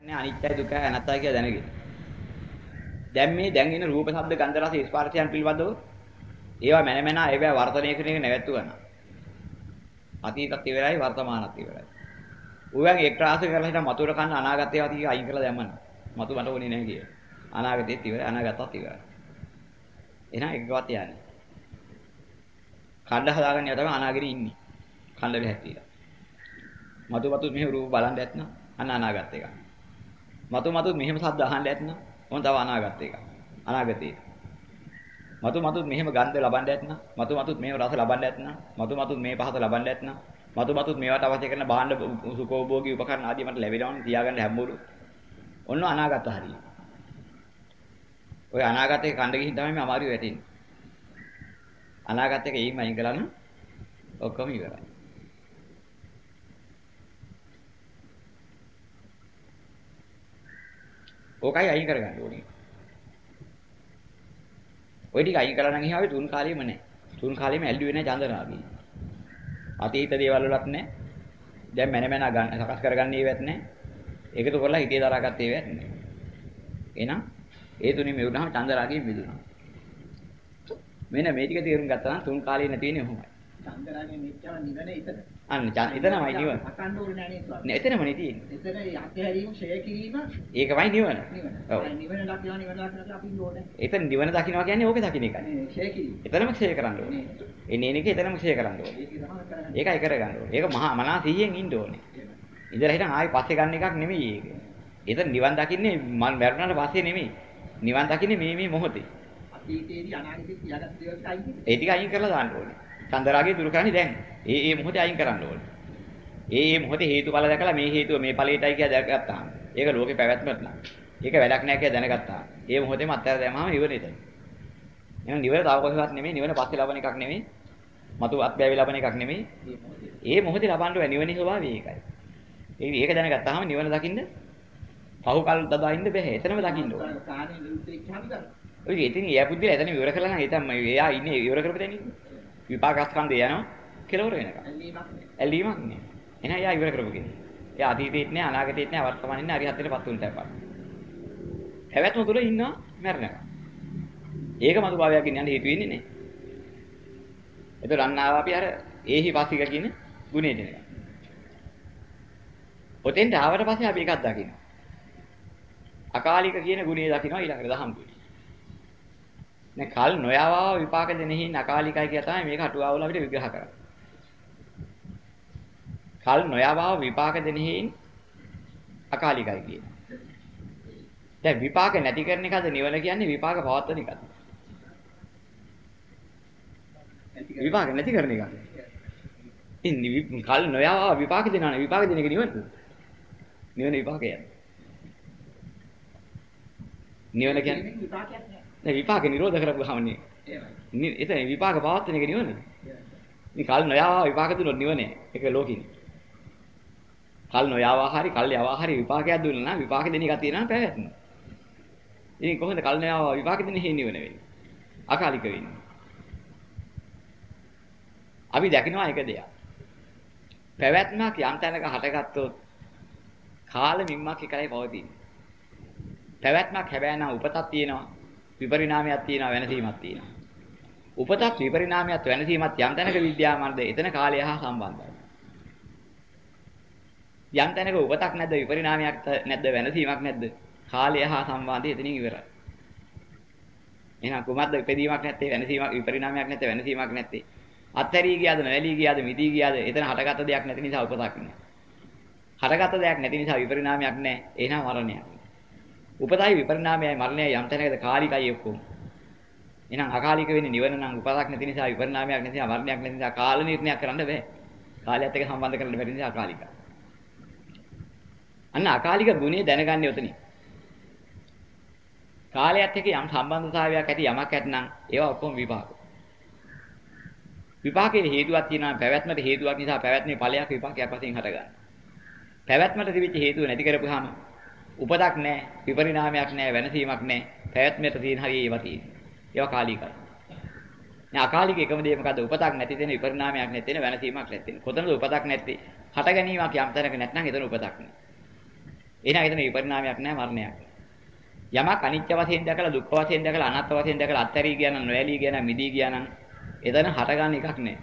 නේ අනිත්‍යයි දුකයි අනාත්තයි කියලා දැනගෙන. දැන් මේ දැන් එන රූප ශබ්ද ගන්ධ රස ස්පර්ශයන් පිළිබඳව ඒවා මැන මැන ඒවා වර්ධනය කරන එක නැවැත්තු ගන්න. අතීතත් ඉවරයි වර්තමානත් ඉවරයි. ඌයන් එක්රාස කරලා හිටන් මතුවර කන්න අනාගතේ වති අයින් කරලා දැම්මන. මතු මට ඕනේ නැහැ කිය. අනාගතේත් ඉවරයි අනාගතත් ඉවරයි. එහෙනම් එකවත් යන්නේ. කණ්ඩ හදාගන්න යා තමයි අනාගරේ ඉන්නේ. කණ්ඩ බැහැතිලා. මතු මතු මෙහෙ රූප බලන්න ඇත්නම් අන්න අනාගත එක. මතු මතු මෙහෙම ශබ්ද අහන්න ඇත්නම් මොන තව අනාගත එක. අනාගතේ. මතු මතු මෙහෙම ගන්ධ ලබන්න ඇත්නම් මතු මතු මේව රස ලබන්න ඇත්නම් මතු මතු මේ පහත ලබන්න ඇත්නම් මතු මතු මේවට අවශ්‍ය කරන භාණ්ඩ සුඛෝභෝගී උපකරණ ආදී මට ලැබෙනවනේ තියාගන්න හැම්බුරු. ඔන්න අනාගත හරිය. ඔය අනාගතේ කණ්ඩ ගිහින් තමයි මේ අමාරු වෙටින්නේ. අනාගත එක එයින් අයින් කළා නම් ඔක්කොම ඉවරයි. ඕකයි අයින් කරගන්න ඕනේ. ওই ටික අයින් කළා නම් එහෙම අපි තුන් කාලෙම නැහැ. තුන් කාලෙම ඇල්ලුවේ නැහැ චන්දනාගේ. අතීත දේවල් වලත් නැහැ. දැන් මැන මැන ගන්න සකස් කරගන්නේ ඒවත් නැහැ. ඒකතු කරලා හිතේ දරාගත්තේ ඒවත් නැහැ. එහෙනම් ඒ තුනේ මේ වුණාම චන්දරාගේ මිදුණා. මෙන්න මේ ටික තේරුම් ගත්තා නම් තුන් කාලේ නැති වෙන්නේ කොහොමයි? චන්දරාගේ මෙච්චර නිවන එතන. අන්න එතනමයි නිවන. අකණ්ඩ ඕනේ නැහැ නේද? නේ එතනමනේ තියෙන්නේ. එතන අධ්‍යයනීය ෂය කිරීම ඒකමයි නිවන. නිවන. ඔව්. නිවන දකිනවා නිවන දකිනවා අපි ඕනේ. එතන නිවන දකින්නවා කියන්නේ ඕකේ දකින්න එකයි. ෂය කිරීම. එතනම ක්ෂය කරන්න ඕනේ. එන්නේ එන එක එතනම ක්ෂය කරන්න ඕනේ. ඒකයි කරගන්න ඕනේ. ඒක මහා මනා සිහියෙන් ඉන්න ඕනේ. ඉඳලා හිටන් ආයෙ පස්සේ ගන්න එකක් නෙමෙයි ඒක. එතන නිවන් දකින්නේ මම මරුණාට පස්සේ නෙමෙයි. නිවන් දකින්නේ මේ මේ මොහොතේ. අතීතයේදී අනාගතේ තියාගත්ත දේවල් අයින් ඒ ටික අයින් කරලා දාන්න ඕනේ. චන්දරාගේ දුරු කරන්නේ දැන්. ඒ ඒ මොහොතේ අයින් කරන්න ඕනේ. ඒ ඒ මොහොතේ හේතුඵල දැකලා මේ හේතුව මේ ඵලයටයි කියලා දැනගත්තාම. ඒක ලෝකේ පැවැත්මට නම්. ඒක වැඩක් නෑ කියලා දැනගත්තා. ඒ මොහොතේම අත්හැර දැම්මම නිවනේදී. එහෙනම් නිවන තව කොහෙවත් නෙමෙයි නිවන පස්සේ ලබන එකක් නෙමෙයි. මතු අත්බෑවි ලබන එකක් නෙමෙයි. ඒ මොහොතේ ලබන්න ඕනේ නිවනේ ස්වභාවය ඒකයි. ඒ ඒක දැනගත්තාම නිවන දකින්න පහු කල් දදා ඉන්න බෑ. එතනම දකින්න ඕනේ. ඔය ඉතින් එයා පුදුල එතන ඉවර කළා නම් එතන එයා ඉන්නේ ඉවර කරපු තැන ඉන්නේ. විපාකස්කන්ධය යනවා කෙලවර වෙනකම්. ඇල්ලීමක් නෑ. ඇල්ලීමක් නෑ. එහෙනම් එයා ඉවර කරපු කෙනෙක්. එයා අතීතේත් නෑ අනාගතේත් නෑ වර්තමානෙත් නෑ අරිහත්ත්වයටපත් වුණ තැපක්. හැවැත්ම තුල ඉන්නවා මැරෙනකම්. ඒක මතු භාවයක් කියන්නේ හේතු වෙන්නේ නෑ. ඒතර අන්න ආව අපි අර ඒහි වාසික කියන ගුණේ දෙනක. ඔතෙන්ට ආවට පස්සේ අපි එකක් දකිනවා. අකාලික කියන ගුණේ දකිනවා ඊළඟට දහම් ගුණේ. දැන් කල් නොයවා විපාක දෙනෙහින් අකාලිකයි කියලා තමයි මේක අටුවාවල අපිට විග්‍රහ කරන්නේ. කල් නොයවා විපාක දෙනෙහින් අකාලිකයි කියන. දැන් විපාක නැති කරන එකද නිවන කියන්නේ විපාක පවත්වන එකද? විපාක නැති කරන එකද? ඉන්නේ කල් නොයවා විපාක දෙනවා නේ විපාක දෙන එක නිවනද? නිවන විපාකය. නිවන කියන්නේ විපාකයක් නෑ. දැන් විපාක නිරෝධ කරපුවාම නේ. එහෙමයි. එතන විපාක පවත්වන එක නිවන. මේ කල් නොයාවා විපාක දුන්නොත් නිවනේ. ඒක ලෝකිනේ. කල් නොයාවා හරි කල් යවා හරි විපාකයක් දුන්නා නම් විපාක දෙන එක තියෙනවා පැවැත්ම. ඉතින් කොහොමද කල් නොයාවා විපාක දෙන හේ නිවන වෙන්නේ? අකාලික වෙන්නේ. අපි දකිනවා එක දෙයක්. පැවැත්මක් යම් තැනක හටගත්තොත් කාල මිම්මක් එකයි පවතින්නේ. පැවැත්මක් හැබැයි නම් උපතක් තියෙනවා. විපරිණාමයක් තියෙනවා වෙනසීමක් තියෙනවා. උපතක් විපරිණාමයක් වෙනසීමක් යම් තැනක විද්‍යාමානද එතන කාලය හා සම්බන්ධයි. යම් තැනක උපතක් නැද්ද විපරිණාමයක් නැද්ද වෙනසීමක් නැද්ද කාලය හා සම්බන්ධය එතනින් ඉවරයි. එහෙනම් කුමක්ද ඉපදීමක් නැත්තේ වෙනසීමක් විපරිණාමයක් නැත්තේ වෙනසීමක් නැත්තේ අත්හැරී ගියාද නැලී ගියාද මිදී ගියාද එතන හටගත්ත දෙයක් නැති නිසා උපතක් නෑ. හටගත්ත දෙයක් නැති නිසා විපරිණාමයක් නෑ. එහෙනම් මරණයක්. උපතයි විපරිණාමයයි මරණයයි යම් තැනකද කාලිකයි ඔක්කොම. එහෙනම් අකාලික වෙන්නේ නිවන නම් උපතක් නැති නිසා විපරිණාමයක් නැති නිසා මරණයක් නැති නිසා කාල නිර්ණයක් කරන්න බෑ. කාලයත් එක්ක සම්බන්ධ කරන්න බැරි නිසා අකාලිකයි. අන්න අකාලික ගුණය දැනගන්නේ උතනින්. කාලයත් එක්ක යම් සම්බන්ධතාවයක් ඇති යමක් ඇත්නම් ඒවා ඔක්කොම විපාක. විපාකයේ හේතුවක් තියෙනවා පැවැත්මට හේතුවක් නිසා පැවැත්මේ ඵලයක් විපාකයක් වශයෙන් හටගන්නවා. පැවැත්මට තිබිච්ච හේතුව නැති කරපුවාම උපතක් නැහැ, විපරිණාමයක් නැහැ, වෙනසීමක් නැහැ. පැවැත්මට තියෙන හරිය ඒවා තියෙනවා. ඒවා කාලිකයි. දැන් අකාලික එකම දේ මොකද්ද? උපතක් නැති දෙන විපරිණාමයක් නැති දෙන වෙනසීමක් නැති දෙන. කොතනද උපතක් නැත්තේ? හට ගැනීමක් යම් තැනක නැත්නම් එතන උපතක් නැහැ. එහෙනම් එතන විපරිණාමයක් නැහැ මරණයක්. යමක් අනිත්‍ය වශයෙන් දැකලා දුක්ඛ වශයෙන් දැකලා අනාත්ම වශයෙන් දැකලා අත්හැරී ගියා නම් නොයලී ගියා නම් මිදී ගියා නම් එතන හටගන්න එකක් නැහැ.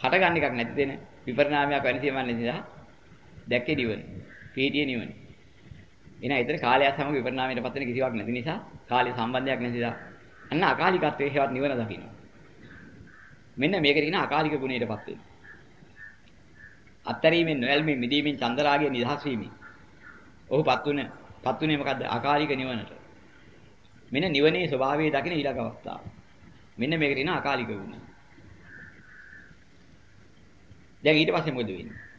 හටගන්න එකක් නැති දෙන විපරිණාමයක් වෙනසීමක් නිසා දැක්කේ නිවන. පීඩියේ නිවන. එහෙනම් එතන කාලය සමග විපරිණාමයට පත් වෙන කිසිවක් නැති නිසා කාලය සම්බන්ධයක් නැති නිසා අන්න අකාලිකත්වයේ හේවත් නිවන දකින්න. මෙන්න මේකට කියන අකාලික ගුණයටපත් වෙන. අත්තරීමෙන් නොයල්මෙන් මිදීමෙන් චන්දරාගයේ නිදහස් වීමෙන්. ඔහුපත් උනේ පත් උනේ මොකද්ද? අකාලික නිවනට. මෙන්න නිවනේ ස්වභාවය දකින ඊළඟ අවස්ථාව. මෙන්න මේකට කියන අකාලික ගුණය. දැන් ඊට පස්සේ මොකද වෙන්නේ?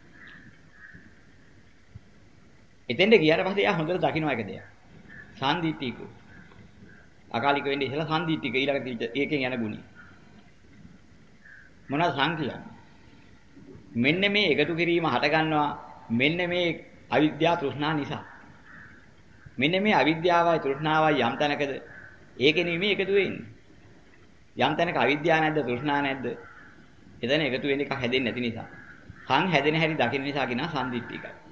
එතෙන්ට ගියාට පස්සේ එයා හොඳට දකින්න එක දෙයක්. සාන්දිටික. අකාලික වෙන්නේ ඉතලා සාන්දිටික ඊළඟට ඒකෙන් යන ගුණය. මොනවද සංඛ්‍යා? මෙන්න මේ එකතු කිරීම හට ගන්නවා මෙන්න මේ අවිද්‍යාව තෘෂ්ණා නිසා. මෙන්න මේ අවිද්‍යාවයි තෘෂ්ණාවයි යම් තැනකද ඒකේ නෙමෙයි එකතු වෙන්නේ. යම් තැනක අවිද්‍යාව නැද්ද තෘෂ්ණා නැද්ද? එතන එකතු වෙන එක හැදෙන්නේ නැති නිසා. සං හැදෙන හැටි දකින්න නිසා කියනවා සම්දිට්ඨිකයි.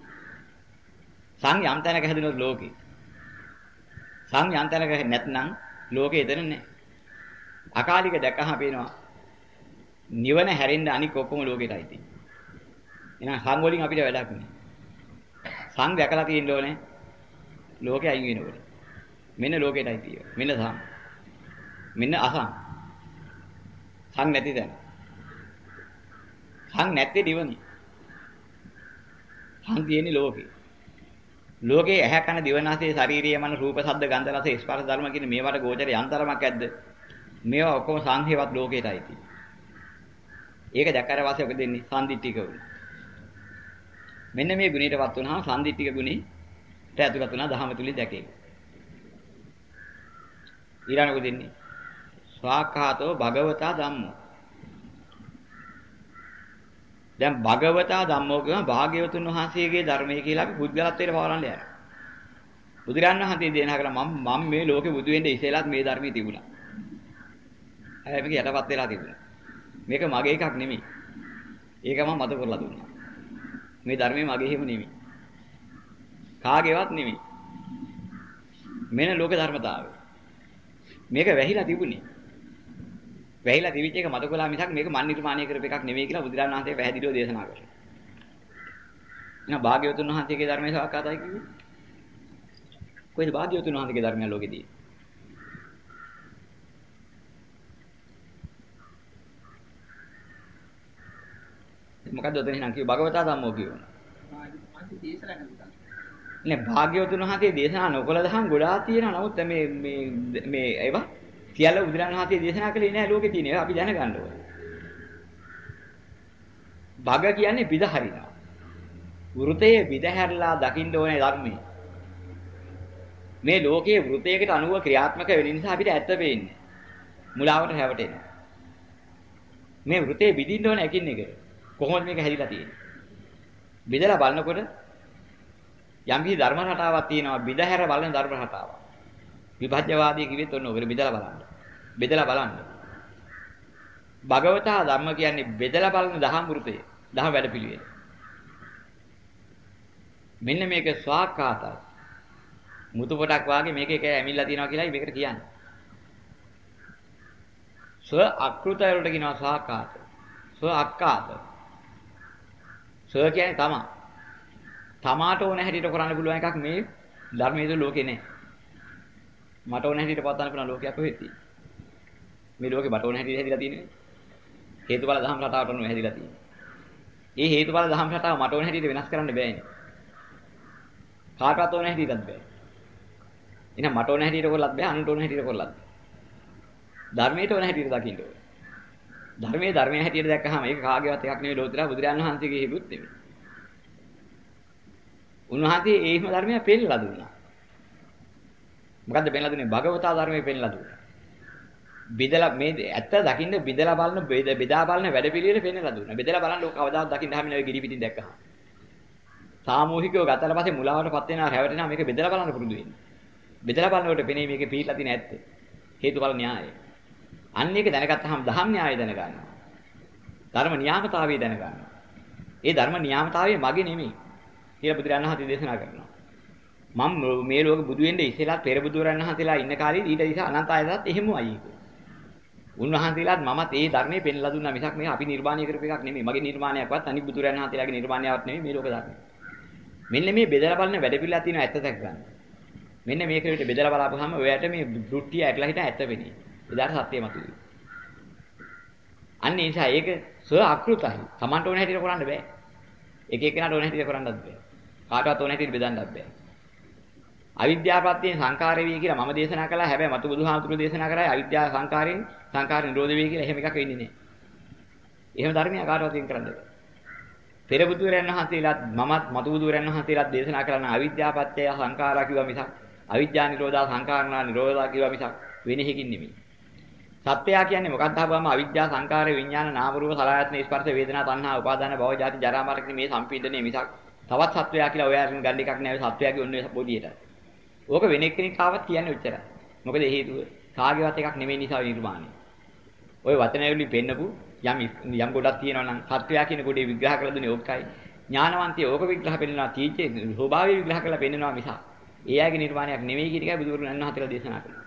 සං යම් තැනක හැදෙනොත් ලෝකේ. සං යම් තැනක නැත්නම් ලෝකේ එතන නැහැ. අකාලික දැක්කහම පේනවා නිවන හැරෙන්න අනික ඔක්කොම ලෝකෙටයි තියෙන්නේ. එහෙනම් සං වලින් අපිට වැඩක් නෑ. සං දැකලා තියෙන්න ඕනේ. ලෝකෙ අයින් වෙන ඕනේ. මෙන්න ලෝකෙටයි තියෙන්නේ. මෙන්න සං. මෙන්න අසං. සං නැති දැන. සං නැත්තේ නිවනේ. සං තියෙන්නේ ලෝකේ. ලෝකේ ඇහැ කන දිවනාසය ශාරීරිය මන රූප ශබ්ද ගන්ධ රස ස්පර්ශ ධර්ම කියන මේවට ගෝචර යන්තරමක් ඇද්ද? මේවා ඔක්කොම සංහේවත් ලෝකෙටයි තියෙන්නේ. ඒක දැක්කට පස්සේ ඔක දෙන්නේ සම්දිට්ඨික වුණා. මෙන්න මේ ගුණයටපත් වුණාම සම්දිට්ඨික ගුණේට ඇතුළත් වුණා දහම තුලින් දැකේ. ඊළඟ දෙන්නේ ස්වාඛාතෝ භගවතා ධම්මෝ. දැන් භගවතා ධම්මෝ කියන භාග්‍යවතුන් වහන්සේගේ ධර්මය කියලා අපි පුද්ගලත්වයට පවරන්න යනවා. බුදුරන් වහන්සේ දේනා කළා මම මම මේ ලෝකෙ බුදු වෙන්න ඉස්සෙල්ලත් මේ ධර්මයේ තිබුණා. හැබැයි මේක යටපත් වෙලා තිබුණා. මේක මගේ එකක් නෙමෙයි. ඒක මම මත කරලා දුන්නා. මේ ධර්මයේ මගේ හිම නෙමෙයි. කාගේවත් නෙමෙයි. මෙන්න ලෝක ධර්මතාවය. මේක වැහිලා තිබුණේ. වැහිලා තිබිච්ච එක මත කළා මිසක් මේක මන් නිර්මාණය කරපු එකක් නෙමෙයි කියලා බුදුරජාණන් වහන්සේ පැහැදිලිව දේශනා කළා. එහෙනම් භාග්‍යවතුන් වහන්සේගේ ධර්මයේ සාකච්ඡායි කිව්වේ. කොයිද භාග්‍යවතුන් වහන්සේගේ ධර්මය ලෝකෙදී? මොකද්ද ඔතන එහෙනම් කිව්ව භගවතා ධම්මෝ කියවන. නේ භාග්‍යවතුන් වහන්සේ දේශනා නොකළ දහම් ගොඩාක් තියෙනවා. නමුත් මේ මේ මේ ඒවා සියල්ල බුදුරන් වහන්සේ දේශනා කළේ නෑ ලෝකේ තියෙන ඒවා අපි දැනගන්න ඕනේ. භග කියන්නේ විද හරිනවා. වෘතයේ විද හැරලා දකින්න ඕනේ ධර්මයේ. මේ ලෝකයේ වෘතයකට අනුව ක්‍රියාත්මක වෙන නිසා අපිට ඇත්ත පේන්නේ. මුලාවට හැවටෙනවා. මේ වෘතේ විදින්න ඕනේ එකින් එකට. කොහොමද මේක හැදිලා තියෙන්නේ? බෙදලා බලනකොට යම් කිසි ධර්ම රටාවක් තියෙනවා බෙදහැර බලන ධර්ම රටාවක්. විභජ්‍යවාදී කිව්වෙත් ඔන්න ඔකට බෙදලා බලන්න. බෙදලා බලන්න. භගවතා ධර්ම කියන්නේ බෙදලා බලන දහම් වෘතය. දහම් වැඩපිළිවෙල. මෙන්න මේක ස්වාකාතයි. මුතු පොටක් වාගේ මේක එක ඇමිල්ලා තියෙනවා කියලායි මේකට කියන්නේ. ස්ව අකෘතය වලට කියනවා ස්වාකාත. ස්ව අක්කාත. ස්ව කියන්නේ තමා. තමාට ඕන හැටියට කරන්න පුළුවන් එකක් මේ ධර්මයේ ලෝකේ නැහැ. මට ඕන හැටියට පවත්වන්න පුළුවන් ලෝකයක් කොහෙද තියෙන්නේ? මේ ලෝකේ මට ඕන හැටියට හැදිලා තියෙන්නේ. හේතුඵල දහම් රටාවට අනුව හැදිලා තියෙන්නේ. ඒ හේතුඵල දහම් රටාව මට ඕන හැටියට වෙනස් කරන්න බෑනේ. කාටවත් ඕන හැටියටත් බෑ. එහෙනම් මට ඕන හැටියට කරලත් බෑ අනුන්ට ඕන හැටියට කරලත් බෑ. ධර්මයට ඕන හැටියට දකින්න ඕනේ. ධර්මයේ ධර්මයේ හැටියට දැක්කහම ඒක කාගේවත් එකක් නෙවෙයි ලෝතර බුදුරජාණන් වහන්සේගේ හේතුත් නෙවෙයි. උන්වහන්සේ ඒහිම ධර්මය පෙන්නලා දුන්නා. මොකද්ද පෙන්නලා දුන්නේ? භගවතා ධර්මයේ පෙන්නලා දුන්නා. බෙදලා මේ ඇත්ත දකින්න බෙදලා බලන බෙදා බලන වැඩපිළිවෙල පෙන්නලා දුන්නා. බෙදලා බලන්න ඕක කවදාවත් දකින්න හැම නෙවෙයි ගිරි පිටින් දැක්කහම. සාමූහිකව ගතලා පස්සේ මුලාවටපත් වෙනවා රැවටෙනවා මේක බෙදලා බලන්න පුරුදු වෙන්න. බෙදලා බලනකොට පෙනේ මේකේ පිළිලා තියෙන ඇත්ත. හේතුඵල න්‍යායය. අන්න ඒක දැනගත්තාම ධම්ම න්‍යායය දැනගන්නවා. ධර්ම නියාමතාවය දැනගන්නවා. ඒ ධර්ම නියාමතාවය මගේ නෙමෙයි. කියලා බුදුරජාණන් වහන්සේ දේශනා කරනවා. මම මේ ලෝකෙ බුදු වෙන්නේ ඉස්සෙල්ලා පෙර බුදුරන් වහන්සේලා ඉන්න කාලේ ඊට ඉස්සා අනන්ත ආයතත් එහෙමයි ඒක. උන්වහන්සේලාත් මමත් ඒ ධර්මයේ පෙන්ලා දුන්නා මිසක් මේ අපි නිර්මාණය කරපු එකක් නෙමෙයි. මගේ නිර්මාණයක්වත් අනිත් බුදුරන් වහන්සේලාගේ නිර්මාණයක් නෙමෙයි මේ ලෝක ධර්මය. මෙන්න මේ බෙදලා බලන වැඩ පිළිලා තියෙන ඇත්ත දැක් ගන්න. මෙන්න මේක විතර බෙදලා බලාපුවාම ඔයාට මේ දෘෂ්ටිය ඇట్లా හිට ඇත්ත වෙන්නේ. එදාට සත්‍යය මතුවේ. අන්න ඒ නිසා ඒක සොය අකෘතයි. Tamanට ඕන හැටියට කරන්න බෑ. එක එකනට ඕන හැටියට කරන්නත් බෑ. කාටවත් ඕන හැටියට බෙදන්නත් බෑ. අවිද්‍යාවපත්යෙන් සංකාරය වේ කියලා මම දේශනා කළා. හැබැයි මතු බුදුහාමුදුරුවෝ දේශනා කරායි අවිද්‍යාව සංකාරයෙන් සංකාර නිරෝධ වේ කියලා එහෙම එකක් වෙන්නේ නැහැ. එහෙම ධර්මයක් කාටවත් වෙන් කරන්න බෑ. පෙර බුදුරයන් වහන්සේලාත් මමත් මතු බුදුරයන් වහන්සේලාත් දේශනා කරන අවිද්‍යාපත්‍ය සංකාරා කිව්වා මිසක් අවිද්‍යා නිරෝධා සංකාරණා නිරෝධා කිව්වා මිසක් වෙන එකකින් නෙමෙයි. සත්‍යය කියන්නේ මොකක්ද අහපුවම අවිද්‍යා සංකාර විඥාන නාම රූප සලආයතන ස්පර්ශ වේදනා තණ්හා උපාදාන භව ජාති ජරා මරණ මේ සම්පීඩනේ මිසක් තවත් සත්වයා කියලා ඔය අරින් ගන්න එකක් නෑ සත්වයාගේ ඔන්නේ පොඩියට. ඕක වෙන එක්කෙනෙක් ආවත් කියන්නේ උච්චරයි. මොකද හේතුව කාගේවත් එකක් නෙමෙයි නිසා නිර්මාණය. ওই වචන වලින් පෙන්නපු යම් යම් ගොඩක් තියෙනවා නම් සත්වයා කියන ගොඩේ විග්‍රහ කරලා දුන්නේ ඕකයි. ඥානවන්තය ඕක විග්‍රහ පෙන්නනවා තීචේ ස්වභාවය විග්‍රහ කරලා පෙන්නනවා මිසක් ඒ ආගේ නිර්මාණයක් නෙමෙයි කියන එකයි බුදුරුවන් අන්වහන්සේලා දේශනා කළේ.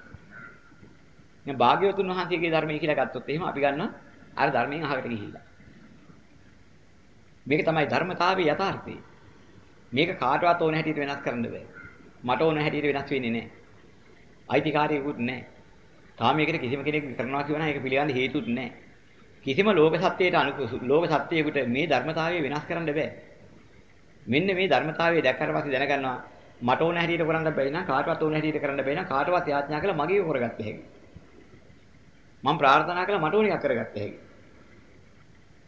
දැන් භාග්‍යවතුන් වහන්සේගේ ධර්මයේ කියලා ගත්තොත් එහෙම අපි ගන්නවා අර ධර්මයෙන් අහකට ගිහිල්ලා. මේක තමයි ධර්මතාවයේ යථාර්ථය. මේක කාටවත් ඕන හැටියට වෙනස් කරන්න බෑ. මට ඕන හැටියට වෙනස් වෙන්නේ නැහැ. අයිතිකාරියකුත් නැහැ. තාම මේකට කිසිම කෙනෙක් කරනවා කියවනම් ඒක පිළිගන්න හේතුත් නැහැ. කිසිම ලෝක සත්‍යයට අනුකූල ලෝක සත්‍යයකට මේ ධර්මතාවය වෙනස් කරන්න බෑ. මෙන්න මේ ධර්මතාවය දැක්කට පස්සේ දැනගන්නවා මට ඕන හැටියට කරන්න බැරි නම් කාටවත් ඕන හැටියට කරන්න බැරි නම් කාටවත් යාඥා කළා මගේ කරගත්ත හැකි. මම ප්‍රාර්ථනා කළා මට ඕන එකක් කරගත්ත හැකි.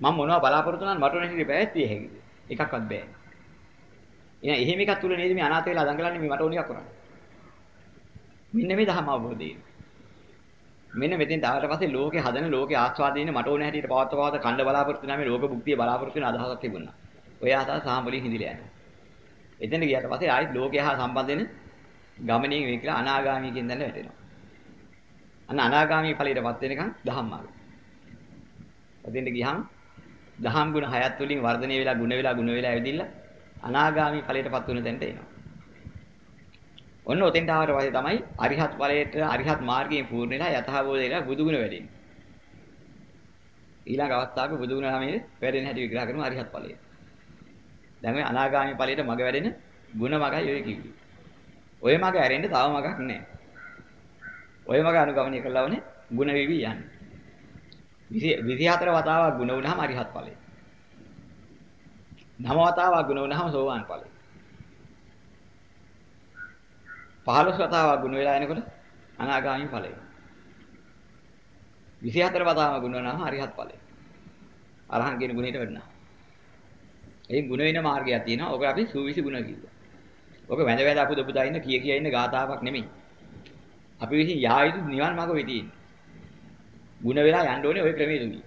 මම මොනවා බලාපොරොත්තු වුණාද මට ඕන හැටියට පැවැත්විය හැකිද? එකක්වත් බෑ. එහෙනම් එහෙම එකක් තුල නේද මේ අනාථ වෙලා දඟලන්නේ මේ මට ඕන එකක් කරන්නේ. මෙන්න මේ ධර්ම අවබෝධය. මෙන්න මෙතෙන් තාවට පස්සේ ලෝකේ හදන ලෝකේ ආස්වාදයෙන් මට ඕන හැටියට පවත්ව පවත්ව කණ්ඩ බලාපොරොත්තු නැමේ ලෝක භුක්තිය බලාපොරොත්තු වෙන අදහසක් තිබුණා. ඔය අදහස සාම්බලින් හිඳිලා යනවා. එතෙන් ගියාට පස්සේ ආයෙත් ලෝකය හා සම්බන්ධ වෙන ගමනින් වේ කියලා අනාගාමී කියන දන්න වැටෙනවා. අන්න අනාගාමී ඵලයටපත් වෙනකන් දහම් මාර්ගය. එතෙන්ට ගියහම දහම් ගුණ හයත් වලින් වර්ධනය වෙලා ගුණ වෙලා ගුණ වෙලා ඇවිදින්න අනාගාමී ඵලයටපත් වෙන තැනට එනවා. ඔන්න ඔතෙන්ට ආවට පස්සේ තමයි අරිහත් ඵලයට අරිහත් මාර්ගයෙන් පූර්ණ වෙලා යථාබෝධ වෙලා බුදු ගුණ වැඩෙන්නේ. ඊළඟ අවස්ථාවේ බුදු ගුණ ළමයේ වැඩෙන හැටි විග්‍රහ කරමු අරිහත් ඵලය. දැන් ඔය අනාගාමී ඵලයට මග වැඩෙන ಗುಣ මගයි ඔය කිව්වේ. ඔය මග ඇරෙන්න තව මගක් නැහැ. ඔය මග අනුගමනය කළා වනේ ಗುಣ වෙවි යන්නේ. 24 වතාවක් ಗುಣ වුණාම අරිහත් ඵලය. නව වතාවක් ಗುಣ වුණාම සෝවාන් ඵලය. 15 වතාවක් ගුණ වෙලා එනකොට අනාගාමී ඵලය. 24 වතාවක් ගුණ වෙනාම අරිහත් ඵලය. අරහන් කියන ගුණයට වෙන්නා. ඒ ගුණ වෙන මාර්ගයක් තියෙනවා. ඔක අපි සූවිසි ගුණ කිව්වා. ඔක වැඳ වැඳ අපු දපුදා ඉන්න කිය කිය ඉන්න ගාතාවක් නෙමෙයි. අපි විසින් යා යුතු නිවන් මාර්ග වෙ තියෙන්නේ. ගුණ වෙලා යන්න ඕනේ ওই ක්‍රමයේ දුවි.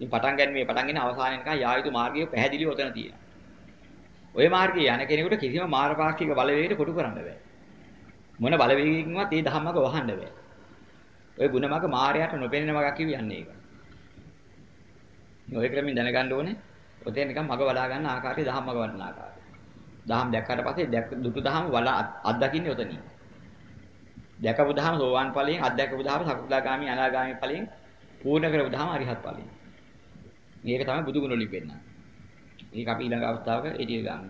ඉතින් පටන් ගන්න මේ පටන් ගෙන අවසානයේනකන් යා යුතු මාර්ගය පැහැදිලිව ඔතන තියෙනවා. ওই මාර්ගයේ යන කෙනෙකුට කිසිම මාර්ගපාක්ෂික බලවේගයකට කොටු කරන්න බෑ. මොන බලවේගයකින්වත් ඒ ධම්මක වහන්න බෑ. ওই ගුණමක මායයට නොපෙනෙන මගක් කියන්නේ ඒක. ඔය ක්‍රමෙන් දැනගන්න ඕනේ ඔතෙන් නිකන් මග වඩා ගන්න ආකාරය දහම් මග වඩන ආකාරය. දහම් දැක්කට පස්සේ දුටු දහම් වඩා අත්දකින්නේ ඔතනින්. දැකපු දහම් සෝවාන් ඵලයෙන් අත්දැකපු දහම් සකෘදාගාමි අනාගාමි ඵලයෙන් පූර්ණ කරපු දහම් අරිහත් ඵලයෙන්. මේක තමයි බුදු ගුණ වලින් පෙන්නන්නේ. මේක අපි ඊළඟ අවස්ථාවක එළිය ගන්න.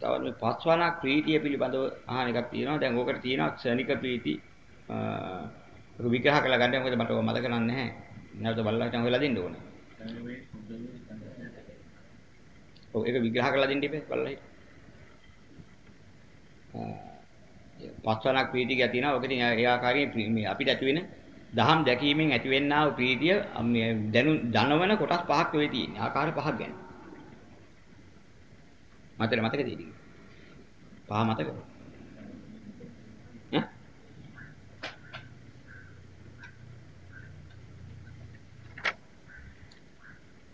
තවත් මේ පස්වනා ප්‍රීතිය පිළිබඳව අහන එකක් තියෙනවා. දැන් ඕකට තියෙනවා ක්ෂණික ප්‍රීති. ඒක විග්‍රහ කරලා ගන්න මොකද මට මතක නැහැ. නැවත බලලා හිටන් හොයලා දෙන්න ඕනේ. ඔව් ඒක විග්‍රහ කරලා දෙන්න ඉපේ බලලා හිට. පස්වනක් ප්‍රීතිය තියෙනවා. ඔක ඉතින් ඒ ආකාරයෙන් මේ අපිට ඇති වෙන දහම් දැකීමෙන් ඇතිවෙනා වූ ප්‍රීතිය මේ දැනු ධනවන කොටස් පහක් වෙයි තියෙන්නේ. ආකාර පහක් ගැන. මතක මතක තියෙන්නේ. පහ මතක. ඈ?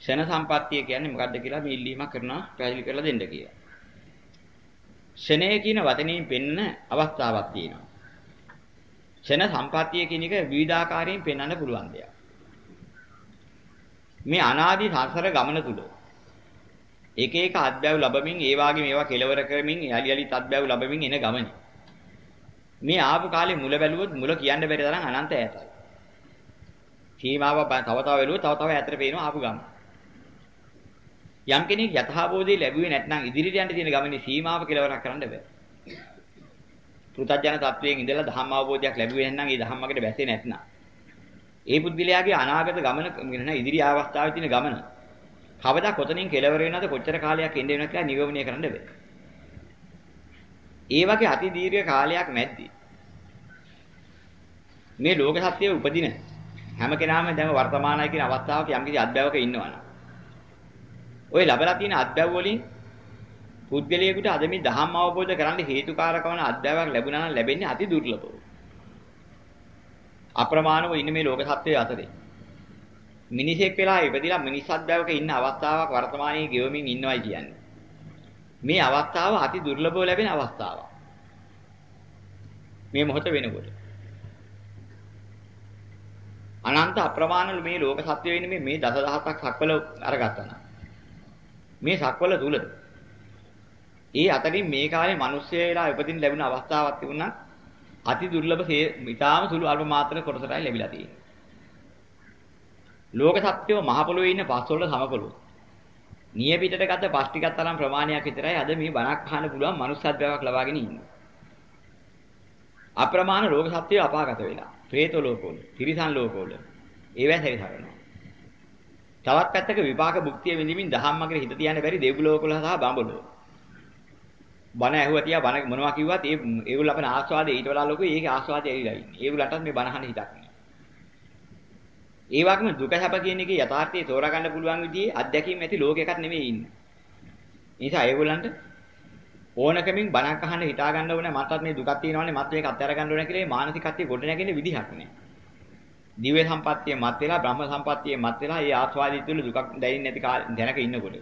ෂණ සම්පත්තිය කියන්නේ මොකද්ද කියලා මේ ඉල්ලීමක් කරනවා පැහැදිලි කරලා දෙන්න කියලා. ෂණය කියන වචනයෙන් පෙන්න අවස්ථාවක් තියෙනවා. ෂණ සම්පත්තිය කියන එක විවිධාකාරයෙන් පෙන්වන්න පුළුවන් දෙයක්. මේ අනාදි සංසාර ගමන තුල එක එක අත්බැව් ලැබමින් ඒ වාගේ මේවා කෙලවර කරමින් යලි යලි අත්බැව් ලැබමින් එන ගමන. මේ ආපු කාලේ මුල බැලුවොත් මුල කියන්න බැරි තරම් අනන්ත ඈතයි. සීමාව තව තව වෙලුව තව තව ඈතට පේනවා ආපු ගමන. යම් කෙනෙක් යථාබෝධය ලැබුවේ නැත්නම් ඉදිරියට යන්න තියෙන ගමනේ සීමාව කෙලවරක් කරන්න බෑ. පෘථජන තත්වයෙන් ඉඳලා ධම්ම අවබෝධයක් ලැබුවේ නැත්නම් ඒ ධම්මකට බැසේ නැත්නම් ඒ පුද්ගලයාගේ අනාගත ගමන ඉදිරි අවස්ථාවේ තියෙන ගමන කවදා කොතනින් කෙලවර වෙනවද කොච්චර කාලයක් ඉඳ වෙනවද කියලා නිගමනය කරන්න බෑ. ඒ වගේ අති දීර්ඝ කාලයක් මැද්දේ මේ ලෝක සත්‍යයේ උපදින හැම කෙනාම දැන් වර්තමානයි කියන අවස්ථාවක යම්කිසි අත්බැවක ඉන්නවනම් ඔය ලැබලා තියෙන අත්බැව වලින් පුද්ගලයෙකුට අද මේ ධම්ම අවබෝධ කරගන්න හේතුකාරක වන අත්දැකීමක් ලැබුණා නම් ලැබෙන්නේ අති දුර්ලභව. අප්‍රමාණව ඉන්න මේ ලෝක සත්‍යය අතරේ. මිනිසෙක් වෙලා ඉපදිලා මිනිස් අත්දැකීමක ඉන්න අවස්ථාවක් වර්තමානයේ ගෙවමින් ඉන්නවයි කියන්නේ. මේ අවස්ථාව අති දුර්ලභව ලැබෙන අවස්ථාවක්. මේ මොහොත වෙනකොට. අනන්ත අප්‍රමාණ මේ ලෝක සත්‍ය වෙන්නේ මේ දසදහසක් සක්වල අරගත්තා නම්. මේ සක්වල තුල ඒ අතරින් මේ කාලේ මිනිස්සෙලා උපදින්න ලැබුණ අවස්ථාවක් තිබුණා අති දුර්ලභ ඉතාම සුළු අල්ප මාත්‍ර කොටසටයි ලැබිලා තියෙන්නේ. ලෝක සත්‍යව මහ පොළොවේ ඉන්න පස් වල සම පොළොව. නිය පිටට ගත පස් ටිකක් තරම් ප්‍රමාණයක් විතරයි අද මේ බණක් අහන්න පුළුවන් මනුස්සත්වයක් ලබාගෙන ඉන්නේ. අප්‍රමාණ ලෝක සත්‍යය අපාගත වෙලා. പ്രേත ලෝකවල, තිරිසන් ලෝකවල ඒවැ සැරිසරනවා. තවත් පැත්තක විපාක භුක්තිය විඳින්මින් දහම්මගේ හිත තියන්න බැරි දෙව්ලෝකවල සහ බඹලෝ. බණ ඇහුවා තියා බණ මොනවා කිව්වත් ඒ ඒගොල්ලෝ අපේ ආස්වාදේ ඊට වඩා ලොකුයි ඒකේ ආස්වාදේ ඇවිල්ලා ඉන්නේ. ඒගොල්ලන්ටත් මේ බණ අහන්න හිතක් නෑ. ඒ වගේම දුක සැප කියන එකේ යථාර්ථය තෝරා ගන්න පුළුවන් විදිහේ අත්දැකීම් ඇති ලෝකයකට නෙමෙයි ඉන්නේ. නිසා ඒගොල්ලන්ට ඕනකමින් බණක් අහන්න හිතා ගන්න ඕනේ මටත් මේ දුකක් තියෙනවානේ මත් මේක අත්හැර ගන්න ඕනේ කියලා මේ මානසිකත්වයේ ගොඩ නැගෙන විදිහක් නෑ. දිව්‍ය සම්පත්තිය මත් වෙලා බ්‍රහ්ම සම්පත්තිය මත් වෙලා ඒ ආස්වාදිත තුළ දුකක් දැනෙන්නේ නැති දැනක ඉන්නකොට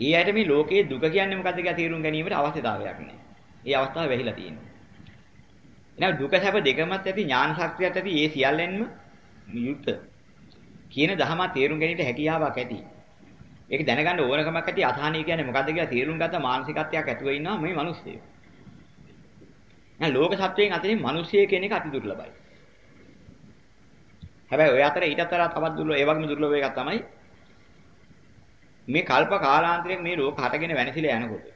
ඒ ඇයිට මේ ලෝකයේ දුක කියන්නේ මොකද්ද කියලා තේරුම් ගැනීමට අවශ්‍යතාවයක් නැහැ. ඒ අවස්ථාව වෙහිලා තියෙනවා. එහෙනම් දුක සැප දෙකමත් ඇති ඥාන ශක්තියත් ඇති ඒ සියල්ලෙන්ම යුක්ත. කියන දහම තේරුම් ගැනීමට හැකියාවක් ඇති. ඒක දැනගන්න ඕනකමක් ඇති අසහනිය කියන්නේ මොකද්ද කියලා තේරුම් ගත්ත මානසිකත්වයක් ඇතුව ඉන්නවා මේ මිනිස්සු. එහෙනම් ලෝක සත්වයෙන් අතරින් මිනිස්සය කියන එක අති දුර්ලභයි. හැබැයි ඔය අතර ඊටත් වඩා තවත් දුර්ලභ ඒ වගේම දුර්ලභ එකක් තමයි මේ කල්ප කාලාන්තරයෙන් මේ ලෝක හටගෙන වෙනසිලා යනකොට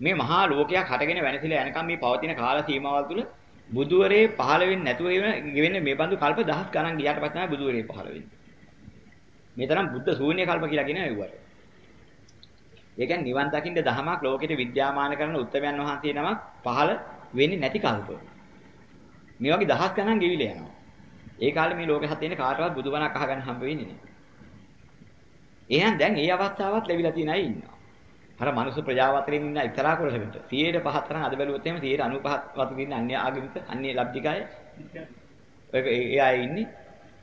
මේ මහා ලෝකයක් හටගෙන වෙනසිලා යනකම් මේ පවතින කාල සීමාවල් තුල බුදුවරේ පහළ වෙන්නේ නැතුව වෙන්නේ මේ බඳු කල්ප දහස් ගණන් ගියාට පස්සේ තමයි බුදුවරේ පහළ වෙන්නේ. මේ තරම් බුද්ධ ශූන්‍ය කල්ප කියලා කියන ඒවට. ඒ කියන්නේ නිවන් දකින්න දහමක් ලෝකෙට විද්‍යාමාන කරන උත්තමයන් වහන්සේ නමක් පහළ වෙන්නේ නැති කල්ප. මේ වගේ දහස් ගණන් ගෙවිලා යනවා. ඒ කාලේ මේ ලෝකෙ හත් වෙන කාටවත් බුදුබණක් අහගන්න හම්බ වෙන්නේ නැහැ. එහෙනම් දැන් ඒ අවස්ථාවත් ලැබිලා තියෙන අය ඉන්නවා. අර මනුස්ස ප්‍රජාව අතරින් ඉන්න එක්තරා කොටසකට 105 තරම් අද බැලුවොත් එහෙම 95ක් වතු ඉන්න අන්‍ය ආගමික අන්‍ය ලබ්ධිකය ඒක ඒ අය ඉන්නේ.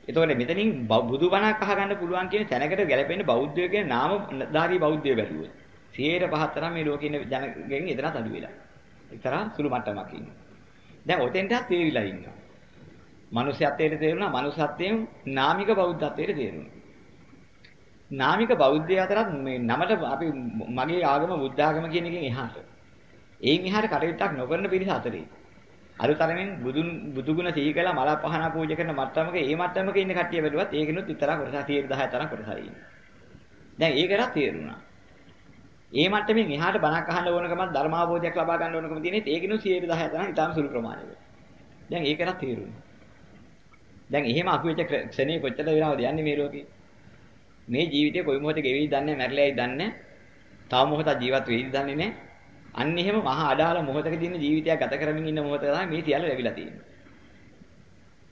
එතකොට මෙතනින් බුදුබණක් අහගන්න පුළුවන් කියන තැනකට ගැලපෙන බෞද්ධය කියන නාමධාරී බෞද්ධය බැලුවොත් 105 තරම් මේ ලෝකේ ඉන්න ජනගෙන් එතනත් අඩු වෙලා. එක්තරා සුළු මට්ටමක් ඉන්නේ. දැන් ඔතෙන්ටත් තේරිලා ඉන්නවා. මනුෂ්‍යත්වයට තේරුණා මනුෂ්‍යත්වයෙන් නාමික බෞද්ධත්වයට තේරුණා. නාමික බෞද්ධය අතරත් මේ නමට අපි මගේ ආගම බුද්ධ ආගම කියන එකෙන් එහාට. ඒන් එහාට කටයුත්තක් නොකරන පිරිස අතරේ. අරුතරමින් බුදුන් බුදුගුණ සිහි කළා මල පහන පූජා කරන මට්ටමක ඒ මට්ටමක ඉන්න කට්ටිය බැලුවත් ඒකිනුත් විතරක් කොටස 10 තරම් කොටසයි ඉන්නේ. දැන් ඒකටත් තේරුණා. ඒ මට්ටමින් එහාට බණක් අහන්න ඕනකමත් ධර්මාවබෝධයක් ලබා ගන්න ඕනකම තියෙනෙත් ඒකිනුත් 10 තරම් ඉතාම සුළු ප්‍රමාණයක. දැන් ඒකටත් තේරුණා. දැන් එහෙම අකුවෙච්ච ක්ෂණේ කොච්චර වෙනවද යන්නේ මේ ලෝකේ? මේ ජීවිතේ කොයි මොහොතේ ගෙවිද දන්නේ මැරිලායි දන්නේ තව මොහොතක් ජීවත් වෙයිද දන්නේ නැහැ? අන්න එහෙම මහා අඩාල මොහොතකදී ඉන්න ජීවිතයක් ගත කරමින් ඉන්න මොහොත තමයි මේ සියල්ල ලැබිලා තියෙන්නේ.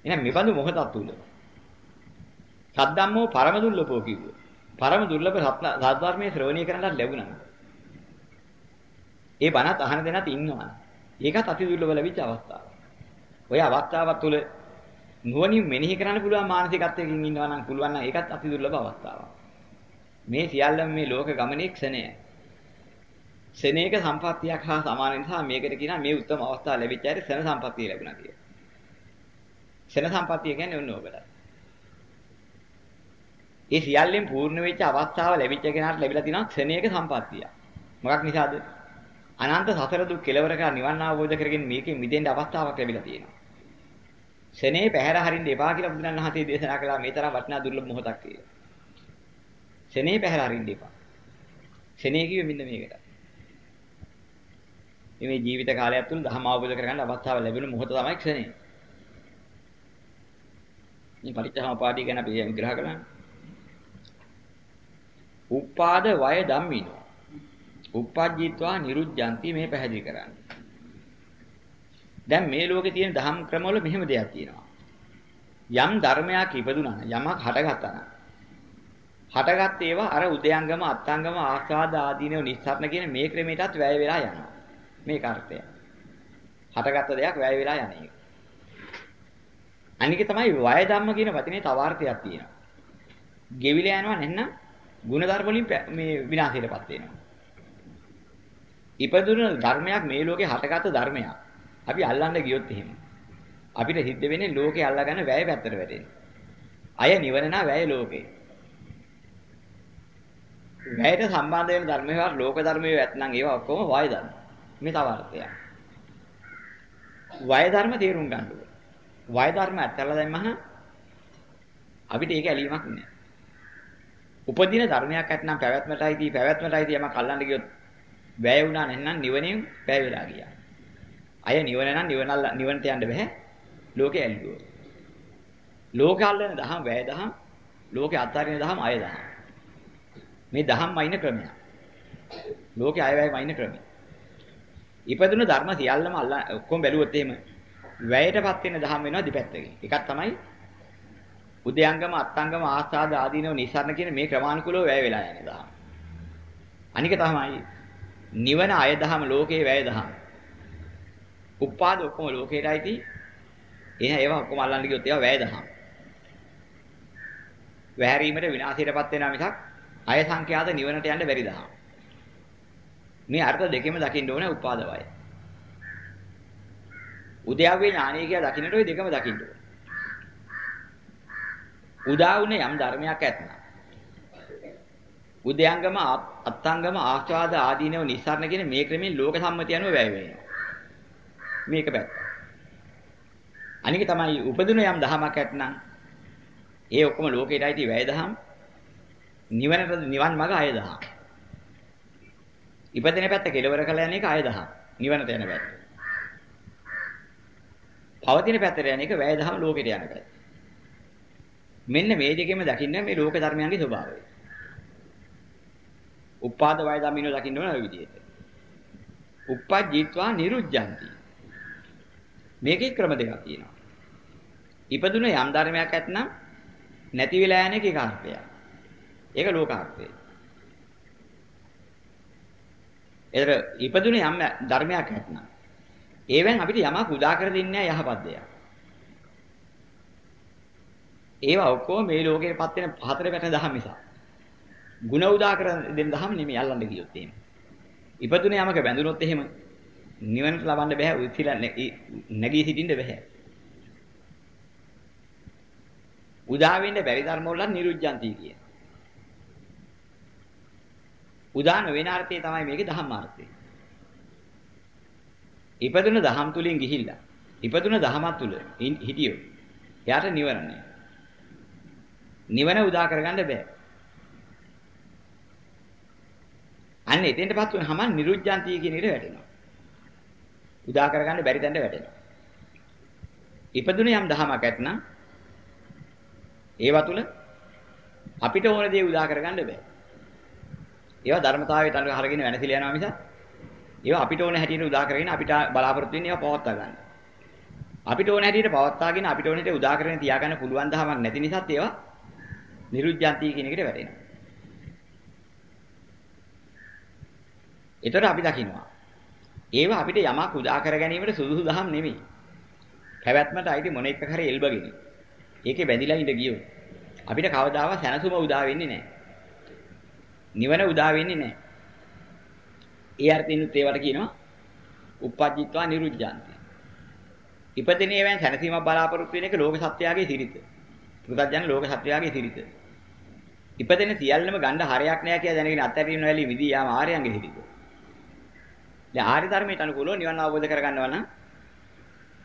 එහෙනම් මේ බඳු මොහොතක් තුල සද්දම්මෝ පරම දුර්ලභෝ කිව්වෝ පරම දුර්ලභ සත්‍ධර්මයේ ශ්‍රවණය කරන්නත් ලැබුණා ඒ බණත් අහන දෙනත් ඉන්නවා ඒකත් අති දුර්ලභ ලැබිච්ච අවස්ථාවක්. ඔය අවස්ථාවක් තුල නුවණින් මෙනෙහි කරන්න පුළුවන් මානසිකත්වයකින් ඉන්නවා නම් පුළුවන් නම් ඒකත් අති දුර්ලභ අවස්ථාවක්. මේ සියල්ලම මේ ලෝක ගමනේ ක්ෂණය. ක්ෂණයක සම්පත්තියක් හා සමාන නිසා මේකට කියනවා මේ උත්තම අවස්ථාව ලැබිච්ච ඇයි ක්ෂණ සම්පත්තිය ලැබුණා කියලා. ක්ෂණ සම්පත්තිය කියන්නේ ඔන්න ඔකට. ඒ සියල්ලෙන් පූර්ණ වෙච්ච අවස්ථාව ලැබිච්ච කෙනාට ලැබිලා තියෙනවා ක්ෂණයක සම්පත්තිය. මොකක් නිසාද? අනන්ත සසර දුක් කෙලවර කර නිවන් අවබෝධ කරගෙන මේකෙන් මිදෙන්න අවස්ථාවක් ලැබිලා තියෙනවා. ක්ෂණේ පැහැර හරින්න එපා කියලා බුදුන් වහන්සේ දේශනා කළා මේ තරම් වටිනා දුර්ලභ මොහොතක් කියලා. ක්ෂණේ පැහැර හරින්න එපා. ක්ෂණේ කිව්වෙ මෙන්න මේකට. මේ ජීවිත කාලයක් තුළ ධර්ම අවබෝධ කරගන්න අවස්ථාව ලැබෙන මොහොත තමයි ක්ෂණය. මේ පරිච්ඡාමපාදී ගැන අපි විග්‍රහ කරන්නේ. උපාද වය ධම්මිනෝ. උපජ්ජිත්වා නිරුද්ධಂತಿ මේ පැහැදිලි කරන්නේ. දැන් මේ ලෝකේ තියෙන දහම් ක්‍රමවල මෙහෙම දෙයක් තියෙනවා. යම් ධර්මයක් ඉපදුනා යමක් හටගත්තා නම් හටගත් ඒවා අර උදයංගම අත්ංගම ආස්වාද ආදීනව නිස්සාරණ කියන මේ ක්‍රමයටත් වැය වෙලා යනවා. මේක අර්ථය. හටගත්ත දෙයක් වැය වෙලා යන එක. අනික තමයි වය ධම්ම කියන වචනේ තව අර්ථයක් තියෙනවා. ගෙවිලා යනවා නැත්නම් ಗುಣධර්ම වලින් මේ විනාශයටපත් වෙනවා. ඉපදුන ධර්මයක් මේ ලෝකේ හටගත්ත ධර්මයක්. අපි අල්ලන්න ගියොත් එහෙම. අපිට සිද්ධ වෙන්නේ ලෝකේ අල්ලගන්න වැය පැත්තට වැටෙන්න. අය නිවන නා වැය ලෝකේ. වැයට සම්බන්ධ වෙන ධර්ම ඒවා ලෝක ධර්මයේ ඇත්නම් ඒවා ඔක්කොම වය ධර්ම. මේ තව අර්ථයක්. වය ධර්ම තේරුම් ගන්න ඕනේ. වය ධර්ම ඇත්තලා දැම්මහම අපිට ඒක ඇලීමක් නෑ. උපදින ධර්මයක් ඇත්නම් පැවැත්මටයි දී පැවැත්මටයි දී යමක් අල්ලන්න ගියොත් වැය වුණා නැත්නම් නිවනෙන් වැය වෙලා ගියා. අය නිවන නම් නිවන නිවනට යන්න බෑ. ලෝකේ ඇල්ලුවෝ. ලෝක අල්ලන දහම් වැය දහම් ලෝකේ අත්හරින දහම් අය දහම්. මේ දහම් මයින් ක්‍රමය. ලෝකේ අය වැය මයින් ක්‍රමය. ඉපදුන ධර්ම සියල්ලම අල්ලා ඔක්කොම බැලුවොත් එහෙම වැයටපත් වෙන දහම් වෙනවා දෙපැත්තකින්. එකක් තමයි උදයංගම අත්ංගම ආස්වාද ආදීනව නිසරණ කියන මේ ක්‍රමානුකූලව වැය වෙලා යන දහම්. අනික තමයි නිවන අය දහම ලෝකේ වැය දහම්. උපාද ඔක්කොම ලෝකේටයි ති. එන ඒවා ඔක්කොම අල්ලන්න ගියොත් ඒවා වැය දහම්. වැහැරීමට විනාශයටපත් වෙනා මිසක් අය සංඛ්‍යාත නිවනට යන්න බැරි දහම්. මේ අර්ථ දෙකෙම දකින්න ඕනේ උපාද වය. උද්‍යාවේ ඥානීය කියලා දකින්නට ওই දෙකම දකින්න ඕනේ. උදා වුණේ යම් ධර්මයක් ඇත්නම්. උදයංගම අත්ංගම ආස්වාද ආදීනව නිස්සාරණ කියන මේ ක්‍රමෙන් ලෝක සම්මතිය අනුව වැය වෙනවා. මේක පැත්ත. අනික තමයි උපදින යම් දහමක් ඇත්නම් ඒ ඔක්කොම ලෝකේටයි tie වැය දහම්. නිවනට නිවන් මඟ අය දහම්. ඉපදෙන පැත්ත කෙලවර කළ යන එක අය දහම්. නිවනට යන පැත්ත. පවතින පැත්තට යන එක වැය දහම ලෝකෙට යන පැත්ත. මෙන්න මේ දෙකෙම දකින්න මේ ලෝක ධර්මයන්ගේ ස්වභාවය. උපාද වය දමිනෝ දකින්න ඕන ඔය විදිහට. උපජ්ජීත්වා නිරුද්ධಂತಿ. මේකේ ක්‍රම දෙකක් තියෙනවා. ඉපදුන යම් ධර්මයක් ඇත්නම් නැති වෙලා යන එක ඒකාර්ථයක්. ඒක ලෝකාර්ථය. ඒතර ඉපදුන යම් ධර්මයක් ඇත්නම් ඒවෙන් අපිට යමක් උදා කර දෙන්නේ නැහැ යහපත් දෙයක්. ඒවා ඔක්කොම මේ ලෝකේපත් වෙන හතර පැට දහම් නිසා. ಗುಣ උදා කර දෙන්න දහම් නෙමෙයි අල්ලන්න ගියොත් එහෙම. ඉපදුනේ යමක බැඳුනොත් එහෙම නිවනට ලබන්න බෑ උත්තිලා නැගී සිටින්න බෑ. උදා වෙන්න බැරි ධර්ම වල නිරුද්ධන්ති කියන. උදාන වෙන අර්ථය තමයි මේකේ ධම්ම අර්ථය. ඉපදුන දහම් තුලින් ගිහිල්ලා ඉපදුන දහමත් තුල හිටියෝ එයාට නිවන නෑ. නිවන උදා කරගන්න බෑ. අන්න එතෙන්ටපත් වුණාම නිරුද්ධාන්තිය කියන එකට වැටෙනවා. උදා කරගන්න බැරි තැනට වැටෙනවා. ඉපදුන යම් දහමක් ඇත්නම් ඒවා තුල අපිට ඕන දේ උදා කරගන්න බෑ. ඒවා ධර්මතාවයට අනුව හරගෙන වෙනසිල යනවා මිසක් ඒවා අපිට ඕන හැටියට උදා කරගෙන අපිට බලාපොරොත්තු වෙන්නේ ඒවා පවත්වා ගන්න. අපිට ඕන හැටියට පවත්වාගෙන අපිට ඕන හැටියට උදා කරගෙන තියාගන්න පුළුවන් දහමක් නැති නිසාත් ඒවා නිරුද්ධාන්ති කියන එකට වැටෙනවා. ඒතර අපි දකින්නවා. ඒවා අපිට යමක් උදා කර ගැනීමට සුදුසු දහම් නෙමෙයි. පැවැත්මට අයිති මොන එක කරේ එල්බගෙන. ඒකේ බැඳිලා ඉඳ ගියොත් අපිට කවදාවත් සැනසුම උදා වෙන්නේ නැහැ. නිවන උදා වෙන්නේ නැහැ. ඒ අර්ථිනුත් ඒවට කියනවා uppajjitva niruddhanti. ඉපදෙනේ වෙන් සැනසීමක් බලාපොරොත්තු වෙන එක ලෝක සත්‍යයගේ සිරිත. පුතත්ජන ලෝක සත්‍යයගේ සිරිත. ඉපදෙන සියල්ලම ගන්න හරයක් නැහැ කියලා දැනගෙන අත්හැරීම වැලී මිදී යාම ආර්යයන්ගේ හිතිද. දැන් ආර්ය ධර්මයට අනුකූලව නිවන් අවබෝධ කරගන්නවා නම්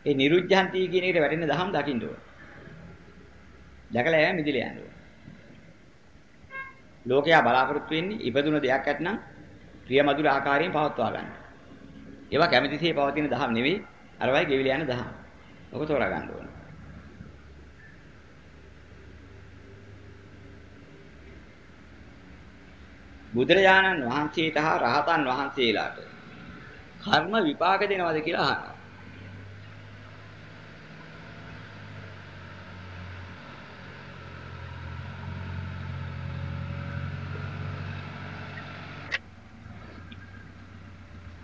ඒ නිරුද්ධාන්ති කියන එකට වැටෙන දහම් දකින්න ඕන. දැකලා එයා මිදිලා යන්න ඕන. ලෝකයා බලාපොරොත්තු වෙන්නේ ඉපදුන දෙයක් ඇත්නම් ප්‍රිය මధుර ආකාරයෙන් පවත්වා ගන්න. ඒවා කැමැතිසේ පවතින දහම් නෙවෙයි අරවයි ගෙවිලා යන දහම්. ඔක තෝරා ගන්න ඕන. බුදුරජාණන් වහන්සේට හා රහතන් වහන්සේලාට කර්ම විපාක දෙනවද කියලා අහනවා.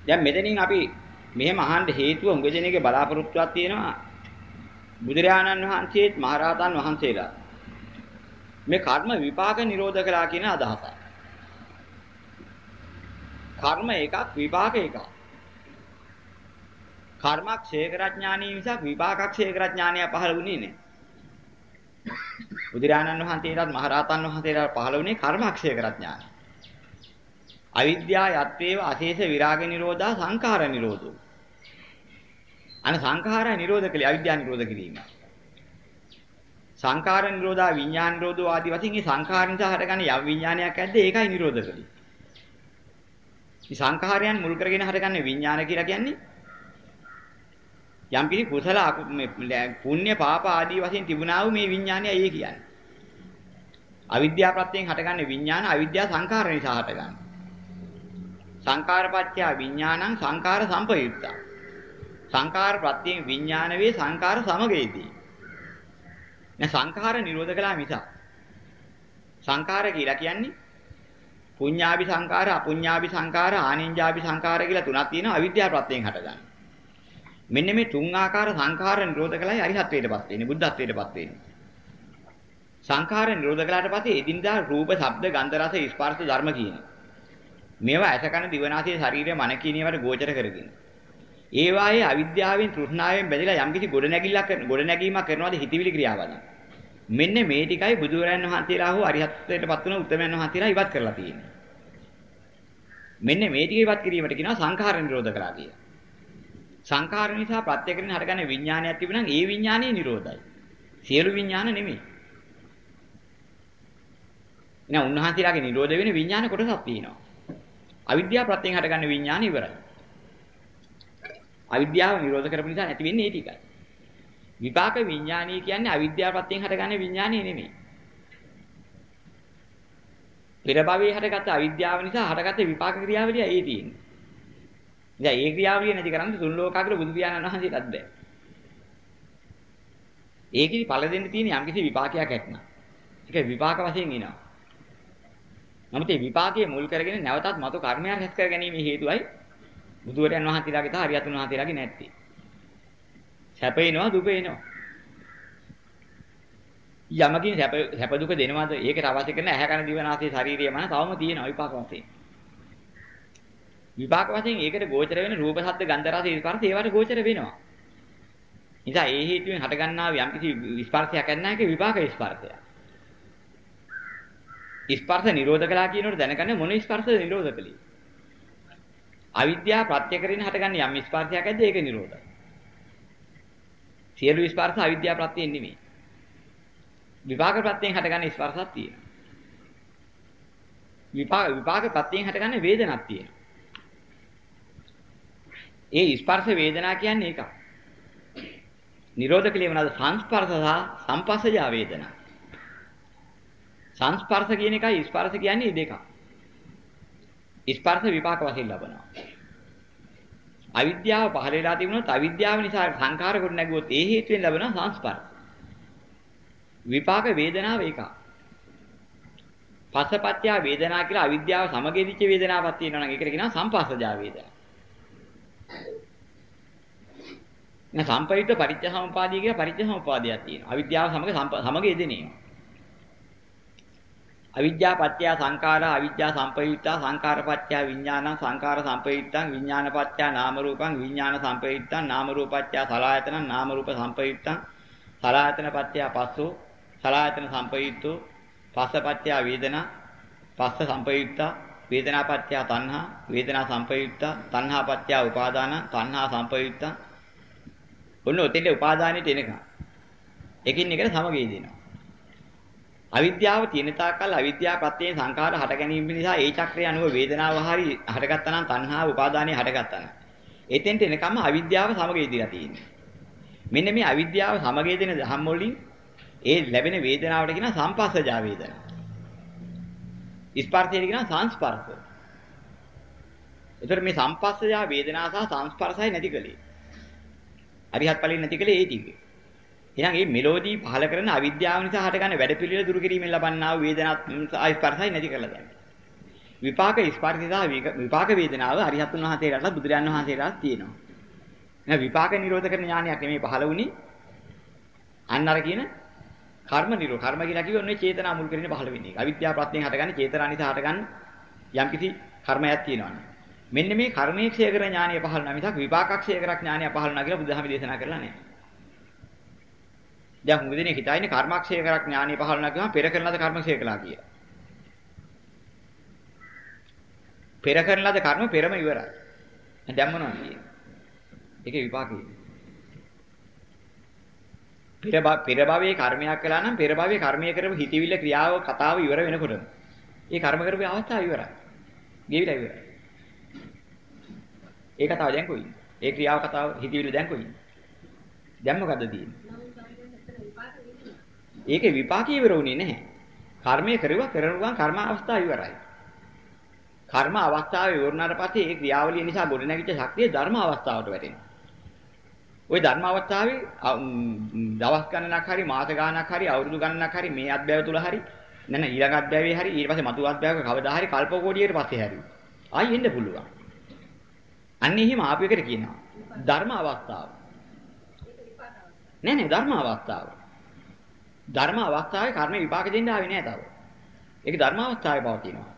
දැන් මෙතනින් අපි මෙහෙම අහන්න හේතුව උඟ දෙනෙක්ගේ බලාපොරොත්තුවක් තියෙනවා බුදුරජාණන් වහන්සේත් මහරහතන් වහන්සේලා මේ කර්ම විපාක නිරෝධ කළා කියන අදහසයි. කර්ම එකක් විපාක එකක්. කර්මක් ශේකරඥානීය මිසක් විපාකක් ශේකරඥානය පහළ වුණේ නැහැ. බුදුරජාණන් වහන්සේටත් මහරහතන් වහන්සේලාට පහළ වුණේ කර්මක් ශේකරඥානයි. අවිද්‍යා යත්වේව අශේෂ විරාග නිරෝධා සංඛාර නිරෝධෝ. අන සංඛාරය නිරෝධ කළේ අවිද්‍යා නිරෝධ කිරීම. සංඛාර නිරෝධා විඥාන නිරෝධෝ ආදී වශයෙන් මේ සංඛාර නිසා හටගන්න යම් විඥානයක් ඇද්ද ඒකයි නිරෝධ කළේ. මේ සංඛාරයන් මුල් කරගෙන හටගන්න විඥාන කියලා කියන්නේ යම් කිසි කුසල පුණ්‍ය පාප ආදී වශයෙන් තිබුණා වූ මේ විඥානයයි ඒ කියන්නේ. අවිද්‍යාව ප්‍රත්‍යයෙන් හටගන්න විඥාන අවිද්‍යා සංඛාර නිසා හටගන්නේ. සංකාරපත්‍ය විඥානං සංකාර සම්පයුක්තා. සංකාර ප්‍රත්‍යයෙන් විඥාන වේ සංකාර සමගයේදී. නැ සංඛාර නිරෝධ කළා මිස. සංඛාර කියලා කියන්නේ පුඤ්ඤාභි සංඛාර අපුඤ්ඤාභි සංඛාර ආනින්ජාභි සංඛාර කියලා තුනක් තියෙනවා අවිද්‍යාව ප්‍රත්‍යයෙන් හටගන්න. මෙන්න මේ තුන් ආකාර සංඛාර නිරෝධ කළයි අරිහත්ත්වයටපත් වෙන්නේ බුද්ධත්වයටපත් වෙන්නේ. සංඛාර නිරෝධ කළාට පස්සේ එදිනදා රූප, ශබ්ද, ගන්ධ, රස, ස්පර්ශ ධර්ම කියන්නේ මේවා ඇස කන දිවනාසය ශරීරය මන කියන ඒවාට ගෝචර කරගෙන. ඒ වායේ අවිද්‍යාවෙන් තෘෂ්ණාවෙන් බැඳලා යම්කිසි ගොඩ නැගිල්ලක් ගොඩ නැගීමක් කරනවාද හිතවිලි ක්‍රියාවලින්. මෙන්න මේ ටිකයි බුදුරයන් වහන්සේලා හෝ අරිහත්ත්වයටපත් වුණ උත්තමයන් වහන්සේලා ඉවත් කරලා තියෙන්නේ. මෙන්න මේ ටික ඉවත් කිරීමට කියනවා සංඛාර නිරෝධ කළා කියලා. සංඛාර නිසා ප්‍රත්‍යක්ෂයෙන් හටගන්න විඥානයක් තිබුණනම් ඒ විඥානයේ නිරෝධයි. සියලු විඥාන නෙමෙයි. එහෙනම් උන්වහන්සේලාගේ නිරෝධ වෙන විඥාන කොටසක් තියෙනවා. අවිද්‍යාව ප්‍රත්‍යයෙන් හටගන්න විඥාන ඉවරයි. අවිද්‍යාව නිරෝධ කරපු නිසා නැති වෙන්නේ ඒ ටිකයි. විපාක විඥානීය කියන්නේ අවිද්‍යාව ප්‍රත්‍යයෙන් හටගන්න විඥානීය නෙමෙයි. පෙර භවයේ හටගත්ත අවිද්‍යාව නිසා හටගත්ත විපාක ක්‍රියාවලිය ඒ තියෙන්නේ. ඉතින් ඒ ක්‍රියාවලිය නැති කරන්න තුන් ලෝකාග්‍ර බුදු පියාණන් වහන්සේටත් බෑ. ඒකෙදි ඵල දෙන්න තියෙන යම්කිසි විපාකයක් ඇත්නම්. ඒක විපාක වශයෙන් එනවා. නමුත් මේ විපාකයේ මුල් කරගෙන නැවතත් මතු කර්මයක් රැස් කර ගැනීම හේතුවයි බුදුරයන් වහන්සේලාගේ තහ හරියතුන් වහන්සේලාගේ නැත්තේ. සැපේනවා දුකේනවා. යමකින් සැප සැප දුක දෙනවද? ඒකට අවශ්‍ය කරන ඇහැ කන දිව නාසය ශාරීරිය මන තවම තියෙනවා විපාක වශයෙන්. විපාක වශයෙන් ඒකට ගෝචර වෙන රූප ශබ්ද ගන්ධ රස ස්පර්ශ ඒවට ගෝචර වෙනවා. නිසා ඒ හේතුවෙන් හටගන්නා යම්කිසි ස්පර්ශයක් නැත්නම් ඒක විපාක ස්පර්ශයක්. ස්පර්ශ නිරෝධ කළා කියනකොට දැනගන්න මොන ස්පර්ශද නිරෝධ කළේ? අවිද්‍යාව ප්‍රත්‍ය කරගෙන හටගන්න යම් ස්පර්ශයක් ඇද්ද ඒක නිරෝධයි. සියලු ස්පර්ශ අවිද්‍යාව ප්‍රත්‍යයෙන් නෙමෙයි. විපාක ප්‍රත්‍යයෙන් හටගන්න ස්පර්ශයක් තියෙනවා. විපාක විපාක ප්‍රත්‍යයෙන් හටගන්න වේදනක් තියෙනවා. ඒ ස්පර්ශ වේදනා කියන්නේ ඒකයි. නිරෝධ කලේ මොනවාද සංස්පර්ශ සහ සංපස්සජා වේදනා. සංස්පර්ශ කියන එකයි ස්පර්ශ කියන්නේ දෙකක්. ස්පර්ශ විපාක වශයෙන් ලබනවා. අවිද්‍යාව පහළ වෙලා තිබුණොත් අවිද්‍යාව නිසා සංඛාර කොට නැගුවොත් ඒ හේතුවෙන් ලැබෙන සංස්පර්ශ. විපාක වේදනාව එකක්. පසපත්‍ය වේදනා කියලා අවිද්‍යාව සමගෙදිච්ච වේදනාවක් තියෙනවා නම් ඒකට කියනවා සංපස්සජා වේදනා. නැ සම්පරිත පරිච්ඡ සමුපාදිය කියලා පරිච්ඡ සමුපාදයක් තියෙනවා. අවිද්‍යාව සමග සමග යෙදෙනේ. අවිද්‍යා පත්‍ය සංඛාරා අවිද්‍යා සම්පයුක්තා සංඛාර පත්‍ය විඥානං සංඛාර සම්පයුක්තං විඥාන පත්‍ය නාම රූපං විඥාන සම්පයුක්තං නාම රූපත්‍ය සලආයතනං නාම රූප සම්පයුක්තං සලආයතන පත්‍ය පස්සෝ සලආයතන සම්පයුක්තෝ පස්සපත්‍ය වේදනා පස්ස සම්පයුක්තා වේදනාපත්‍ය තණ්හා වේදනා සම්පයුක්තා තණ්හාපත්‍ය උපාදාන තණ්හා සම්පයුක්තා. ඔන්න ඔතෙන්ට උපාදානෙට එනකම් එකින් එකට සමගිය දෙනවා අවිද්‍යාව තියෙන තාක්කල් අවිද්‍යාව ප්‍රත්‍යයෙන් සංඛාර හට ගැනීම නිසා ඒ චක්‍රය අනුව වේදනාව හරි හටගත්තා නම් තණ්හාව උපාදානෙ හටගත්තා නම්. එතෙන්ට එනකම්ම අවිද්‍යාව සමගිය දීලා තියෙන්නේ. මෙන්න මේ අවිද්‍යාව සමගිය දෙන ධම්ම වලින් ඒ ලැබෙන වේදනාවට කියන සංපස්සජා වේදනා ස්පර්ශයට කියන සංස්පර්ශ එතකොට මේ සංපස්සජා වේදනා සහ සංස්පර්ශය නැති කලේ අරිහත් ඵලෙ නැති කලේ ඒ ටික එහෙනම් මේ මෙලෝඩි පහල කරන අවිද්‍යාව නිසා හටගන්න වැඩපිළිවෙල දුරු කිරීමෙන් ලබන්නා වූ වේදනාත් ස්පර්ශය නැති කරලා දාන්න. විපාක ස්පර්ශය සහ විපාක වේදනාව අරිහත්තුන් වහන්සේලාට බුදුරයන් වහන්සේලාට තියෙනවා. එහෙනම් විපාක නිරෝධ කරන ඥානයක් නෙමෙයි පහල වුණේ. අන්න අර කියන කර්ම නිරෝධ කර්ම කියලා කිව්වේ ඔන්නේ චේතනා මුල් කරගෙන පහල වෙන්නේ. අවිද්‍යාව ප්‍රත්‍යයෙන් හටගන්නේ චේතනා නිසා හටගන්න යම්කිසි කර්මයක් තියෙනවානේ. මෙන්න මේ කර්මයේ ක්ෂය කර ඥානය පහළ නම් මිසක් විපාකක් ක්ෂය කරක් ඥානය පහළ නැහැ කියලා බුදුහාම දේශනා කරලා නැහැ. දැන් හුඟ දෙනෙක් හිතන්නේ කර්මක්ෂය කරක් ඥානිය පහළ වුණා කියම පෙර කරන ලද කර්මක්ෂය කළා කියලා. පෙර කරන ලද කර්ම පෙරම ඉවරයි. දැන් මොනවද කියන්නේ? ඒකේ විපාකේ. පෙර පෙර භවයේ කර්මයක් කළා නම් පෙර භවයේ කර්මය කරපු හිතවිල්ල ක්‍රියාව කතාව ඉවර වෙනකොටම ඒ කර්ම කරපු අවස්ථාව ඉවරයි. ගෙවිලා ඉවරයි. ඒ කතාව දැන් කොයි? ඒ ක්‍රියාව කතාව හිතවිල්ල දැන් කොයි? දැන් මොකද්ද තියෙන්නේ? ඒකේ විපාකී ඉවර වුණේ නැහැ. කර්මය කරුවා කරනවා කර්ම අවස්ථාව ඉවරයි. කර්ම අවස්ථාවේ ඉවරනාට පස්සේ ඒ ක්‍රියාවලිය නිසා ගොඩනැගිච්ච ශක්තිය ධර්ම අවස්ථාවට වැටෙනවා. ওই ධර්ම අවස්ථාවේ දවස් ගණනක් හරි මාස ගණනක් හරි අවුරුදු ගණනක් හරි මේ අධ්‍යයය තුල හරි නැන ඊළඟ අධ්‍යයයේ හරි ඊට පස්සේ මතු අධ්‍යයක කවදා හරි කල්ප කෝටියට පස්සේ හරි ආයි එන්න පුළුවන්. අන්න එහෙම ආපු එකට කියනවා ධර්ම අවස්ථාව. නෑ නෑ ධර්ම අවස්ථාව. ධර්ම අවස්ථාවේ කර්ම විපාක දෙන්න ආවේ නෑ තව. ඒක ධර්ම අවස්ථාවේ පවතිනවා.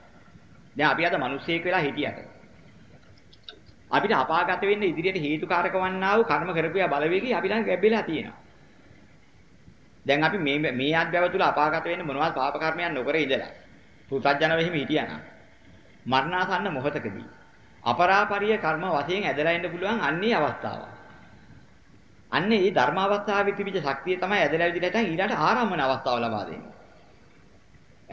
දැන් අපි අද මිනිස්සෙක් වෙලා හිටියට අපිට අපාගත වෙන්න ඉදිරියට හේතුකාරක වන්නා වූ කර්ම කරපියා බලවේගي අපි ළඟ ගැඹෙලා තියෙනවා. දැන් අපි මේ මේ අධ්‍යයව තුල අපාගත වෙන්න මොනවද පාප කර්මයන් නොකර ඉඳලා පුතත්ජන වෙහිම හිටියානම් මරණාසන්න මොහොතකදී අපරාපරිය කර්ම වශයෙන් ඇදලා ඉන්න පුළුවන් අන්නේ අවස්ථාව. අන්නේ මේ ධර්ම අවස්ථාවේ තිබිච්ච ශක්තිය තමයි ඇදලා විදිහට ඊළඟට ආරම්භන අවස්ථාව ලබා දෙන්නේ.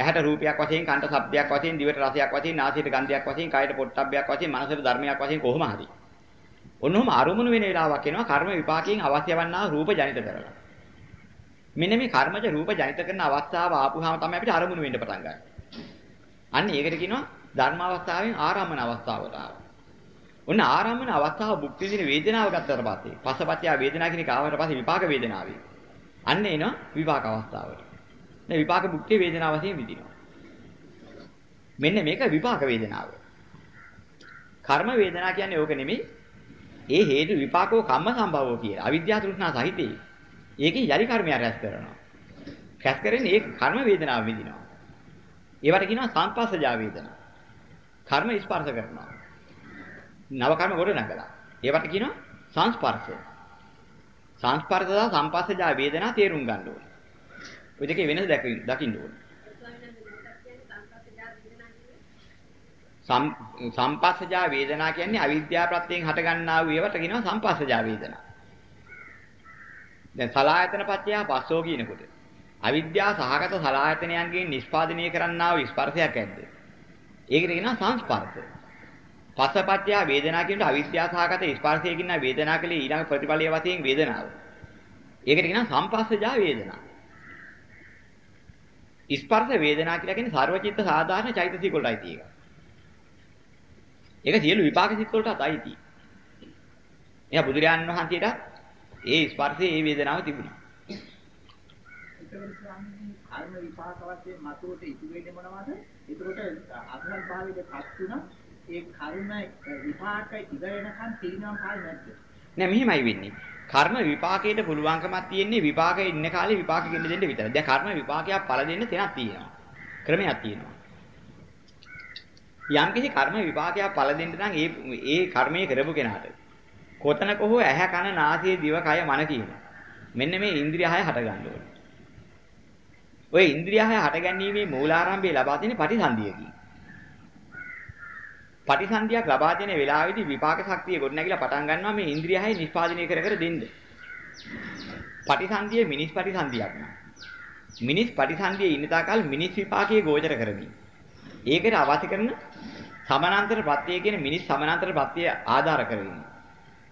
ඇහැට රූපයක් වශයෙන්, කනට ශබ්දයක් වශයෙන්, දිවට රසයක් වශයෙන්, නාසයට ගන්ධයක් වශයෙන්, කයට පොට්ටබ්බයක් වශයෙන්, මනසට ධර්මයක් වශයෙන් කොහොම හරි. ඔන්නෝම අරුමුණු වෙන වෙලාවක් එනවා කර්ම විපාකයෙන් අවශ්‍ය වන්නා රූප ජනිත කරලා. මෙන්න මේ කර්මජ රූප ජනිත කරන අවස්ථාව ආපුහම තමයි අපිට අරමුණු වෙන්න පටන් ගන්නේ. අන්න ඒකට කියනවා ධර්ම අවස්ථාවෙන් ආරම්භන අවස්ථාවට ආවා. ඔන්න ආරම්භන අවස්ථාව භුක්ති විඳින වේදනාව ගත්තට පස්සේ පස්සපත්‍ය වේදනාව කියන එක ආවට පස්සේ විපාක වේදනාවේ. අන්න එනවා විපාක අවස්ථාවට. දැන් විපාක භුක්ති වේදනාව වශයෙන් විඳිනවා. මෙන්න මේක විපාක වේදනාව. කර්ම වේදනා කියන්නේ ඕක නෙමෙයි. ඒ හේතු විපාකෝ කම්ම සම්භවෝ කියලා. අවිද්‍යාව තෘෂ්ණා සහිතේ. ඒකේ යලි කර්මය රැස් කරනවා. රැස් කරන්නේ ඒ කර්ම වේදනාව විඳිනවා. ඒවට කියනවා සංපස්සජා වේදනා. කර්ම ස්පර්ශ කරනවා. නව කර්ම ගොඩ නැගලා. ඒවට කියනවා සංස්පර්ශය. සංස්පර්ශ සහ සංපස්සජා වේදනා තේරුම් ගන්න ඕනේ. ඔය දෙකේ වෙනස දකින්න ඕනේ. සම්පස්සජා වේදනා කියන්නේ අවිද්‍යාව ප්‍රත්‍යයෙන් හටගන්නා වූ ඒවට කියනවා සම්පස්සජා වේදනා. දැන් සලායතන පත්‍ය පස්සෝ කියනකොට අවිද්‍යාව සහගත සලායතනයන්ගෙන් නිෂ්පාදනය කරන්නා වූ ස්පර්ශයක් ඇද්ද? ඒකට කියනවා සංස්පර්ශය. පස්සපත්‍ය වේදනා කියනට අවිද්‍යාව සහගත ස්පර්ශයකින් වේදනා කලේ ඊළඟ ප්‍රතිඵලයේ වශයෙන් වේදනාව. ඒකට කියනවා සම්පස්සජා වේදනා. ස්පර්ශ වේදනා කියලා කියන්නේ සර්වචිත්ත සාධාරණ චෛතසික වලටයි තියෙන්නේ. ඒක සියලු විපාක සිත් වලටත් අයිති. එයා බුදුරජාන් වහන්සේට ඒ ස්පර්ශයේ ඒ වේදනාව තිබුණා. කර්ම විපාක වශයෙන් මතුවට ඉතුරු වෙන්නේ මොනවද? ඒකට අසහල් භාවයට පත් වුණා ඒ කර්ම විපාක ඉවර වෙනකන් තීරණම් කාලේ නැද්ද? නෑ මෙහෙමයි වෙන්නේ. කර්ම විපාකයට පුළුවන්කමක් තියෙන්නේ විපාකේ ඉන්න කාලේ විපාක ගෙන්න දෙන්න විතරයි. දැන් කර්ම විපාකයක් පළ දෙන්න තැනක් තියෙනවා. ක්‍රමයක් තියෙනවා. යම්කිසි කර්ම විපාකයක් පළ දෙන්න නම් ඒ ඒ කර්මයේ කරපු කෙනාට කොතනක හෝ ඇහැ කන නාසය දිව කය මන කියන මෙන්න මේ ඉන්ද්‍රිය හය හට ගන්න ඕනේ. ඔය ඉන්ද්‍රිය හය හටගැනීමේ මූලාරම්භය ලබා දෙන්නේ පටිසන්ධියකින්. පටිසන්ධියක් ලබා දෙන වෙලාවේදී විපාක ශක්තිය ගොඩනැගිලා පටන් ගන්නවා මේ ඉන්ද්‍රිය හය නිෂ්පාදනය කර කර දෙන්න. පටිසන්ධියේ මිනිස් පටිසන්ධියක් නා. මිනිස් පටිසන්ධියේ ඉන්න තාකල් මිනිස් විපාකයේ ගෝචර කරමින්. ඒකට අවශ්‍ය කරන සමානාන්තර ප්‍රත්‍යය කියන මිනිස් සමානාන්තර ප්‍රත්‍යය ආධාර කරගෙන.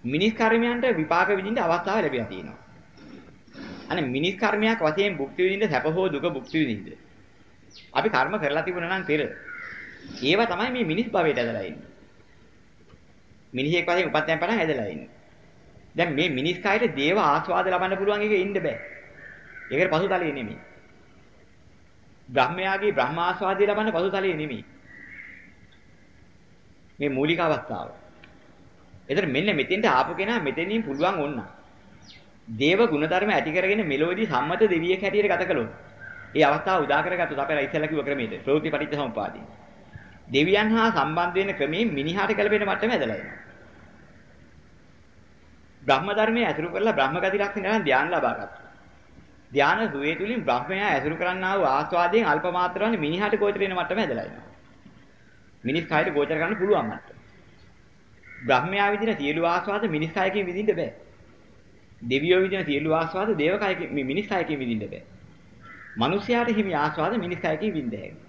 මිනිස් කර්මයන්ට විපාක විඳින්න අවස්ථාව ලැබිලා තියෙනවා. අනේ මිනිස් කර්මයක් වශයෙන් භුක්ති විඳින්න සැප හෝ දුක භුක්ති විඳින්න. අපි කර්ම කරලා තිබුණා නම් පෙර. ඒවා තමයි මේ මිනිස් භවයට ඇදලා ඉන්නේ. මිනිහෙක් වශයෙන් උපත්යන් පටන් ඇදලා ඉන්නේ. දැන් මේ මිනිස් කායට දේව ආස්වාද ලබන්න පුළුවන් එකේ ඉන්න බෑ. ඒකට පසුතලයේ නෙමෙයි. බ්‍රහ්මයාගේ බ්‍රහ්ම ආස්වාදය ලබන්න පසුතලයේ නෙමෙයි. මේ මූලික අවස්ථාව. එතන මෙන්න මෙතෙන්ට ආපු කෙනා මෙතනින් පුළුවන් ඕන්න. දේව ගුණධර්ම ඇති කරගෙන මෙලොවදී සම්මත දෙවියෙක් හැටියට ගත කළොත්. ඒ අවස්ථාව උදා කරගත්තොත් අපේ ඉස්සෙල්ලා කිව්ව ක්‍රමයේද ප්‍රවෘත්ති පටිච්චසමුපාදේ. දෙවියන් හා සම්බන්ධ වෙන ක්‍රමයේ මිනිහාට ගැලපෙන මට්ටම ඇදලා එනවා. බ්‍රහ්ම ධර්මයේ ඇසුරු කරලා බ්‍රහ්ම ගති ලක්ෂණ ධ්‍යාන ලබා ගත්තා. ධ්‍යාන සුවේ තුලින් බ්‍රහ්මයා ඇසුරු කරන්නා වූ ආස්වාදයෙන් අල්ප මාත්‍රවන්නේ මිනිහාට ගෝචර වෙන මට්ටම ඇදලා එනවා. මිනිස් කයට ගෝචර කරන්න පුළුවන් මට්ටම. බ්‍රහ්මයා විදින සියලු ආස්වාද මිනිස් කයකින් විඳින්න බෑ. දෙවියෝ විදින සියලු ආස්වාද දේව කයකින් මිනිස් කයකින් විඳින්න බෑ. මිනිස්යාට හිමි ආස්වාද මිනිස් කයකින් විඳ හැකියි.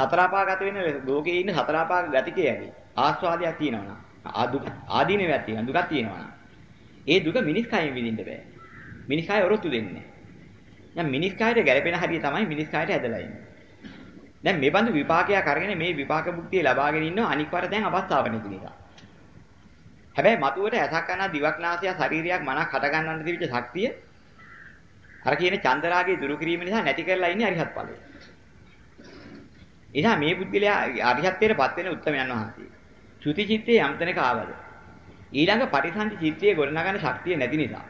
සතරපාගත වෙන ලෝකේ ඉන්න සතරපාග ගතිකයගේ ආස්වාදයක් තියෙනවා නම් ආදීනවයක් තියෙනවා දුකක් තියෙනවා නම් ඒ දුක මිනිස් කයෙන් විඳින්න බෑ. මිනිස් කය ඔරොත්තු දෙන්නේ නැහැ. දැන් මිනිස් කයට ගැළපෙන හරිය තමයි මිනිස් කයට ඇදලා ඉන්නේ. දැන් මේ බඳු විපාකයක් අරගෙන මේ විපාක භුක්තිය ලබාගෙන ඉන්නව අනික්වර දැන් අවස්ථාව නැති නිසා. හැබැයි මතුවට ඇසක් කරන දිවක් නාසය ශරීරයක් මනක් හට ගන්නන්න තිබිච්ච ශක්තිය අර කියන චන්දරාගේ දුරු කිරීම නිසා නැති කරලා ඉන්නේ අරිහත් ඵලය. එහා මේ පුද්ගලයා අරිහත්ත්වයටපත් වෙන උත්තරමයන් වහන්සේ. චුති චිත්තේ යම් තැනක ආවද? ඊළඟ පරිසන්ති චිත්තයේ ගොඩනගන ශක්තිය නැති නිසා.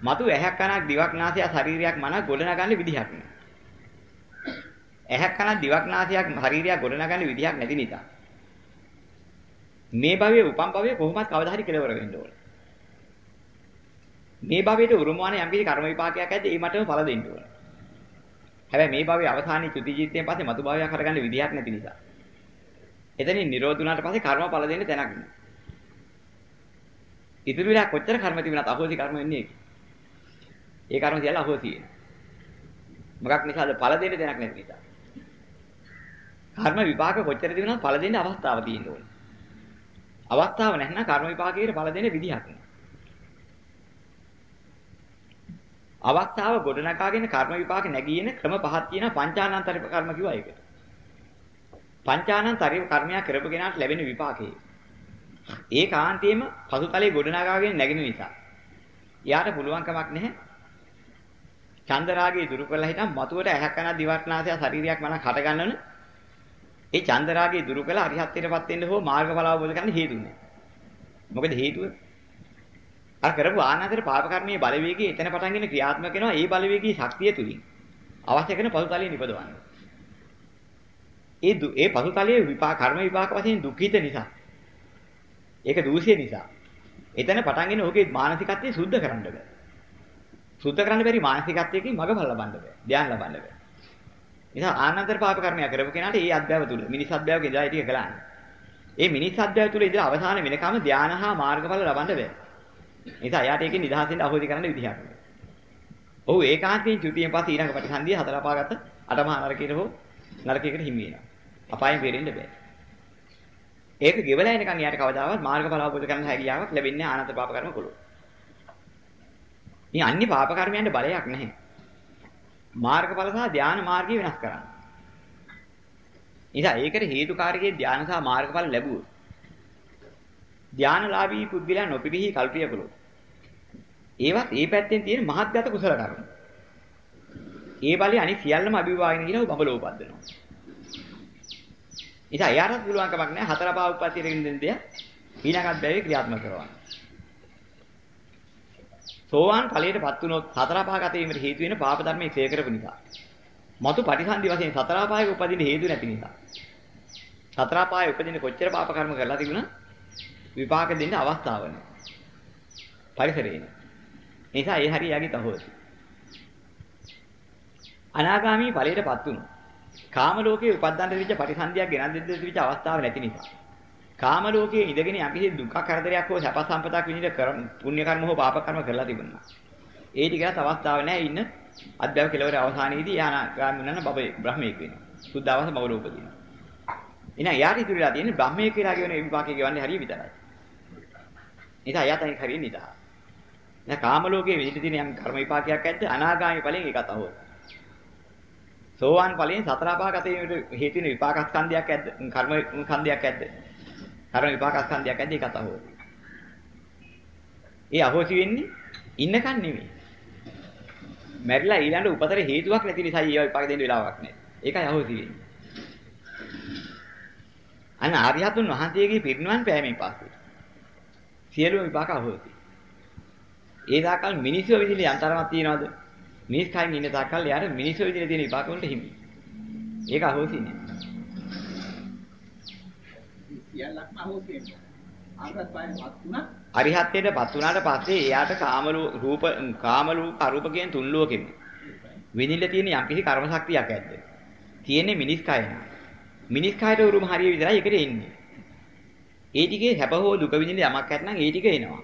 මතු ඇහැක් කනක් දිවක් නාසයක් ශරීරයක් මනක් ගොඩනගන්න විදිහක් නෑ. ඇහැක් කනක් දිවක් නාසයක් ශරීරයක් ගොඩනගන්න විදිහක් නැති නිසා. මේ භවයේ උපම් භවයේ කොහොමත් කවදා හරි කෙලවර වෙන්න ඕන. මේ භවයට උරුමවන යම් කිසි කර්ම විපාකයක් ඇද්ද ඒ මටම ඵල දෙන්න ඕන. හැබැයි මේ භවයේ අවසානයේ චුති ජීවිතයෙන් පස්සේ මතු භවයක් කරගන්න විදිහක් නැති නිසා. එතනින් නිරෝධ වුණාට පස්සේ කර්ම ඵල දෙන්න තැනක් නෑ. ඉතුරු වෙලා කොච්චර කර්ම තිබුණත් අහෝසි කර්ම වෙන්නේ ඒ කර්ම සියල්ල අහෝසි වෙනවා. මොකක් නිසාද ඵල දෙන්න තැනක් නැති නිසා. කර්ම විපාක කොච්චර තිබුණත් ඵල දෙන්න අවස්ථාව තියෙන්න ඕනේ. අවස්ථාව නැත්නම් කර්ම විපාකයේ ඵල දෙන්න විදිහක් නෑ. අවස්ථාව ගොඩනගාගෙන කර්ම විපාක නැගීන ක්‍රම පහක් තියෙනවා පංචානන්තරික කර්ම කිව්වා ඒකට. පංචානන්තරික කර්මයක් කරපු කෙනාට ලැබෙන විපාකේ. ඒ කාන්තේම පසුතලයේ ගොඩනගාගෙන නැගෙන නිසා. එයාට පුළුවන් කමක් නැහැ. චන්දරාගේ දුරු කරලා හිටන් මතුවට ඇහැක් කනක් දිවක් නාසය ශරීරයක් මනක් හට ගන්නවනේ. ඒ චන්දරාගේ දුරු කළ අරිහත්ත්වයටපත් වෙන්න හෝ මාර්ගඵල අවබෝධ කරගන්න හේතු නැහැ. මොකද හේතුව? අර කරපු ආනන්තර පාප කර්මයේ බලවේගය එතන පටන්ගෙන ක්‍රියාත්මක වෙනවා. ඒ බලවේගී ශක්තිය තුලින් අවශ්‍ය කරන පසුතලයේ නිපදවන්න. ඒ ඒ පසුතලයේ විපාක කර්ම විපාක වශයෙන් දුක්ඛිත නිසා. ඒක දූෂ්‍ය නිසා. එතන පටන්ගෙන ඔහුගේ මානසිකත්වය සුද්ධ කරන්න බෑ. සුද්ධ කරන්න බැරි මානසිකත්වයකින් මගඵල ලබන්න බෑ. ධ්‍යාන ලබන්න බෑ. නිසා ආනන්තර පාප කර්මයක් කරපු කෙනාට ඒ අධ්‍යාව තුල මිනිස් අධ්‍යාවක ඉඳලා ටික කළානේ. ඒ මිනිස් අධ්‍යාව තුල ඉඳලා අවසාන වෙනකම් ධ්‍යාන හා මාර්ගඵල ලබන්න බෑ. නිසා එයාට ඒකේ නිදහසෙන් අහෝදි කරන්න විදිහක් නෑ. ඔහු ඒකාන්තයෙන් චුතියෙන් පස්සේ ඊළඟ ප්‍රතිසන්දිය හතර පාගත්ත අටමහා නරකයට හෝ නරකයකට හිමි වෙනවා. අපායෙන් බේරෙන්න බෑ. ඒක ගෙවලා එනකන් යාට කවදාවත් මාර්ගඵල අවබෝධ කරගන්න හැකියාවක් ලැබෙන්නේ ආනන්ත පාප කර්ම කුළු. මේ අන්නේ පාප කර්මයන්ට බලයක් නැහැ. මාර්ගඵල සහ ධාන මාර්ගය වෙනස් කරන්න. ඉතින් ඒකට හේතුකාරකයේ ධාන සහ මාර්ගඵල ලැබුවොත් ධානලාභී පුද්ගලයන් නොපිරිහි කල්පිය කළොත් ඒවත් ඒ පැත්තෙන් තියෙන මහත්ගත කුසල කර්ම. ඒ බලي අනිත් සියල්ලම අභිවාගෙන කියලා බඹලෝ උපද්දනවා. ඉතින් අයාරත් පුළුවන් කමක් නැහැ හතර පහ උප්පත්තියට ගෙන දෙය ඊළඟත් බැවේ ක්‍රියාත්මක කරනවා. සෝවාන් ඵලයටපත් වුණොත් හතර පහ ගත වීමට හේතු වෙන පාප ධර්මයේ ක්ෂය කරපු නිසා. මතු පරිසන්දි වශයෙන් සතර පහයක උපදින හේතු නැති නිසා. සතර පහයේ උපදින කොච්චර පාප කර්ම කරලා තිබුණා විපාක දෙන්න අවස්ථාව නැහැ. පරිසරේ. නිසා ඒ හරිය යගේ තහවුරු. අනාගාමී ඵලයටපත් වුණා. කාම ලෝකයේ උපද්දන්න තිබිච්ච පරිසන්දියක් ගෙනත් දෙන්න තිබිච්ච අවස්ථාව නැති නිසා. කාම ලෝකයේ ඉඳගෙන යම්කිසි දුක්ඛ කරදරයක් හෝ සැප සම්පතක් විඳින කර පුණ්‍ය කර්ම හෝ පාප කර්ම කරලා තිබුණා. ඒ ටිකවත් අවස්ථාව නැහැ ඉන්න අධ්‍යාප කෙලවර අවසානයේදී යානාගාමී වෙනන බබේ බ්‍රහ්මයෙක් වෙනවා. සුද්ධවස බවල උපදිනවා. එහෙනම් යාට ඉතුරුලා තියෙන්නේ බ්‍රහ්මයෙක් කියලා කියන විපාකේ ගෙවන්නේ හරිය විතරයි. නිසා එයා තමයි හරිය නිදා. දැන් කාම ලෝකයේ විදිහට තියෙන යම් කර්ම විපාකයක් ඇද්ද අනාගාමී ඵලයෙන් ඒකත් අහුව. සෝවාන් ඵලයෙන් සතර අපාගතේ හේතු වෙන විපාක ස්කන්ධයක් ඇද්ද කර්ම ස්කන්ධයක් ඇද්ද? කර්ම විපාක ස්කන්ධයක් ඇද්ද ඒකත් අහුව. ඒ අහෝසි වෙන්නේ ඉන්නකන් නෙමෙයි. මැරිලා ඊළඟ උපතර හේතුවක් නැති නිසා ඒවා විපාක දෙන්න වෙලාවක් නැහැ. ඒකයි අහෝසි වෙන්නේ. අන්න ආර්යහතුන් වහන්සේගේ පිරිනුවන් පෑමෙන් පස්සේ සියලුම විපාක අහෝසි. ඒ දාකල් මිනිස්සු විදිහේ අන්තරමක් තියනවද? මිනිස් කයින් ඉන්න තාක්කල් යාර මිනිස්සු විදිහේ තියෙන විපාක වලට හිමි. ඒක අහෝසි නේ. සියල්ලක්ම අහෝසි වෙනවා. ආගත් බයපත් වුණා. අරිහත්ත්වයටපත් වුණාට පස්සේ එයාට කාම රූප කාම රූප අරූප කියන තුන් ලෝකෙම විඳින්න තියෙන යම්කිසි කර්ම ශක්තියක් ඇද්ද? තියෙන්නේ මිනිස් කය නා. මිනිස් කයට උරුම හරිය විතරයි ඒකට එන්නේ. ඒ ටිකේ හැප හෝ දුක විඳින්න යමක් ඇත්නම් ඒ ටික එනවා.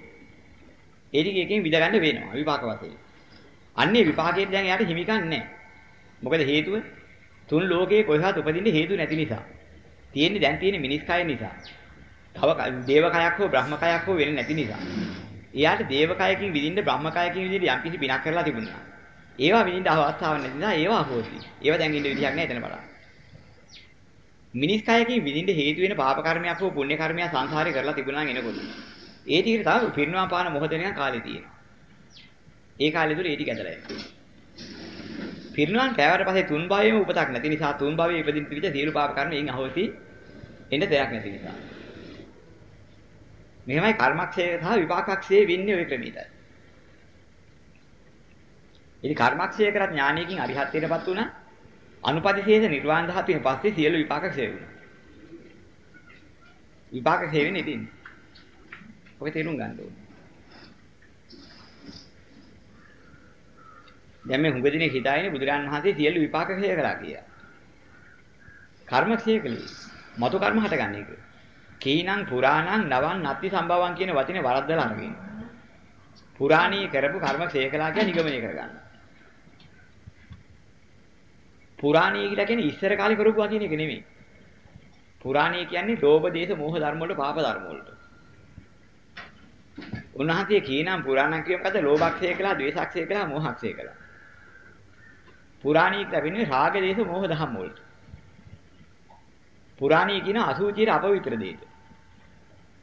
ඒ ටික එකෙන් විඳ ගන්න වෙනවා විපාක වශයෙන්. අන්නේ විපාකයෙන් දැන් එයාට හිමිකම් නැහැ. මොකද හේතුව? තුන් ලෝකේ කොහොමද උපදින්න හේතු නැති නිසා. තියෙන්නේ දැන් තියෙන්නේ මිනිස් කය නිසා. තව දේව කයක් හෝ බ්‍රහ්ම කයක් හෝ වෙන්නේ නැති නිසා. එයාට දේව කයකින් විඳින්න බ්‍රහ්ම කයකින් විඳින්න යම් කිසි පිනක් කරලා තිබුණා. ඒවා විඳින්න අවස්ථාවක් නැති නිසා ඒවා අහෝසි. ඒවා දැන් ඉන්න විදිහක් නැහැ එතන බලන්න. මිනිස් කයකින් විඳින්න හේතු වෙන පාප කර්මයක් හෝ පුණ්‍ය කර්මයක් සංසාරේ කරලා තිබුණා නම් එනකොට. ඒ ටිකට තව පිරිනවම් පාන මොහොත වෙනකන් කාලේ තියෙනවා. ඒ කාලේ තුල ඒ ටික ඇදලා යනවා. පිරිනවම් පෑවට පස්සේ තුන් භවයේම උපතක් නැති නිසා තුන් භවයේ ඉපදින්න තිබිච්ච සියලු පාප කර්ම එයින් අහෝසි එන්න දෙයක් නැති නිසා. මෙහෙමයි කර්මක්ෂය සහ විපාකක්ෂය වෙන්නේ ওই ක්‍රමයටයි. ඉතින් කර්මක්ෂය කරත් ඥානයකින් අරිහත්ත්වයටපත් වුණා. අනුපදිශේෂ නිර්වාණ ධාතුවෙන් පස්සේ සියලු විපාක ක්ෂය වෙනවා. විපාක ක්ෂය වෙන්නේ ඉතින්. ඔය තේරුම් ගන්න ඕනේ. දැන් මේ හුඟ දිනේ හිතාගෙන බුදුරන් වහන්සේ සියලු විපාක ක්ෂය කළා කියලා. කර්ම ක්ෂය කළේ. මතු කර්ම හටගන්නේ ඒක. කීනං පුරාණං නවං නත්ති සම්භවං කියන වචනේ වරද්දලා අරගෙන. පුරාණී කරපු කර්ම ක්ෂය කළා කියන නිගමනය කරගන්න. පුරාණී කියලා කියන්නේ ඉස්සර කාලේ කරපුවා කියන එක නෙමෙයි. පුරාණී කියන්නේ ලෝභ දේශ මොහ ධර්ම වලට පාප ධර්ම වලට. උන්වහන්සේ කීනම් පුරාණං කියව මොකද ලෝභක්ෂය කළා, ද්වේෂක්ෂය කළා, මෝහක්ෂය කළා. පුරාණී කියලා වෙන්නේ රාග දේශ මොහ ධම්ම වලට. පුරාණී කියන අසුචිර අපවිත්‍ර දෙයට.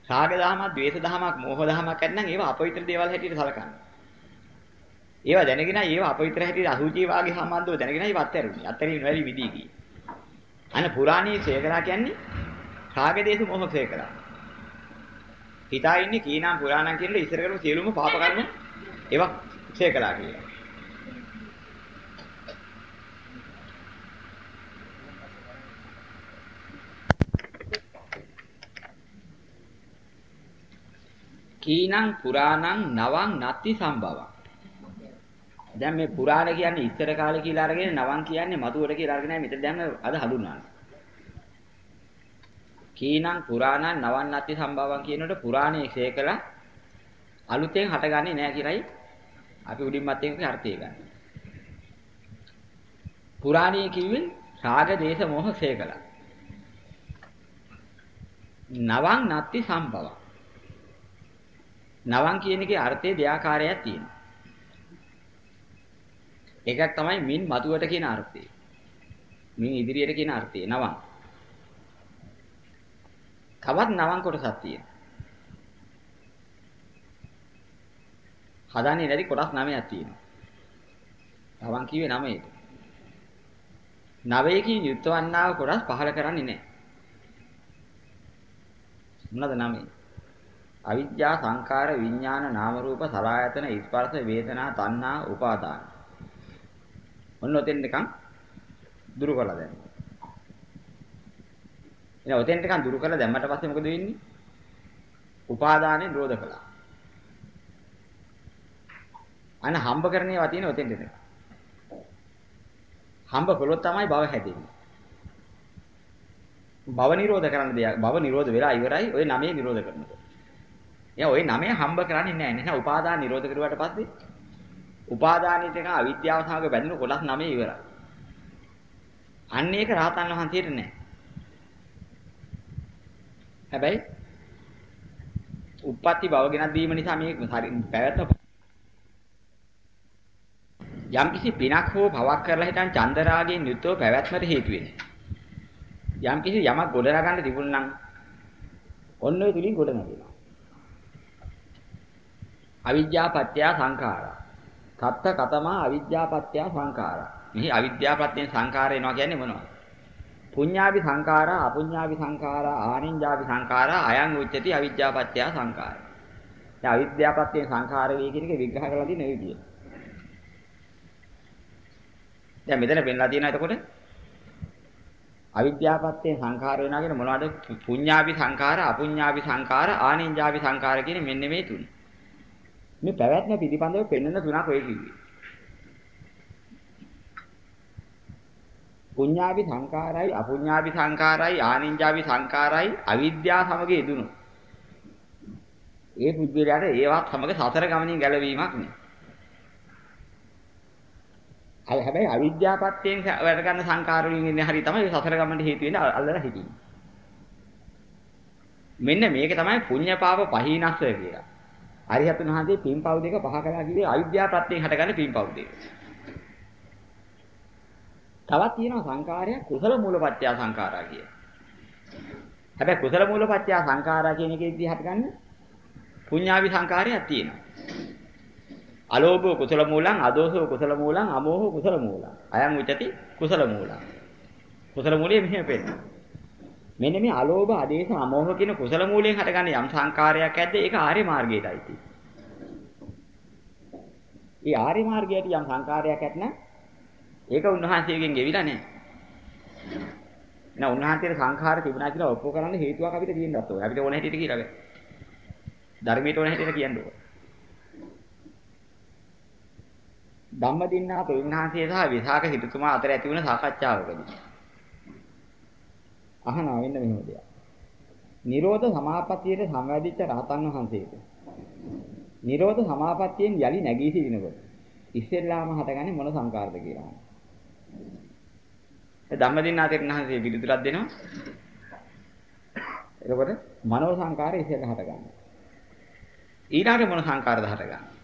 රාග දහමක්, ද්වේෂ දහමක්, මෝහ දහමක් ඇත්නම් ඒවා අපවිත්‍ර දේවල් හැටියට සලකන්න. ඒවා දැනගෙන ඒවා අපවිත්‍ර හැටියට අසුචි වාගේ සම්බන්ධව දැනගෙන ඒවා අත්හැරුණේ. අත්හැරීම වැඩි විදී කි. අන්න පුරාණී සේකරා කියන්නේ රාග දේශ මොහ සේකරා. හිතා ඉන්නේ කීනම් පුරාණම් කියලා ඉස්සර කරපු සියලුම පාප කර්ම ඒවා සේකරා කියලා. කීනං පුරාණං නවං නත්ති සම්භවං දැන් මේ පුරාණ කියන්නේ ඉස්සර කාලේ කියලා අරගෙන නවං කියන්නේ මතුවට කියලා අරගෙන මෙතන දැන් අද හඳුන්වන්නේ කීනං පුරාණං නවං නත්ති සම්භවං කියනකොට පුරාණයේ ක්ෂේකලා අලුතෙන් හටගන්නේ නැහැ කියලයි අපි උඩින් මත් එකේ අර්ථය ගන්න. පුරාණයේ කිව්වේ රාග දේශ මොහ ක්ෂේකලා. නවං නත්ති සම්භවං නවං කියන එකේ අර්ථය දෙආකාරයක් තියෙනවා. එකක් තමයි මින් මතුවට කියන අර්ථය. මින් ඉදිරියට කියන අර්ථය නවං. තවත් නවං කොටසක් තියෙනවා. හදන්නේ නැති කොටස් 9ක් තියෙනවා. නවං කිව්වේ 9ට. නවයකින් යුක්තවන්නා වූ කොටස් පහල කරන්නේ නැහැ. මොනවාද 9? අවිද්‍යා සංකාර විඥාන නාම රූප සලආයතන ස්පර්ශ වේදනා තණ්හා උපාදාන ඔන්න ඔතෙන් නිකන් දුරු කරලා දැම්මා එහෙනම් ඔතෙන් නිකන් දුරු කරලා දැම්මට පස්සේ මොකද වෙන්නේ උපාදානෙ නිරෝධ කළා අන හම්බ කරන්නේ වා තියෙන ඔතෙන් දෙන්න හම්බ කළොත් තමයි භව හැදෙන්නේ. භව නිරෝධ කරන්න දෙයක් භව නිරෝධ වෙලා ඉවරයි ඔය නමේ නිරෝධ කරනකොට. එයා ඔය නමේ හම්බ කරන්නේ නැහැ. නිසා උපාදාන නිරෝධ කරුවාට පස්සේ උපාදානිත එක අවිද්‍යාව සමග බැඳුණු කොටස් නමේ ඉවරයි. අන්න ඒක රහතන් වහන්සේට නැහැ. හැබැයි උප්පත්ති භව ගෙනත් දීම නිසා මේ පැවැත්ම යම් කිසි පිනක් හෝ භවක් කරලා හිටන් චන්දරාගයෙන් යුක්තව පැවැත්මට හේතු වෙන්නේ. යම් කිසි යමක් ගොඩනගා ගන්න තිබුණා නම් ඔන්න ඔය තුලින් ගොඩ නැගෙනවා. අවිද්‍යා පත්‍ය සංඛාරා. තත්ත කතමා අවිද්‍යා පත්‍ය සංඛාරා. මෙහි අවිද්‍යා ප්‍රත්‍යයෙන් සංඛාර එනවා කියන්නේ මොනවද? පුඤ්ඤාවි සංඛාරා අපුඤ්ඤාවි සංඛාරා ආනිඤ්ඤාවි සංඛාරා අයං උච්චති අවිද්‍යා පත්‍ය සංඛාරා. දැන් අවිද්‍යා ප්‍රත්‍යයෙන් සංඛාර වේ කියන එක විග්‍රහ කරලා තියෙන විදිය. දැන් මෙතන පෙන්ලා තියෙනවා එතකොට අවිද්‍යාපත්තේ සංඛාර වෙනවා කියන මොනවද? පුඤ්ඤාවි සංඛාර, අපුඤ්ඤාවි සංඛාර, ආනිඤ්ඤාවි සංඛාර කියන මෙන්න මේ තුන. මේ පැවැත්ම පිළිබඳව පෙන්වන තුනක් ඔය කිව්වේ. පුඤ්ඤාවි සංඛාරයි, අපුඤ්ඤාවි සංඛාරයි, ආනිඤ්ඤාවි සංඛාරයි අවිද්‍යාව සමග යෙදුණු. ඒ පුද්ගලයාට ඒවත් සමග සතර ගමනින් ගැලවීමක් නෑ. අය හැබැයි අවිද්‍යාපත්‍යයෙන් වැඩ ගන්න සංකාර වලින් ඉන්නේ හරි තමයි සසර ගමනට හේතු වෙන්නේ අල්ලලා හිටින්නේ. මෙන්න මේක තමයි පුඤ්ඤ පාප පහීනස්ස කියලා. අරිහතුන් වහන්සේ පින්පව් දෙක පහ කළා කිව්වේ අවිද්‍යාපත්‍යයෙන් හටගන්න පින්පව් දෙක. තවත් තියෙනවා සංකාරයක් කුසල මූලපත්‍ය සංකාරා කිය. හැබැයි කුසල මූලපත්‍ය සංකාරා කියන එකේදී හටගන්න පුඤ්ඤාවි සංකාරයක් තියෙනවා. අලෝභෝ කුසල මූලං අදෝසෝ කුසල මූලං අමෝහෝ කුසල මූලං අයං උච්චති කුසල මූලං කුසල මූලයේ මෙහෙම පෙන්නන මෙන්න මේ අලෝභ ආදේශ අමෝහ කියන කුසල මූලයෙන් හටගන්න යම් සංකාරයක් ඇද්ද ඒක ආර්ය මාර්ගයටයි තියෙන්නේ. ඒ ආර්ය මාර්ගයට යම් සංකාරයක් ඇත්නම් ඒක උන්වහන්සේගෙන් ගෙවිලා නැහැ. නෑ උන්වහන්සේට සංඛාර තිබුණා කියලා ඔප්පු කරන්න හේතුවක් අපිට තියෙන්නත් ඕනේ. අපිට ඕන හැටියට කියලා බෑ. ධර්මයට ඕන හැටියට කියන්න ඕනේ. ධම්මදින්නා ප්‍රවින්හන්සිය සහ විසාක සිටුතුමා අතර ඇති වුණ සාකච්ඡාවකදී අහනවා වෙන්න මෙහෙම දෙයක්. නිරෝධ සමාපත්තියට සම්වැදිච්ච රහතන් වහන්සේට නිරෝධ සමාපත්තියෙන් යලි නැගී සිටිනකොට ඉස්සෙල්ලාම හටගන්නේ මොන සංකාරද කියලා. ඒ ධම්මදින්නා තෙරණහන්සේ පිළිතුරක් දෙනවා. එතකොට මනෝ සංකාරය ඉස්සෙල්ලා හටගන්නවා. ඊළඟට මොන සංකාරද හටගන්නේ?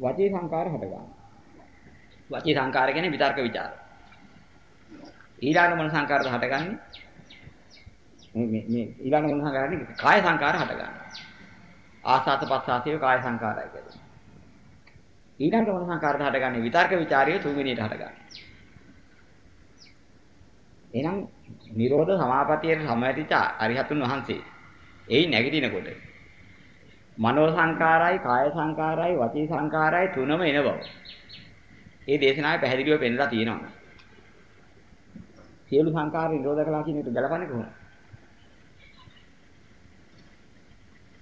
වචී සංකාර හට ගන්නවා. වචී සංකාර කියන්නේ විතර්ක ਵਿਚාර. ඊළඟ මොන සංකාරද හටගන්නේ? මේ මේ මේ ඊළඟ මොන සංකාරද? කාය සංකාර හට ගන්නවා. ආසාත පස්සාසිය කාය සංකාරය කියන්නේ. ඊළඟ මොන සංකාරද හටගන්නේ? විතර්ක ਵਿਚාරය තුන්වෙනියට හටගන්නවා. එහෙනම් නිරෝධ සමාපතියේ සමවැටිච්ච අරිහතුන් වහන්සේ එයි නැගිටිනකොට මනෝ සංකාරයි, කාය සංකාරයි, වචී සංකාරයි තුනම එන බව. ඒ දේශනාවේ පැහැදිලිව පෙන්නලා තියෙනවා. සියලු සංකාර නිරෝධ කළා කියන එක ගලපන්නේ කොහොමද?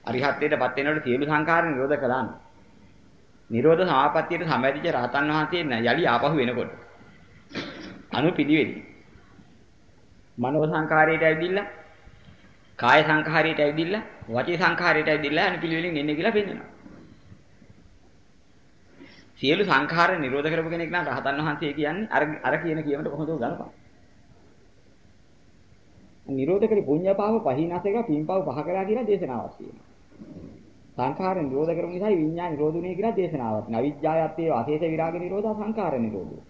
අරිහත්ත්වයටපත් වෙනකොට සියලු සංකාර නිරෝධ කළා නම් නිරෝධ සමාපත්තියට සම්බන්ධිච්ච රහතන් වහන්සේ යලි ආපහු වෙනකොට අනුපිළිවෙලි මනෝ සංකාරයට ඇවිදිලා කාය සංඛාරයට ඇවිදිලා වචී සංඛාරයට ඇවිදිලා අනුපිළිවෙලින් එන්නේ කියලා පෙන්නනවා. සියලු සංඛාර නිරෝධ කරපු කෙනෙක් නම් රහතන් වහන්සේ කියන්නේ අර අර කියන කියමට කොහොමද ගලපන්නේ? නිරෝධ කරි පුඤ්ඤපාව පහිනස එක පින්පව පහ කරලා කියලා දේශනාවක් තියෙනවා. සංඛාර නිරෝධ කරපු නිසා විඤ්ඤාණ නිරෝධුනේ කියලා දේශනාවක්. නවිජ්ජායත්තේ අශේෂ විරාග නිරෝධා සංඛාර නිරෝධෝ.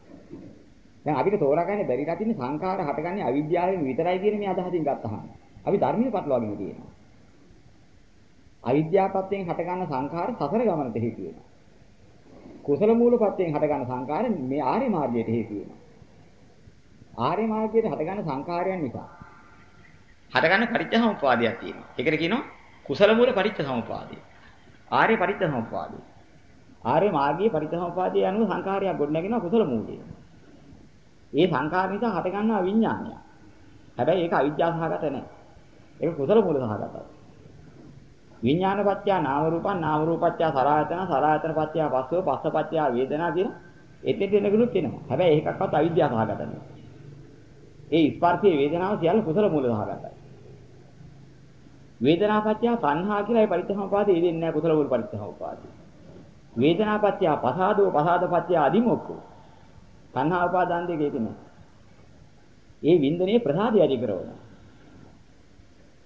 දැන් අපිට තෝරාගන්න බැරිලා තියෙන සංඛාර හටගන්නේ අවිද්‍යාවෙන් විතරයි කියන මේ අදහසින් ගත්තහම. අපි ධර්මයේ පටලවාගෙන තියෙනවා. අවිද්‍යාපත්යෙන් හටගන්න සංඛාර සසර ගමනට හේතු වෙනවා. කුසල මූලපත්යෙන් හටගන්න සංඛාර මේ ආර්ය මාර්ගයට හේතු වෙනවා. ආර්ය මාර්ගයට හටගන්න සංඛාරයන් නිසා හටගන්න පරිච්ඡසමුපාදයක් තියෙනවා. ඒකට කියනවා කුසල මූල පරිච්ඡසමුපාදය. ආර්ය පරිච්ඡසමුපාදය. ආර්ය මාර්ගයේ පරිච්ඡසමුපාදයේ අනුව සංඛාරයක් ගොඩනගෙනවා කුසල මූලය. ඒ සංඛාර නිසා හටගන්නා විඥානය. හැබැයි ඒක අවිද්‍යාව සහගත නැහැ. ඒක කුසල මූල සහගතයි. විඥානපත්‍ය නාම රූපං නාම රූපත්‍ය සලආයතන සලආයතන පත්‍ය පස්සෝ පස්ස පත්‍ය වේදනා කියන එතෙට එනගලුත් එනවා. හැබැයි ඒකක්වත් අවිද්‍යාව සහගත නෙවෙයි. ඒ ස්පර්ශයේ වේදනාව සියල්ල කුසල මූල සහගතයි. වේදනාපත්‍ය සංහා කියලා ඒ පරිත්‍ථමපාදේ දෙන්නේ නැහැ කුසල මූල පරිත්‍ථමපාදේ. වේදනාපත්‍ය පසාදෝ පසාදපත්‍ය අදිමොක්කෝ. සංහා උපාදාන දෙක ඒක නෑ. ඒ වින්දනයේ ප්‍රසාදය ඇති කරනවා.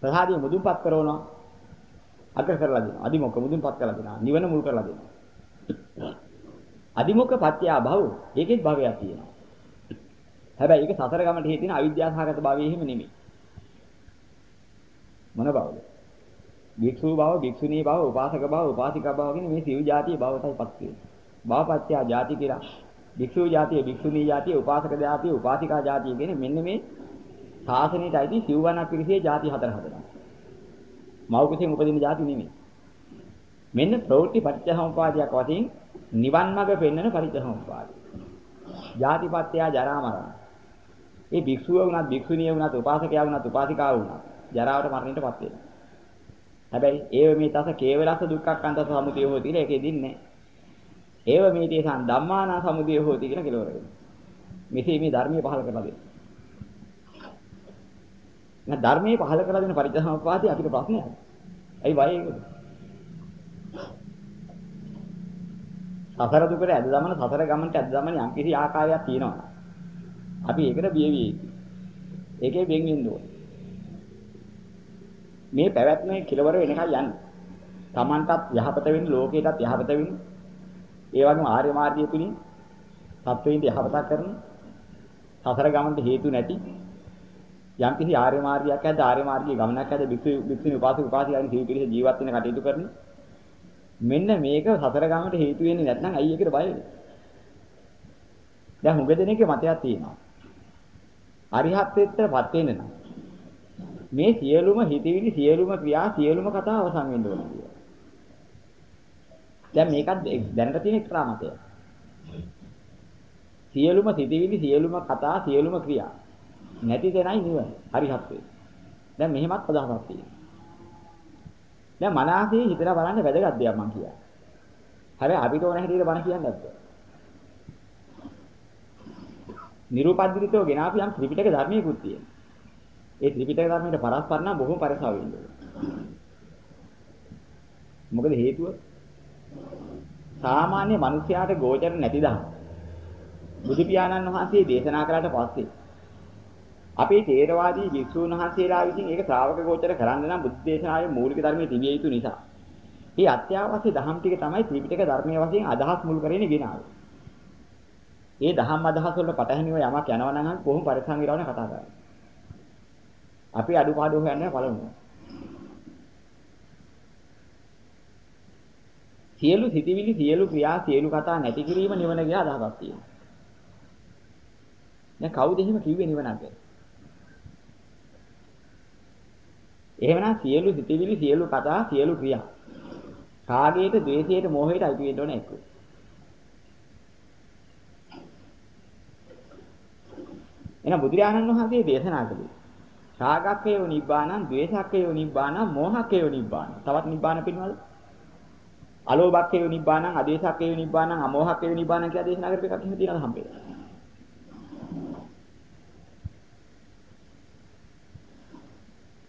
ප්‍රසාදය මුදුන්පත් කරනවා. අග්‍ර කරලා දෙනවා. අදිමොක්ක මුදුන්පත් කරලා දෙනවා. නිවන මුල් කරලා දෙනවා. අදිමොක්ක පත්‍ය භව ඒකෙත් භවයක් තියෙනවා. හැබැයි ඒක සතර ගමට හේතු වෙන අවිද්‍යාසහගත භවයේ හිම නෙමෙයි. මොන බවද? භික්ෂු බව, භික්ෂුණී බව, උපාසක බව, උපාසිකා බව කියන මේ සිව් જાතිය බවටයිපත් වෙනවා. බවපත්‍ය જાති කියලා භික්ෂු જાතිය, භික්ෂුණී જાතිය, උපාසක જાතිය, උපාසිකා જાතිය කියන්නේ මෙන්න මේ සාසනයට අයිති සිව්වනක් පිරිසේ જાති හතර හතරක්. මව් කුසෙන් උපදින જાති නෙමෙයි. මෙන්න ප්‍රවෘත්ති පටිච්චසමුපාදයක් වශයෙන් නිවන් මඟ පෙන්වන පටිච්චසමුපාදය. જાතිපත්‍ය ජරා මරණ. ඒ භික්ෂුව වුණත්, භික්ෂුණිය වුණත්, උපාසකයා වුණත්, උපාසිකාව වුණත් ජරාවට මරණයටපත් වෙනවා. හැබැයි ඒව මේ තස කේවලස දුක්ඛක්ඛන්ත සමුදය හොති කියලා ඒකෙ දින්නේ. ඒව මේ තේසන් ධම්මානා සමුදය හොති කියලා කෙලවර වෙනවා. මෙසේ මේ ධර්මයේ පහල කරලා දෙනවා. නැහ ධර්මයේ පහල කරලා දෙන පරිත්‍යාසමපාතී අපිට ප්‍රශ්නයක්. ඇයි වයි ඒකද? සසර දුකට ඇද දමන සසර ගමනට ඇද දමන යම් කිසි ආකාරයක් තියෙනවා. අපි ඒකට බිය විය යුතුයි. ඒකේ වෙන් වෙන්න ඕනේ. මේ පැවැත්මේ කෙලවර වෙනකන් යන්නේ. Tamanටත් යහපත වෙන්න, ලෝකයටත් යහපත වෙන්න. ඒ වගේම ආර්ය මාර්ගය තුලින් සත්වයින්ට යහපතක් කරන සසර ගමනට හේතු නැති යම් කිසි ආර්ය මාර්ගයක් ඇද්ද ආර්ය මාර්ගයේ ගමනක් ඇද්ද බික්ෂු බික්ෂුනි උපාසක උපාසිකායන් සිව් පිරිස ජීවත් වෙන කටයුතු කරන මෙන්න මේක සතර ගමනට හේතු වෙන්නේ නැත්නම් ඇයි ඒකට බය වෙන්නේ දැන් හුඟ දෙනෙක්ගේ මතයක් තියෙනවා අරිහත්ත්වයටපත් වෙන්න නම් මේ සියලුම හිතවිලි සියලුම ක්‍රියා සියලුම කතා අවසන් වෙන්න ඕන කියලා දැන් මේකත් දැනට තියෙන එක්තරා මතයක් සියලුම සිතවිලි සියලුම කතා සියලුම ක්‍රියා නැති තැනයි නිවන. හරිහත් වේ. දැන් මෙහෙමත් අදහසක් තියෙනවා. දැන් මනසේ හිතලා බලන්න වැදගත් දෙයක් මම කියන්නේ. හැබැයි අපිට ඕන හැටියට බණ කියන්නේ නැද්ද? නිරූපද්දිතව ගෙනාපු යම් ත්‍රිපිටක ධර්මයකුත් තියෙනවා. ඒ ත්‍රිපිටක ධර්මයට පරස්පර නම් බොහොම පරිසාව වෙන්නේ. මොකද හේතුව? සාමාන්‍ය මිනිස්යාට ගෝචර නැති දහම්. බුදු පියාණන් වහන්සේ දේශනා කළාට පස්සේ අපේ තේරවාදී වික්ෂූන් වහන්සේලා විසින් ඒක ශ්‍රාවක ගෝචර කරන්න නම් බුද්ධ දේශනාවේ මූලික ධර්මයේ තිබිය යුතු නිසා. මේ අත්‍යවශ්‍ය දහම් ටික තමයි ත්‍රිපිටක ධර්මයේ වශයෙන් අදහස් මුල් කරගෙන ගෙනාවේ. ඒ දහම් අදහස් වල පටහැනිව යමක් යනවා නම් කොහොම පරිසං විරවණ කතා කරන්නේ. අපි අඩුපාඩු හොයන්නේ පළමුව. සියලු සිතිවිලි සියලු ක්‍රියා සියලු කතා නැති කිරීම නිවන කියලා අදහසක් තියෙනවා. දැන් කවුද එහෙම කිව්වේ නිවනක් ගැන? එහෙමනම් සියලු සිතිවිලි, සියලු කතා, සියලු ක්‍රියා. කාගේට, ද්වේෂයට, මෝහයට අයිති වෙන්න ඕන එක්ක. එහෙනම් බුදුරජාණන් වහන්සේ දේශනා කළේ රාගක්කේව නිබ්බානං, ද්වේෂක්කේව නිබ්බානං, මෝහක්කේව නිබ්බානං. තවත් නිබ්බාන පිළිවල අලෝභක්කේව නිබ්බානං, අදේශක්කේව නිබ්බානං, අමෝහක්කේව නිබ්බානං කියලා දේශනා කරපු එකක් එහෙම තියෙනවද හම්බෙන්නේ?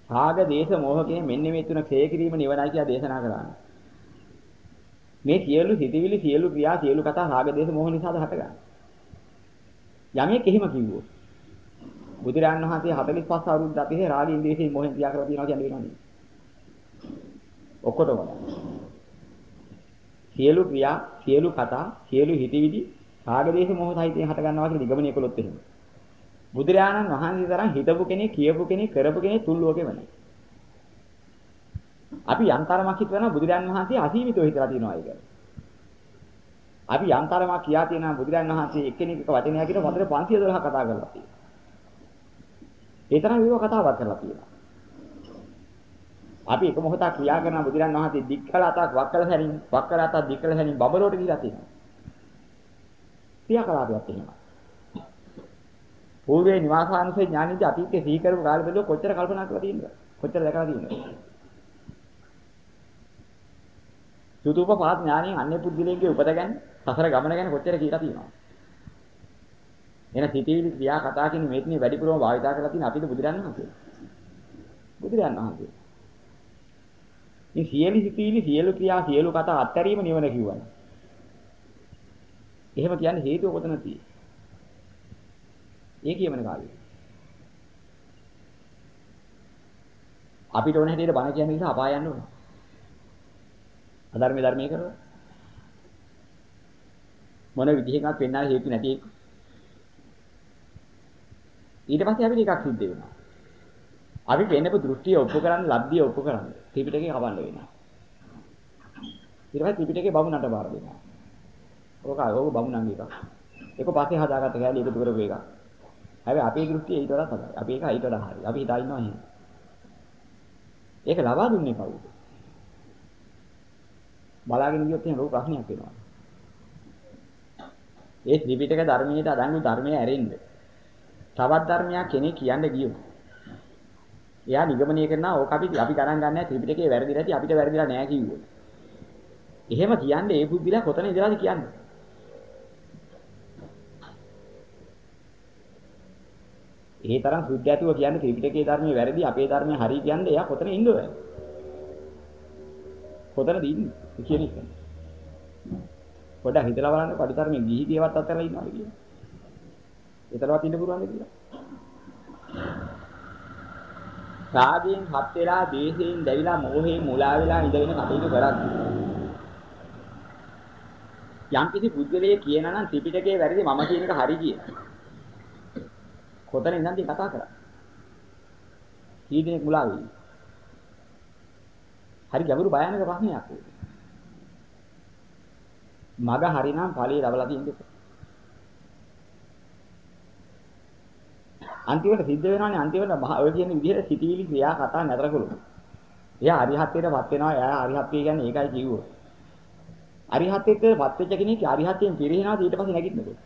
රාග, දේශ, මෝහ කියන මෙන්න මේ තුන ක්ෂය කිරීම නිවනයි කියලා දේශනා කරා. මේ සියලු සිතිවිලි, සියලු ක්‍රියා, සියලු කතා රාග, දේශ, මෝහ නිසාද හටගන්නේ. යමෙක් එහෙම කිව්වොත් බුදුරජාණන් වහන්සේ 45 අවුරුද්ද අපේ රාගින් දේශේ මොහෙන් ක්‍රියා කරලා තියෙනවා කියන්නේ වෙනවනේ. ඔක්කොටම සියලු ක්‍රියා, සියලු කතා, සියලු හිතවිලි රාග දේශ මොහ සහිතයෙන් හට ගන්නවා කියන නිගමනය කළොත් එහෙම. බුදුරජාණන් වහන්සේ තරම් හිතපු කෙනෙක්, කියපු කෙනෙක්, කරපු කෙනෙක් තුන් ලෝකෙම නැහැ. අපි යන්තරමක් හිතනවා බුදුරජාණන් වහන්සේ අසීමිතව හිතලා තියෙනවා ඒක. අපි යන්තරමක් කියා තියෙනවා බුදුරජාණන් වහන්සේ එක්කෙනෙක් එක වචනයක් කියන වදර 512 කතා කරලා තියෙනවා. ඒ තරම් විව කතාවක් කරලා තියෙනවා. අපි එක මොහොතක් ක්‍රියා කරන බුදුරජාණන් වහන්සේ දික්කල අතක් වක්කල හැරින් වක්කල අතක් දික්කල හැරින් බබලෝට ගිහිලා තියෙනවා. ක්‍රියාකලාපයක් එහෙමයි. పూర్වේ නිවාසානුසේ ඥානෙදි අතීතයේ සිහි කරපු කාලෙ බැලුව කොච්චර කල්පනා කරලා තියෙනවද? කොච්චර දැකලා තියෙනවද? සුදුපපාත ඥානෙන් අන්නේ පුද්ගලයන්ගේ උපත ගැන සසර ගමන ගැන කොච්චර කියලා තියෙනවද? එන සිටිවිලි ක්‍රියා කතා කියන මේකනේ වැඩිපුරම භාවිතා කරලා තියෙන අපිට බුදුරන් වහන්සේ. බුදුරන් වහන්සේ. මේ සියලු සිටිවිලි සියලු ක්‍රියා සියලු කතා අත්හැරීම නිවන කිව්වනේ. එහෙම කියන්නේ හේතුව කොතන තියෙන්නේ? ඒ කියමන කාලේ. අපිට ඕන හැටියට බණ කියන නිසා අපාය යන්න ඕනේ. අධර්මයේ ධර්මයේ කරලා මොන විදිහකින්වත් පෙන්වන්න හේතු නැති එක. ඊට පස්සේ අපිට එකක් සිද්ධ වෙනවා. අපි වෙනපු දෘෂ්ටිය ඔප්පු කරන්න, ලබ්ධිය ඔප්පු කරන්න. ත්‍රිපිටකේ කවන්න වෙනවා. ඊට පස්සේ ත්‍රිපිටකේ බමුණට බාර දෙනවා. ඕක ඕක බමුණන් එකක්. ඒක පස්සේ හදාගත්ත කැලේ එකතු කරපු එකක්. හැබැයි අපේ දෘෂ්ටිය ඊට වඩා හොඳයි. අපි ඒක ඊට වඩා හරි. අපි හිතා ඉන්නවා එහෙම. ඒක ලබා දුන්නේ කවුද? බලාගෙන ගියොත් එහෙම ලොකු ප්‍රශ්නයක් වෙනවා. ඒ ත්‍රිපිටක ධර්මයේ අදංගු ධර්මයේ ඇරෙන්න. තවත් ධර්මයක් කෙනෙක් කියන්න ගියොත්. එයා නිගමනය කරනවා ඕක අපි අපි ගණන් ගන්න නැහැ ත්‍රිපිටකේ වැරදි නැති අපිට වැරදිලා නැහැ කිව්වොත්. එහෙම කියන්නේ ඒ බුද්ධිලා කොතන ඉඳලාද කියන්නේ? ඒ තරම් සුද්ධ ඇතුව කියන්නේ ත්‍රිපිටකයේ ධර්මයේ වැරදි අපේ ධර්මයේ හරි කියන්නේ එයා කොතන ඉන්නවද? කොතනද ඉන්නේ කියන එක. පොඩ්ඩක් හිතලා බලන්න පරිතරමේ ගිහි දේවත් අතරලා ඉන්නවද කියලා. එතරම්වත් ඉන්න පුළුවන්ද කියලා. රාගයෙන් හත් වෙලා, දේශයෙන් දැවිලා, මෝහයෙන් මුලා වෙලා ඉඳගෙන කටයුතු කරද්දී යම් කිසි පුද්ගලයෙක් කියනවා නම් ත්‍රිපිටකයේ වැරදි මම කියන එක හරි කියලා. කොතන ඉඳන්ද කතා කරන්නේ? කී දෙනෙක් මුලා වෙයි? හරි ගැඹුරු භයානක ප්‍රශ්නයක් ඒක. මග හරිනම් ඵලයේ ලබලා තියෙන්නේ. අන්තිමට සිද්ධ වෙනවානේ අන්තිමට ඔය කියන විදිහට සිටිවිලි ක්‍රියා කතා නැතර කළොත්. එයා අරිහත්ත්වයටපත් වෙනවා. එයා අරිහත්ත්වය කියන්නේ ඒකයි කිව්වොත්. අරිහත්ත්වයටපත් වෙච්ච කෙනෙක් අරිහත්ත්වයෙන් පිරිනවද ඊට පස්සේ නැගිටිනකොට.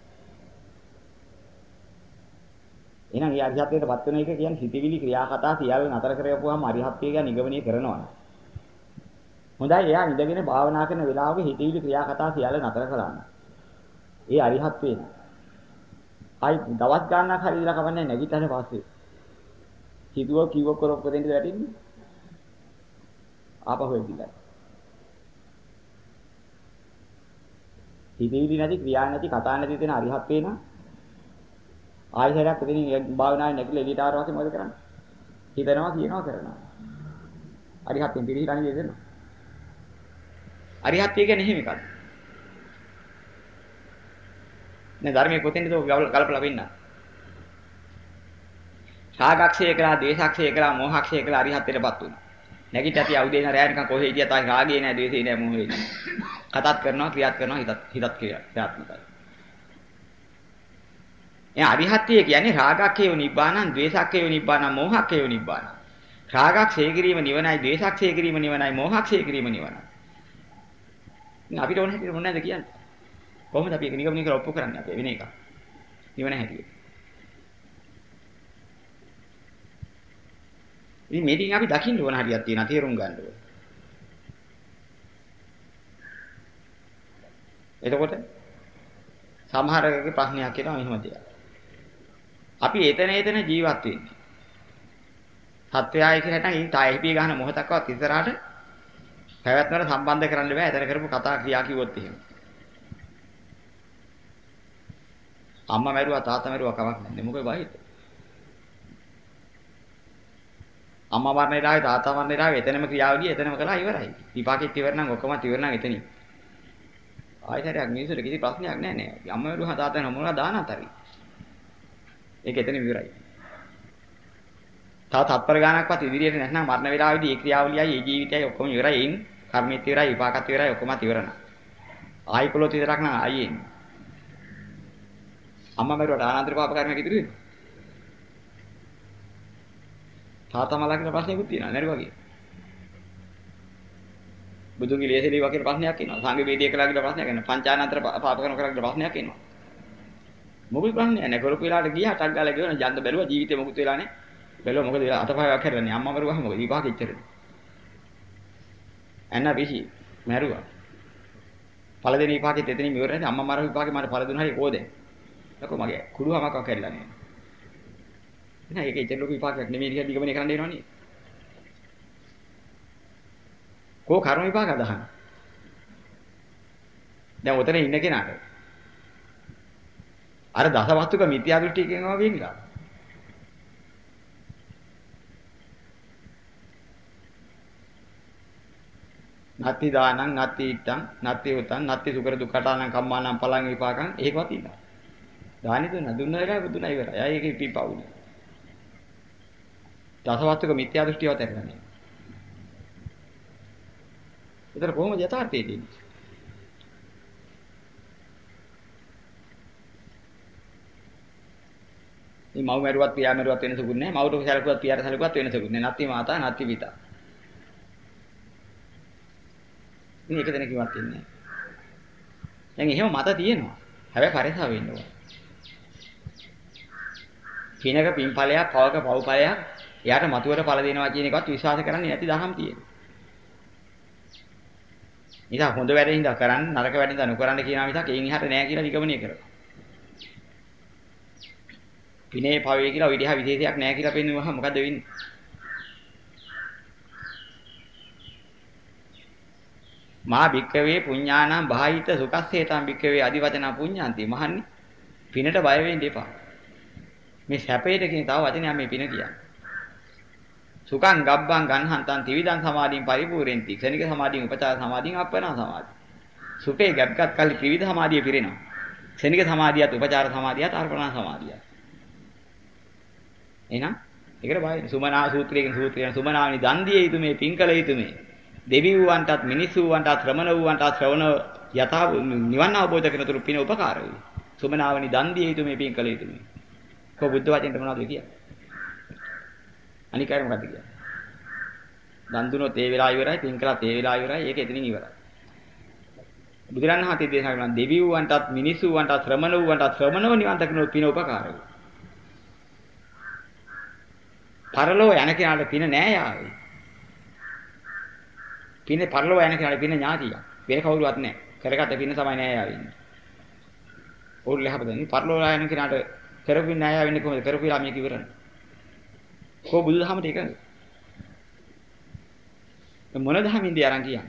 එහෙනම් ඒ අරිහත්ත්වයටපත් වෙන එක කියන්නේ සිටිවිලි ක්‍රියා කතා සියල්ල නතර කරපුවාම අරිහත්ත්වය ගැන නිගමනය කරනවා. හොඳයි එයා ඉඳගෙන භාවනා කරන වෙලාවක හිතවිලි ක්‍රියා කතා සියල්ල නතර කරන්න. ඒ අරිහත්ත්වේ. ආයි දවස් ගාණක් හරි ඉඳලා කවන්නේ නැගිටින්න පස්සේ. හිතුව කිව්ව කරොප්ප දෙන්න වැටෙන්නේ. ආපහු එදිලා. හිතවිලි නැති ක්‍රියා නැති කතා නැති දෙන අරිහත්ත්වේ නා ආයෙසරයක් එතනින් භාවනාවේ නැගිලා එළියට ආවට පස්සේ මොකද කරන්නේ? හිතනවා කියනවා කරනවා. අරිහත්යෙන් පිළිහිලානේ දෙදෙනා. අරිහත්ය කියන්නේ එහෙම එකක්. නේ ධර්මයේ කොතෙන්ද ඔය ගලපලා වෙන්න? රාගක්ෂය කළා, ද්වේෂක්ෂය කළා, මෝහක්ෂය කළා අරිහත්යටපත් වුණා. නැගිට ඇති අවුදේන රැය නිකන් කොහේ හිටියත් ආයි රාගේ නැහැ, ද්වේෂේ නැහැ, මෝහේ නැහැ. කතාත් කරනවා, ක්‍රියාත් කරනවා, හිතත් හිතත් ක්‍රියාත්මකයි. එන අරිහත්ත්වය කියන්නේ රාගක්ඛේව නිබ්බානං, ද්වේෂක්ඛේව නිබ්බානං, මෝහක්ඛේව නිබ්බානං. රාගක්ෂය කිරීම නිවනයි, ද්වේෂක්ෂය කිරීම නිවනයි, මෝහක්ෂය කිරීම නිවනයි. ඉතින් අපිට ඕන හැටියට මොනවද කියන්නේ? කොහොමද අපි ඒක නිගමනය කරලා ඔප්පු කරන්නේ අපි වෙන එක. නිවන හැටියට. ඉතින් මේකෙන් අපි දකින්න ඕන හරියක් තියෙනවා තේරුම් ගන්න ඕන. එතකොට සමහරකගේ ප්‍රශ්නයක් එනවා එහෙම දෙයක්. අපි එතන එතන ජීවත් වෙන්නේ. සත්‍යයයි කියලා හිටන් ඉතින් තායිපී ගන්න මොහොතක්වත් ඉස්සරහට පැවැත්මට සම්බන්ධ කරන්න බෑ. එතන කරපු කතා ක්‍රියා කිව්වොත් එහෙම. අම්මා මැරුවා තාත්තා මැරුවා කමක් නැහැ. මොකද වහිත. අම්මා මරණේ ඩාවේ තාත්තා මරණේ ඩාවේ එතනම ක්‍රියාවලිය එතනම කළා ඉවරයි. විපාකෙත් ඉවර නම් ඔක්කොම ඉවර නම් එතනින්. ආයෙත් මිනිසුන්ට කිසි ප්‍රශ්නයක් නැහැ නේ. අම්මා මැරුවා තාත්තා මොනවා දාන අතරේ. ඒක එතන ඉවරයි. තව තත්පර ගානක්වත් ඉදිරියට නැත්නම් මරණ වේලාවේදී ඒ ක්‍රියාවලියයි ඒ ජීවිතයයි ඔක්කොම ඉවරයි. එයින් කර්මෙත් ඉවරයි, විපාකත් ඉවරයි, ඔක්කොමත් ඉවර නා. ආයි කළොත් විතරක් නම් ආයි එන්නේ. අම්මා මරුවට ආනන්තර පාප කර්මයක් ඉදිරි වෙනවා. තාත්තා මලකින ප්‍රශ්නයක්ත් තියෙනවා නේද වගේ. බුදුන්ගේ ලේසලි වගේ ප්‍රශ්නයක් එනවා. සංඝ වේදිකේ කළාගේ ප්‍රශ්නයක් එනවා. පංචානන්තර පාප කරන කරාගේ ප්‍රශ්නයක් එනවා. මොකද ප්‍රශ්නේ නැහැ. කරපු වෙලාවට ගියා ටක් ගාලා ගෙවන ජන්ද බැලුවා ජීවිතේ මොකුත් වෙලා නැහැ. බැලුවා මොකද වෙලා අතපහක් හැරෙන්නේ. අම්මා මරුවා මොකද විපාක ඉච්චරද. ඇන්න පිසි මැරුවා. පළ දෙන විපාකෙත් එතනින් ඉවර නැහැ. අම්මා මර විපාකේ මට පළ දුන්නා හරි කොහෙද? ලකෝ මගේ කුඩුවමක් කැඩලා නෑ. නෑ ඒක ඉතින් ලොකු විපාකයක් නෙමෙයි කියලා නිගමනය කරන්න වෙනවනේ. කෝ කර්ම විපාක අදහන. දැන් උතන ඉන්න කෙනාට අර දසවස්තුක මිත්‍යා දෘෂ්ටිකෙන් වගේ විලා. නත්ති දානං නත්ති ඉත්තං නත්ති උතං නත්ති සුකර දුක්ඛටානං කම්මානං පලං විපාකං ඒකවත් ඉන්නවා. දානි දුන්න දුන්න එකයි බුදුනයි ඉවරයි. අය ඒකේ පිපවුනේ. දසවස්තුක මිත්‍යා දෘෂ්ටියවත් ඇරගන්නේ. ඒතර කොහොමද යථාර්ථය තියෙන්නේ? මේ මව් මරුවත් පියා මරුවත් වෙනසකුත් නැහැ. මව්ට සැලකුවත් පියාට සැලකුවත් වෙනසකුත් නැහැ. නැත්ති මාතා නැත්ති පිතා. මේ එක දෙනෙක්වත් ඉන්නේ නැහැ. දැන් එහෙම මත තියෙනවා. හැබැයි කරේසාව වෙන්න ඕන. පිනක පින්ඵලයක්, පවක පව්ඵලයක් එයාට මතුවට ඵල දෙනවා කියන එකවත් විශ්වාස කරන්නේ නැති දහම් තියෙනවා. නිසා හොඳ වැඩ හින්දා කරන්න නරක වැඩ හින්දා නොකරන්න කියනවා මිසක් එයින් එහාට නෑ කියලා නිගමනය කරනවා. පිනේ පවේ කියලා විදිහ විශේෂයක් නෑ කියලා පෙන්වුවහම මොකද වෙන්නේ? මා භික්කවේ පුඤ්ඤාණං බාහිත සුඛස්සේතං භික්කවේ අදිවචන පුඤ්ඤාන්ති මහන්නේ පිනට බය වෙන්න එපා. මේ සැපයට කියන තව වචනයක් මේ පින කියන්නේ. සුඛං ගබ්බං ගන්හන්තං ත්‍රිවිධං සමාධින් පරිපූර්ණෙන්ති. ක්ෂණික සමාධින් උපචාර සමාධින් අප්පනා සමාධි. සුඛේ ගැබ්ගත් කල්ලි ත්‍රිවිධ සමාධිය පිරෙනවා. ක්ෂණික සමාධියත් උපචාර සමාධියත් අර්පණා සමාධියත්. එහෙනම් ඒකට බය සුමනා සූත්‍රයෙන් සූත්‍රයෙන් සුමනාවනි දන් දිය යුතු මේ පින්කල යුතු මේ දෙවි වූවන්ටත් මිනිසු වූවන්ටත් ශ්‍රමණ වූවන්ටත් ශ්‍රවණ යථා නිවන් අවබෝධ කරනතුරු පින උපකාර වේ. සුමනාවනි දන් දිය යුතු මේ පින්කල යුතු මේ. කො බුද්ධ වචෙන්ට මොනවද කියන්නේ? අනික අය මොකද්ද කියන්නේ? දන් දුනොත් ඒ වෙලාව ඉවරයි, පින් කළත් ඒ වෙලාව ඉවරයි, ඒක එතනින් ඉවරයි. බුදුරන් වහන්සේ දේශනා කරන දෙවි වූවන්ටත් මිනිසු වූවන්ටත් ශ්‍රමණ වූවන්ටත් ශ්‍රමණව නිවන් දකින්න පින උපකාර වේ. පරලෝ යන කෙනාට පින නෑ යාවේ. පින පරලෝ යන කෙනාට පින ඥාතිය. වෙන කවුරුවත් නෑ. කරගත පින තමයි නෑ යාවෙන්නේ. ඕල් ලහපදන්නේ පරලෝ යන කෙනාට කරපු නෑ යාවෙන්නේ කොහොමද? කරපු ළමයෙක් ඉවරනේ. කො බුදුදහමට එකඟ. මොන දහමින්ද අරන් කියන්නේ?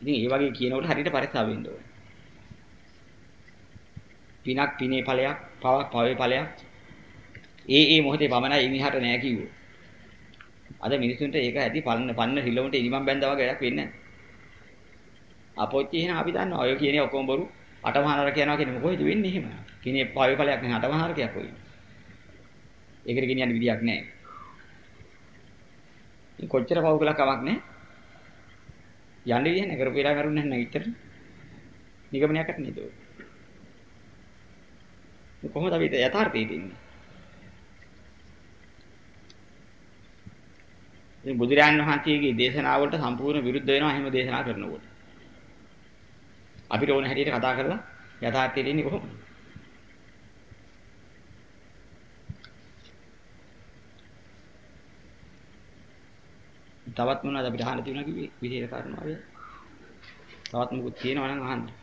ඉතින් ඒ වගේ කියනකොට හරියට පරිස්සම් වෙන්න ඕනේ. පිනක් පිනේ ඵලයක්, පවක් පවේ ඵලයක්. ඒ ඒ මොහොතේ පමණයි ඉනිහට නෑ කිව්වෝ. අද මිනිසුන්ට ඒක ඇති පන්න පන්න හිලොමට ඉනිමම් බැඳා වගේ වැඩක් වෙන්නේ නැහැ. අපොච්චි එහෙනම් අපි දන්නවා ඔය කියන්නේ ඔක්කොම බොරු අටමහානර කියනවා කියන්නේ මොකද වෙන්නේ එහෙම? කිනේ පවේ ඵලයක් නැහැ අටමහානර කියක් වෙයි. ඒකට ගෙනියන්න විදියක් නැහැ. ඉතින් කොච්චර පව් කළා කමක් නැහැ. යන්න විදිහ නැහැ කරපු වෙලා කරුන්නේ නැහැ ඉතර. නිගමනයකට නේද? කොහොමද අපි යථාර්ථයේ තින්නේ? ඉතින් බුදුරජාණන් වහන්සේගේ දේශනාවලට සම්පූර්ණ විරුද්ධ වෙනවා එහෙම දේශනා කරනකොට. අපිට ඕන හැටියට කතා කරලා යථාර්ථයේ ඉන්නේ කොහොමද? තවත් මොනවද අපිට අහන්න තියෙනවා කිව්වේ විශේෂ කාරණා වගේ. තවත් මොකුත් තියෙනවා නම් අහන්න.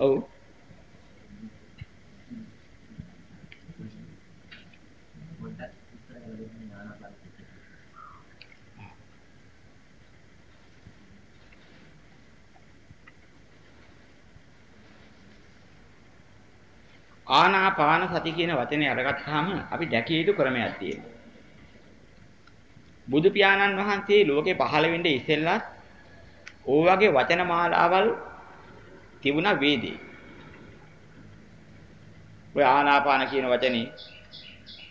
ඔව් ආනාපාන සති කියන වචනේ අරගත්තාම අපි දැකිය යුතු ක්‍රමයක් තියෙනවා. බුදු පියාණන් වහන්සේ ලෝකේ පහළ වෙන්නේ ඉස්සෙල්ලත් ඕ වගේ වචන මාලාවල් තිබුණා වේදේ. ඔය ආනාපාන කියන වචනේ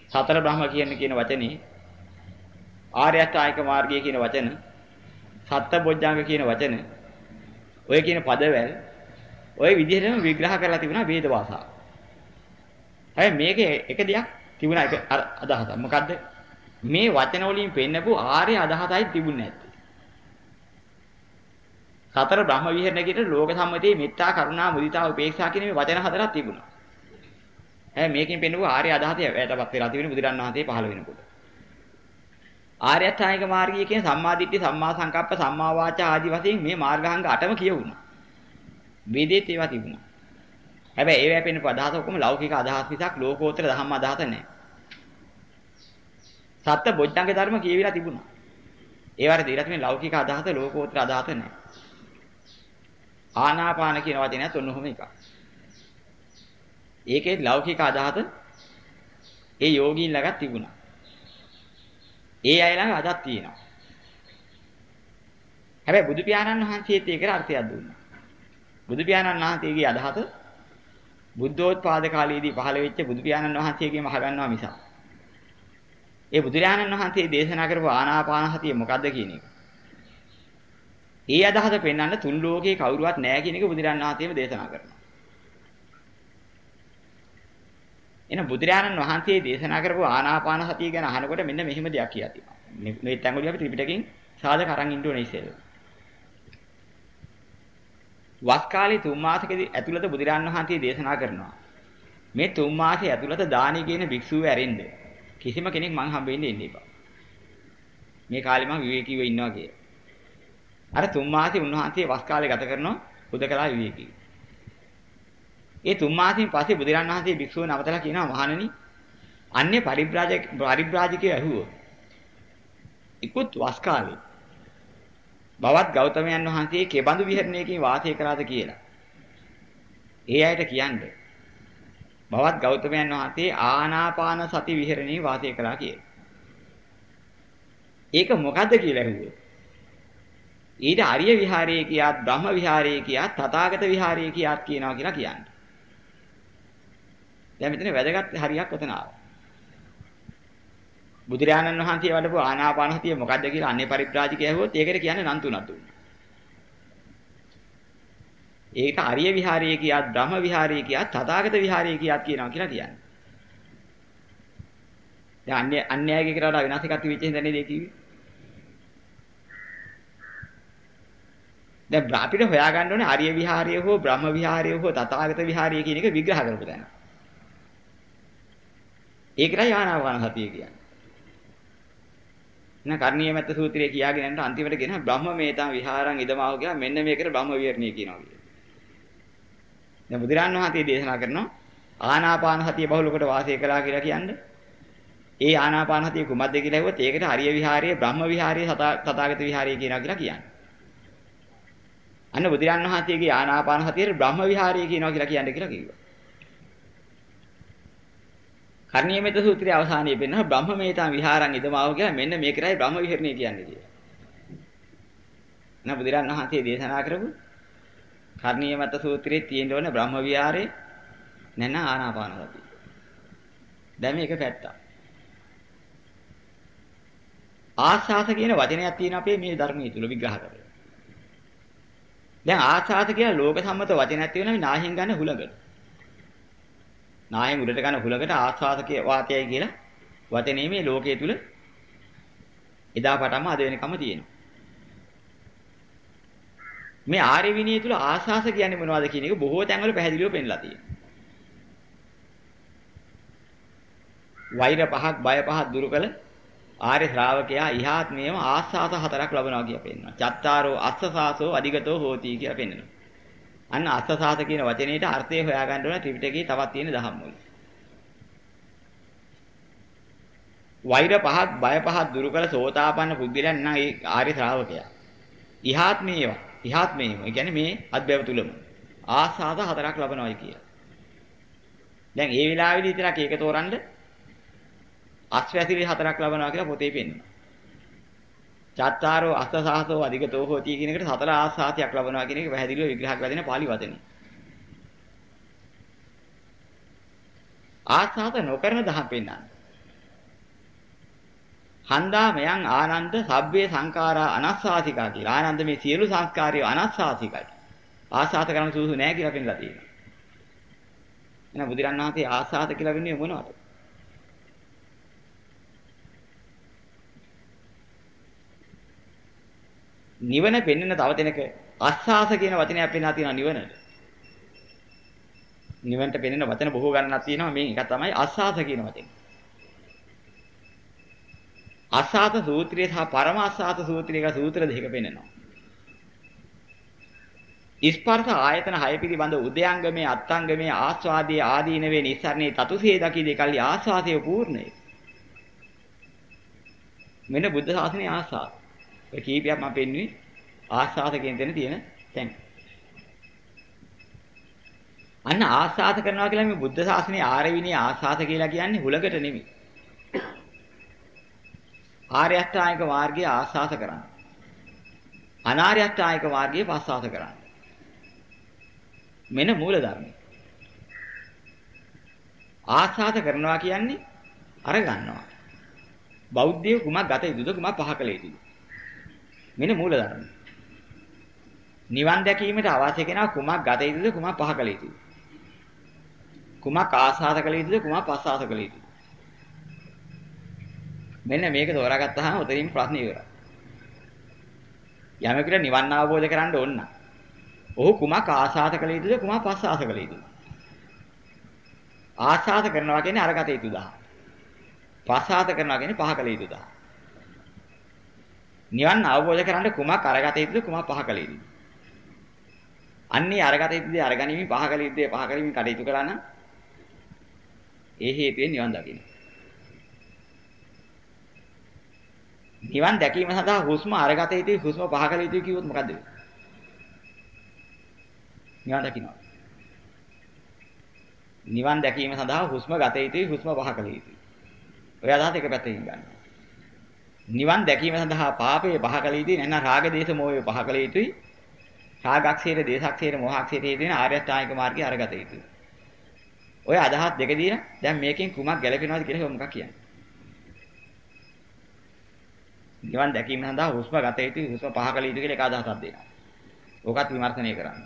සතර බ්‍රහ්ම කියන කියන වචනේ ආර්ය අෂ්ටායික මාර්ගය කියන වචන සත්බොජ්ජංග කියන වචන ඔය කියන පදවැල් ඔය විදිහටම විග්‍රහ කරලා තිබුණා වේද භාෂාව. හැබැයි මේකේ එක දෙයක් තිබුණා එක අදහසක්. මොකද්ද? මේ වචන වලින් පෙන්නපු ආර්ය අදහසයි තිබුණේ නැත්තේ. සතර බ්‍රහ්ම විහරණ කියන ලෝක සම්මතයේ මෙත්තා කරුණා මුදිතා උපේක්ෂා කියන මේ වචන හතරක් තිබුණා. හැබැයි මේකෙන් පෙන්වුවා ආර්ය අදහස වැටපත් වෙලා තිබුණේ බුදුරන් වහන්සේ පහළ වෙනකොට. ආර්ය අෂ්ටාංගික මාර්ගය කියන සම්මා දිට්ඨි සම්මා සංකප්ප සම්මා වාචා ආදි වශයෙන් මේ මාර්ගාංග 8ම කියවුණා. වේදේත් ඒවා තිබුණා. හැබැයි ඒවැ පෙන්වපු අදහස ඔක්කොම ලෞකික අදහස් මිසක් ලෝකෝත්තර ධම්ම අදහස නැහැ. සත්‍ය බොජ්ජංග ධර්ම කියවිලා තිබුණා. ඒවට දීලා තියෙන ලෞකික අදහස ලෝකෝත්තර අදහස නැහැ. ආනාපාන කියන වචනයත් ඔන්නෝම එකක්. ඒකේ ලෞකික අදහස ඒ යෝගීන් ළඟ තිබුණා. ඒ අය ළඟ අදක් තියෙනවා. හැබැයි බුදු පියාණන් වහන්සේත් ඒකට අර්ථයක් දුන්නා. බුදු පියාණන් වහන්සේගේ අදහස බුද්ධෝත්පාද කාලයේදී පහළ වෙච්ච බුදු පියාණන් වහන්සේගෙන් අහගන්නවා මිසක්. ඒ බුදුරජාණන් වහන්සේ දේශනා කරපු ආනාපාන සතිය මොකද්ද කියන එක. ඒ අදහස පෙන්වන්න තුන් ලෝකේ කවුරුවත් නැහැ කියන එක බුදුරජාණන් වහන්සේම දේශනා කරනවා. එන බුදුරජාණන් වහන්සේ දේශනා කරපු ආනාපාන සතිය ගැන අහනකොට මෙන්න මෙහෙම දෙයක් කියලා තියෙනවා. මේ තැඟුලිය අපි ත්‍රිපිටකෙන් සාධක අරන් ඉන්න ඕනේ ඉතින්. වස් කාලේ තුන් මාසකදී ඇතුළත බුදුරජාණන් වහන්සේ දේශනා කරනවා. මේ තුන් මාසයේ ඇතුළත දානි කියන භික්ෂුව ඇරෙන්න කිසිම කෙනෙක් මං හම්බෙන්නේ ඉන්න එපා. මේ කාලේ මං විවේකීව ඉන්නවා කිය. අර තුන් මාසෙ උන්වහන්සේ වස් කාලේ ගත කරනවා හුදකලා විවේකී. ඒ තුන් මාසෙන් පස්සේ බුදුරන් වහන්සේ භික්ෂුව නවතලා කියනවා මහණෙනි අන්‍ය පරිබ්‍රාජක පරිබ්‍රාජකයෝ ඇහුවෝ. ඉක්ුත් වස් කාලේ බවත් ගෞතමයන් වහන්සේ කෙබඳු විහරණයකින් වාසය කරාද කියලා. ඒ අයට කියන්නේ බවත් ගෞතමයන් වහන්සේ ආනාපාන සති විහරණේ වාසය කළා කියලා. ඒක මොකද්ද කියලා ඇහුවෝ. ඊට ආර්ය විහාරයේ කියාත් බ්‍රහ්ම විහාරයේ කියාත් තථාගත විහාරයේ කියාත් කියනවා කියලා කියන්නේ. දැන් මෙතන වැදගත් හරියක් ඔතන ආවා. බුදුරජාණන් වහන්සේ වඩපු ආනාපාන සතිය මොකද්ද කියලා අන්නේ පරිත්‍රාජිකය ඇහුවොත් ඒකට කියන්නේ නන්තු නතු. ඒක ආර්ය විහාරයේ කියාත් බ්‍රහ්ම විහාරයේ කියාත් තථාගත විහාරයේ කියාත් කියනවා කියලා කියන්නේ. දැන් අන්‍ය අන්‍යයගේ කරලා වෙනස් එකක් තිබෙච්ච හින්දා නේද කිව්වේ? දැන් අපිට හොයාගන්න ඕනේ ආර්ය විහාරය හෝ බ්‍රහ්ම විහාරය හෝ තථාගත විහාරය කියන එක විග්‍රහ කරපු තැන. ඒකයි ආනාපාන සතිය කියන්නේ. න කර්ණීය මැත්ත සූත්‍රයේ කියාගෙන යනට අන්තිමට ගෙන බ්‍රහ්ම මේතං විහාරං ඉදමාව කියලා මෙන්න මේකට බ්‍රහ්ම විහරණිය කියනවා කියන්නේ. දැන් බුදුරන් වහන්සේ දේශනා කරනවා ආනාපාන සතිය බහුලකට වාසය කළා කියලා කියන්නේ. ඒ ආනාපාන සතිය කුමක්ද කියලා හෙව්වොත් ඒකට හරිය විහාරයේ බ්‍රහ්ම විහාරයේ තථාගත විහාරය කියනවා කියලා කියන්නේ. අන්න බුදුරන් වහන්සේගේ ආනාපාන සතියේ බ්‍රහ්ම විහාරය කියනවා කියලා කියන්නේ කියලා කිව්වා. කර්ණීයමෙත සූත්‍රයේ අවසානයේ වෙනවා බ්‍රහ්මමේතං විහාරං ඉදමාව කියලා මෙන්න මේකයි බ්‍රහ්ම විහරණය කියන්නේ කියලා. නා බුදුරන් වහන්සේ දේශනා කරපු කර්ණීයමෙත සූත්‍රයේ තියෙන ඕන බ්‍රහ්ම විහාරේ නැන ආනාපාන සතිය. දැන් මේක පැත්තක්. ආස්වාස කියන වචනයක් තියෙන අපේ මේ ධර්මයේ තුල විග්‍රහ කරලා. දැන් ආස්වාස කියන ලෝක සම්මත වචනයක් තියෙනවා මේ නාහින් ගන්න හුලඟට. නායෙන් උඩට ගන්න හුලකට ආස්වාදකයේ වාතයයි කියලා වචනේ මේ ලෝකයේ තුල එදා පටන්ම අද වෙනකම තියෙනවා. මේ ආර්ය විනය තුල ආස්වාස කියන්නේ මොනවද කියන එක බොහෝ තැන්වල පැහැදිලිව පෙන්නලා තියෙනවා. වෛර පහක් බය පහක් දුරු කළ ආර්ය ශ්‍රාවකයා ඉහාත්මයේම ආස්වාස හතරක් ලබනවා කියලා පෙන්නනවා. චත්තාරෝ අස්සසාසෝ අධිගතෝ හෝති කියලා පෙන්නනවා. අන්න අස්සසාත කියන වචනේට අර්ථය හොයාගන්න ඕන ත්‍රිපිටකයේ තවත් තියෙන දහම් වල. වෛර පහක් බය පහක් දුරු කළ සෝතාපන්න පුද්ගලයන් නම් ඒ ආර්ය ශ්‍රාවකයා. ඉහාත්මේව ඉහාත්මේව. ඒ කියන්නේ මේ අද්භව තුලම ආසාද හතරක් ලබනවායි කියලා. දැන් ඒ වෙලාවේදී විතරක් ඒක තෝරන්න අස්වැසිලි හතරක් ලබනවා කියලා පොතේ පෙන්නනවා. චත්තාරෝ අස්සසාසෝ අධිගතෝ හෝති කියන එකට සතර ආස්වාදයක් ලබනවා කියන එක පැහැදිලිව විග්‍රහ කරලා දෙන පාලි වචනේ. ආස්වාද නොකරන දහම් පෙන්නන්න. හන්දා මයන් ආනන්ද සබ්බේ සංඛාරා අනස්සාසිකා කියලා. ආනන්ද මේ සියලු සංස්කාරය අනස්සාසිකයි. ආස්වාද කරන්න සුදුසු නෑ කියලා පෙන්නලා තියෙනවා. එහෙනම් බුදුරණාහි ආස්වාද කියලා වෙන්නේ මොනවද? නිවන පෙන්වන තව තැනක අස්සාස කියන වචනයක් පෙන්නලා තියෙනවා නිවනට. නිවනට පෙනෙන වචන බොහෝ ගණනක් තියෙනවා මේ එක තමයි අස්සාස කියන වචනේ. අස්සාත සූත්‍රය සහ පරම අස්සාත සූත්‍රය එක සූත්‍ර දෙකක පෙන්නනවා. ස්පර්ශ ආයතන 6 පිළිබඳ උදයංගමේ අත්ංගමේ ආස්වාදයේ ආදීනවේ නිස්සරණේ තතුසේ දකි දෙකල්ලි ආස්වාදයේ පූර්ණයි. මෙන්න බුද්ධ ශාසනයේ ආස්වාද. ඔය කීපයක් මම පෙන්වුවේ ආස්වාද කියන තැන තියෙන තැන. අන්න ආස්වාද කරනවා කියලා මේ බුද්ධ ශාසනයේ ආරවිනේ ආස්වාද කියලා කියන්නේ හුලකට නෙමෙයි. ආර්ය අෂ්ටාංගික මාර්ගයේ ආස්වාද කරන්න. අනාර්ය අෂ්ටාංගික මාර්ගයේ පස්වාද කරන්න. මෙන්න මූල ධර්මය. ආස්වාද කරනවා කියන්නේ අර ගන්නවා. බෞද්ධය කුමක් ගත යුතුද කුමක් පහ කළ යුතුද? මෙන්න මූල ධර්මය. නිවන් දැකීමට අවශ්‍ය කෙනා කුමක් ගත යුතුද කුමක් පහ කළ යුතුද? කුමක් ආස්වාද කළ යුතුද කුමක් පස්වාද කළ යුතුද? මෙන්න මේක තෝරාගත්තාම උතරින් ප්‍රශ්න ඉවරයි. යමෙකුට නිවන් අවබෝධ කරගන්න ඕන නම් ඔහු කුමක් ආසාත කළ යුතුද කුමක් පස්සාස කළ යුතුද? ආසාත කරනවා කියන්නේ අරගත යුතු දහ. පස්සාත කරනවා කියන්නේ පහ කළ යුතු දහ. නිවන් අවබෝධ කරගන්න කුමක් අරගත යුතුද කුමක් පහ කළ යුතුද? අන්නේ අරගත යුතුද අරගැනීම පහ කළ යුතුද පහ කළීම කටයුතු කළා නම් ඒ හේතුවෙන් නිවන් දකින්න. නිවන් දැකීම සඳහා හුස්ම අරගත යුතුයි හුස්ම පහ කළ යුතුයි කිව්වොත් මොකද්ද වෙන්නේ? නිවන් දකින්නවා. නිවන් දැකීම සඳහා හුස්ම ගත යුතුයි හුස්ම පහ කළ යුතුයි. ඔය අදහස එක පැත්තකින් ගන්න. නිවන් දැකීම සඳහා පාපේ පහ කළ යුතුයි නැත්නම් රාග දේශ මොහේ පහ කළ යුතුයි. රාගක්ෂේර දේශක්ෂේර මොහක්ෂේර හේතුවෙන ආර්ය අෂ්ටාංගික මාර්ගය අරගත යුතුයි. ඔය අදහස් දෙක දීලා දැන් මේකෙන් කුමක් ගැලපෙනවද කියලා මොකක් කියන්නේ? නිවන් දැකීම සඳහා හුස්ම ගත යුතුයි හුස්ම පහ කළ යුතුයි කියලා එක අදහසක් දෙනවා. ඕකත් විමර්ශනය කරන්න.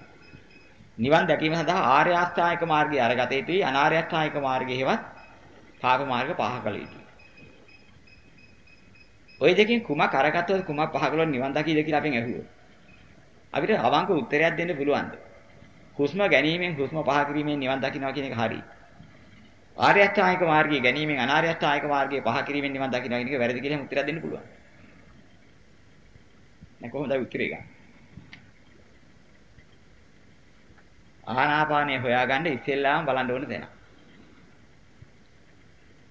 නිවන් දැකීම සඳහා ආර්ය අෂ්ටාංගික මාර්ගය අරගත යුතුයි අනාර්ය අෂ්ටාංගික මාර්ගය හේවත් පාප මාර්ග පහ කළ යුතුයි. ওই දෙකෙන් කුමක් අරගත්තොත් කුමක් පහ කළොත් නිවන් දකීද කියලා අපෙන් ඇහුවොත් අපිට අවංක උත්තරයක් දෙන්න පුළුවන්ද? හුස්ම ගැනීමෙන් හුස්ම පහ කිරීමෙන් නිවන් දකින්නවා කියන එක හරි. ආර්ය අෂ්ටාංගික මාර්ගය ගැනීමෙන් අනාර්ය අෂ්ටාංගික මාර්ගය පහ කිරීමෙන් නිවන් දකින්නවා කියන එක වැරදි කියලා උත්තරයක් දෙන්න පුළුවන්. දැන් කොහොමද උත්තරේ ගන්නේ? ආනාපානය හොයාගන්න ඉස්සෙල්ලාම බලන්න ඕන තැන.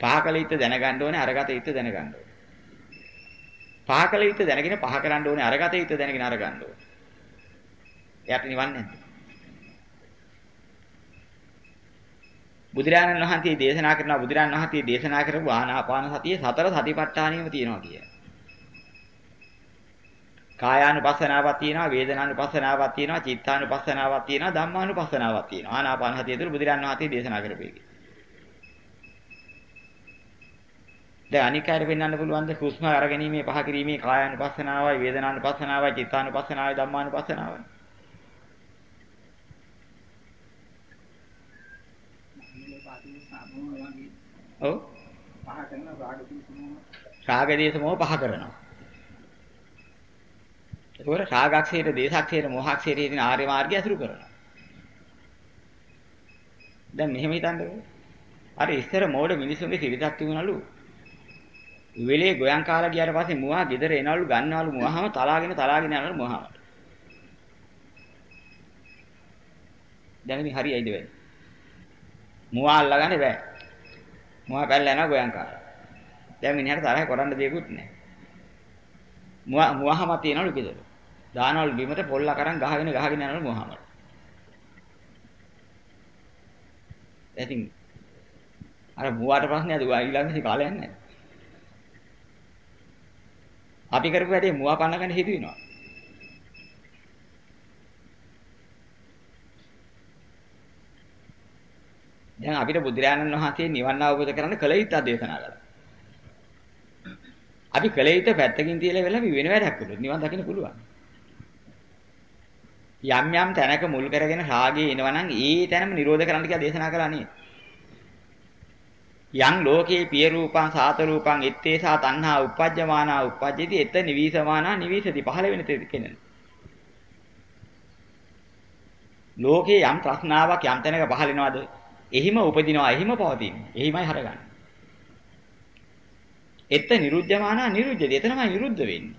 පහකලිත දැනගන්න ඕනේ අරගත යුත්ත දැනගන්න ඕනේ. පහකලිත දැනගෙන පහ කරන්න ඕනේ අරගත යුත්ත දැනගෙන අරගන්න ඕනේ. එයාට නිවන් නැද්ද? බුදුරජාණන් වහන්සේ දේශනා කරනවා බුදුරජාණන් වහන්සේ දේශනා කරපු ආනාපාන සතියේ සතර සතිපට්ඨානියම තියෙනවා කිය. කායානුපස්සනාවක් තියෙනවා වේදනානුපස්සනාවක් තියෙනවා චිත්තානුපස්සනාවක් තියෙනවා ධම්මානුපස්සනාවක් තියෙනවා ආනාපාන සතිය තුළ බුදුරන් වහන්සේ දේශනා කරපේකේ දැන් අනිකායට පෙන්වන්න පුළුවන් ද හුස්ම අරගැනීමේ පහ කිරීමේ කායානුපස්සනාවයි වේදනානුපස්සනාවයි චිත්තානුපස්සනාවයි ධම්මානුපස්සනාවයි ඔව් පහ කරන රාග දේශ මොහ පහ කරනවා ඒකවල රාගක්ෂේර, දේසක්ෂේර, මොහක්ෂේර කියන ආර්ය මාර්ගය අසුරු කරනවා. දැන් මෙහෙම හිතන්නකෝ. අර ඉස්සර මෝඩ මිනිස්සුන්ගේ සිරිතක් තිබුණලු. වෙලේ ගෝයන් කාලා ගියාට පස්සේ මුවා ගෙදර එනවලු ගන්නවලු මුවාම තලාගෙන තලාගෙන යනවලු මුවාමට. දැන් ඉතින් හරියයිද වෙන්නේ? මුවා අල්ලගන්න බෑ. මුවා පැල්ල යනවා ගෝයන් කාලා. දැන් මිනිහට තරහ කරන්න දෙයක්වත් නැහැ. මුවා මුවාම තියනවලු ගෙදර. දානවලු බිමට පොල්ලා කරන් ගහගෙන ගහගෙන යනවලු මොහමඩ. ඉතින් අර මුවාට ප්‍රශ්නයක් දුවා ඊළඟට කාලයක් නැහැ. අපි කරපු වැඩේ මුවා පන්න ගන්න හේතු වෙනවා. දැන් අපිට බුදුරජාණන් වහන්සේ නිවන් අවබෝධ කරගන්න කල යුත්තක් දේශනා කළා. අපි කල යුත්තේ පැත්තකින් තියලා වෙලා අපි වෙන වැඩක් කළොත් නිවන් දකින්න පුළුවන්. යම් යම් තැනක මුල් කරගෙන රාගය එනවා නම් ඒ තැනම නිරෝධ කරන්න කියලා දේශනා කළා නේ. යම් ලෝකේ පිය රූපං සාත රූපං ettේසා තණ්හා uppajjamaana uppajjati එත නිවිසමානා නිවිසති පහළ වෙන කෙනෙක්. ලෝකේ යම් ප්‍රශ්නාවක් යම් තැනක පහළ වෙනවද? එහිම උපදිනවා, එහිම පවතිනවා. එහිමයි හරගන්නේ. එත නිරුද්ධමානා නිරුද්ධති. එතනමයි නිරුද්ධ වෙන්නේ.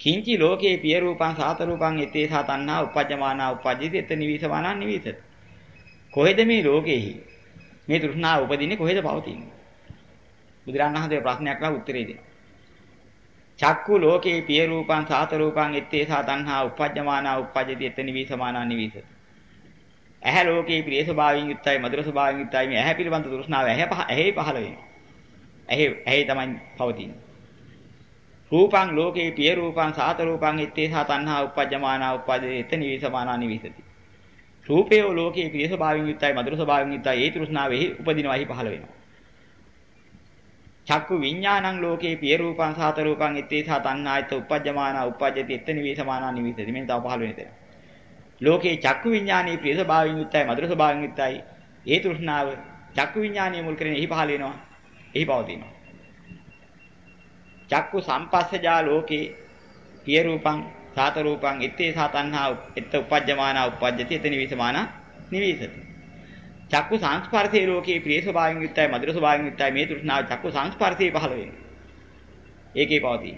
කිංචි ලෝකේ පිය රූපං සාත රූපං එතේ සා තණ්හා උපජ්ජමානා උපජ්ජති එත නිවිසමානා නිවිසති. කොහෙද මේ ලෝකෙහි මේ තෘෂ්ණාව උපදින්නේ කොහෙද පවතින්නේ? බුදුරණන් වහන්සේ ප්‍රශ්නයක් අහලා උත්තරේ දෙනවා. චක්කු ලෝකේ පිය රූපං සාත රූපං එත්තේ සා තණ්හා උපජ්ජමානා උපජ්ජති එත නිවිසමානා නිවිසති. ඇහැ ලෝකේ ප්‍රිය ස්වභාවයෙන් යුක්තයි මధుර ස්වභාවයෙන් යුක්තයි මේ ඇහැ පිළිබඳ තෘෂ්ණාව ඇහැ පහ ඇහි පහළ වෙනවා. ඇහි ඇහි තමයි පවතින්නේ. රූපං ලෝකේ පිය රූපං සාත රූපං එත්තේ සා තණ්හා උපජ්ජමානා උපජ්ජති එත නිවිසමානා නිවිසති. රූපේ ලෝකේ ප්‍රිය ස්වභාවයෙන් යුක්තයි මధుර ස්වභාවයෙන් යුක්තයි. ඒ තෘෂ්ණාව එහි උපදිනවා එහි පහළ වෙනවා. චක්කු විඥානං ලෝකේ පිය රූපං සාත රූපං ඉත්තේ සා තණ්හායත උපජ්ජමානා උපජ්ජති එත්ත නිවේසමානා නිවිසති. මෙන්න තව පහළ වෙන තැන. ලෝකේ චක්කු විඥානයේ ප්‍රිය ස්වභාවයෙන් යුක්තයි මధుර ස්වභාවයෙන් යුක්තයි. ඒ තෘෂ්ණාව චක්කු විඥානයේ මුල් කරගෙන එහි පහළ වෙනවා. එහි පවතිනවා. චක්කු සම්පස්සජා ලෝකේ පිය රූපං සාත රූපං ඉත්තේ සා තණ්හා එත්ත උපජ්ජමානා උපජ්ජති එත්ත නිවේසමානා නිවිසති චක්කු සංස්පර්ශයේ ලෝකේ ප්‍රිය ස්වභාවයෙන් යුක්තයි මధుර ස්වභාවයෙන් යුක්තයි මේ තෘෂ්ණාව චක්කු සංස්පර්ශයේ පහළ වෙන්නේ. ඒකේ පවතී.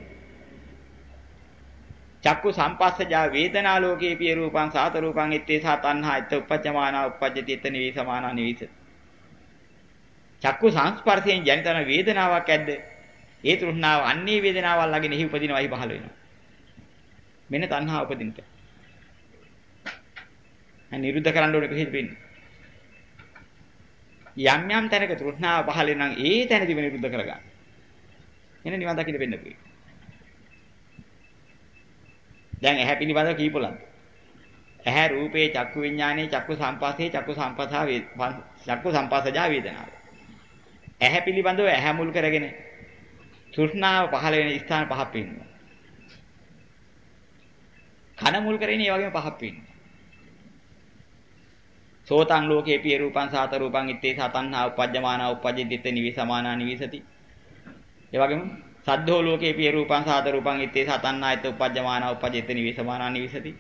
චක්කු සම්පස්සජා වේදනා ලෝකේ පිය රූපං සාත රූපං ඉත්තේ සා තණ්හා ඉත්ත උපජ්ජමානා උපජ්ජති ඉත්ත නිවිසමානා නිවිස. චක්කු සංස්පර්ශයෙන් ජනිතන වේදනාවක් ඇද්ද? ඒ තෘෂ්ණාව අන්නේ වේදනාවල් ළඟින් එහි උපදිනවායි පහළ වෙනවා. මෙන්න තණ්හා උපදින්නට. නිරුද්ධ කරන්න ඕනේ කොහෙද වෙන්නේ? යම් යම් තැනක තෘෂ්ණාව පහළ වෙනනම් ඒ තැනදී විනිරුද්ධ කරගන්න. එන නිවන් දකින්න වෙන්න පුළුවන්. දැන් ඇහැ පිළිබඳව කීපොලක්ද? ඇහැ රූපේ චක්කු විඥානේ චක්කු සංපාසේ චක්කු සංපසා චක්කු සංපාසජා වේදනාව. ඇහැ පිළිබඳව ඇහැ මුල් කරගෙන තෘෂ්ණාව පහළ වෙන ස්ථාන පහක් පෙන්වනවා. කන මුල් කරගෙන ඒ වගේම පහක් පෙන්වනවා. සෝතං ලෝකේ පිය රූපං සාත රූපං ඉත්තේ සතන්හා උපජ්ජමානා උපජ්ජිත නිවිසමානා නිවිසති. ඒ වගේම සද්ධෝ ලෝකේ පිය රූපං සාත රූපං ඉත්තේ සතන්හා ඉත උපජ්ජමානා උපජ්ජිත නිවිසමානා නිවිසති.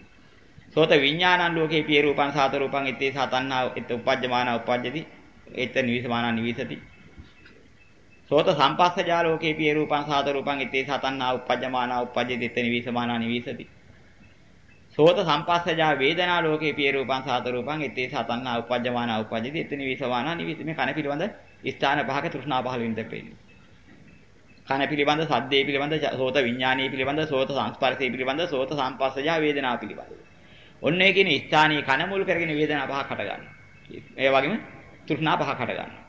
සෝත විඥානං ලෝකේ පිය රූපං සාත රූපං ඉත්තේ සතන්හා ඉත උපජ්ජමානා උපජ්ජති ඉත නිවිසමානා නිවිසති. සෝත සම්පස්සජා ලෝකේ පිය රූපං සාත රූපං ඉත්තේ සතන්හා උපජ්ජමානා උපජ්ජති ඉත නිවිසමානා නිවිසති. සෝත සම්පස්සජා වේදනා ලෝකේ පිය රූපං සාත රූපං ඉත්තේ සතන්නා උපජ්ජමානා උපජ්ජති එතන විසවානා නිවිස මේ කන පිළිබඳ ස්ථාන පහක තෘෂ්ණා පහළ වෙන දෙපෙන්නේ කන පිළිබඳ සද්දේ පිළිබඳ සෝත විඥානීය පිළිබඳ සෝත සංස්පර්ශය පිළිබඳ සෝත සම්පස්සජා වේදනා පිළිබඳ. ඔන්න ඒ කියන ස්ථානීය කන මුල් කරගෙන වේදනා පහක් හට ගන්නවා ඒ වගේම තෘෂ්ණා පහක් හට ගන්නවා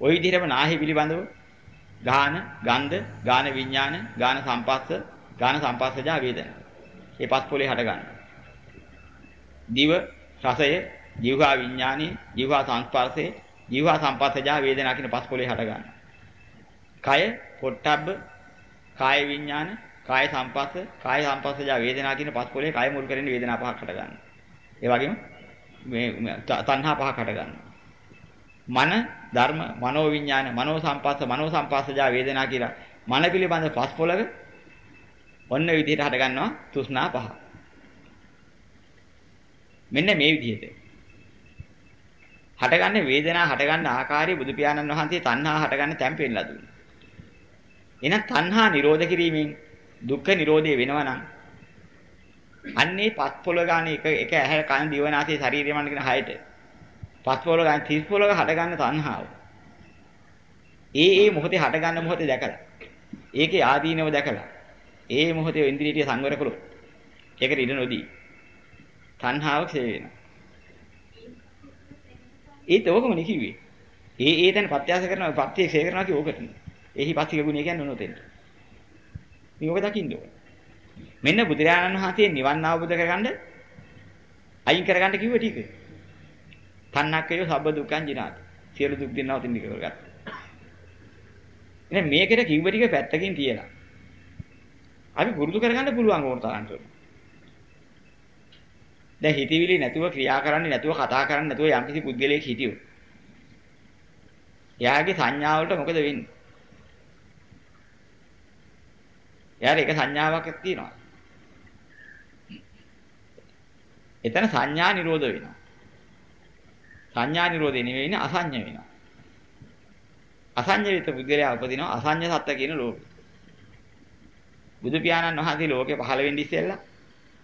ওই විදිහටම නාහි පිළිබඳව ගාන ගන්ධ ගාන විඥාන ගාන සම්පස්ස ගාන සම්පස්සජා වේදනා. ඒ පස් පොලේ හට ගන්න. දිව රසය, ජීවහා විඥානේ, ජීවහා සංස්පර්ශේ, ජීවහා සංපස්සජා වේදනා කියන පස් පොලේ හට ගන්න. කය, පොට්ටබ්බ, කාය විඥාන, කාය සංපස්ස, කාය සංපස්සජා වේදනා කියන පස් පොලේ කය මුල් කරගෙන වේදනා පහක් හට ගන්න. ඒ වගේම මේ තණ්හා පහක් හට ගන්න. මන ධර්ම මනෝ විඥාන මනෝ සංපස්ස මනෝ සංපස්සජා වේදනා කියලා මන පිළිබඳ පස් පොලක ඔන්න විදිහට හට ගන්නවා තෘෂ්ණා පහ. මෙන්න මේ විදිහට. හටගන්නේ වේදනා හටගන්න ආකාරය බුදු පියාණන් වහන්සේ තණ්හා හටගන්න තැන් පෙන්නලා දුන්නා. එහෙනම් තණ්හා නිරෝධ කිරීමෙන් දුක්ඛ නිරෝධය වෙනවා නම් අන්නේ පස්පොළ ගන්න එක එක ඇහැ කන දිවනාසය ශරීරය මන කියන හයට පස්පොළ ගන්න 30 පොළක හටගන්න තණ්හාව. ඒ ඒ මොහොතේ හටගන්න මොහොතේ දැකලා ඒකේ ආදීනව දැකලා ඒ මොහොතේ ඉන්ද්‍රිය සංවර කළොත් ඒකට ඉඩ නොදී තණ්හාව ක්ෂය වෙනවා. ඒත් ඕකම නේ කිව්වේ. ඒ ඒ තැන ප්‍රත්‍යාස කරනවා ප්‍රත්‍ය ක්ෂය කරනවා කිය ඕකට. එහි පස්තික ගුණය කියන්නේ නොතෙන්න. මේ ඔබ දකින්න ඕන. මෙන්න බුදුරජාණන් වහන්සේ නිවන් අවබෝධ කරගන්න අයින් කරගන්න කිව්ව ටික. තණ්හක්කය සබ්බ දුක්ඛං ජිනාති. සියලු දුක් දෙනවා තින්දි කරගත්තා. එහෙනම් මේකට කිව්ව ටික පැත්තකින් තියලා අපි පුරුදු කරගන්න පුළුවන් ඕන තරම්ට. දැන් හිතවිලි නැතුව ක්‍රියා කරන්නේ නැතුව කතා කරන්නේ නැතුව යම්කිසි පුද්ගලයෙක් හිටියොත්. එයාගේ සංඥාවලට මොකද වෙන්නේ? එයාට එක සංඥාවක් තියෙනවා. එතන සංඥා නිරෝධ වෙනවා. සංඥා නිරෝධේ නෙවෙයිනේ අසඤ්ඤ වෙනවා. අසඤ්ඤ විත පුද්ගලයා උපදිනවා අසඤ්ඤ සත්ත්ව කියන ලෝකෙ. බුදු පියාණන් වහන්සේ ලෝකේ පහළ වෙන්න ඉස්සෙල්ලා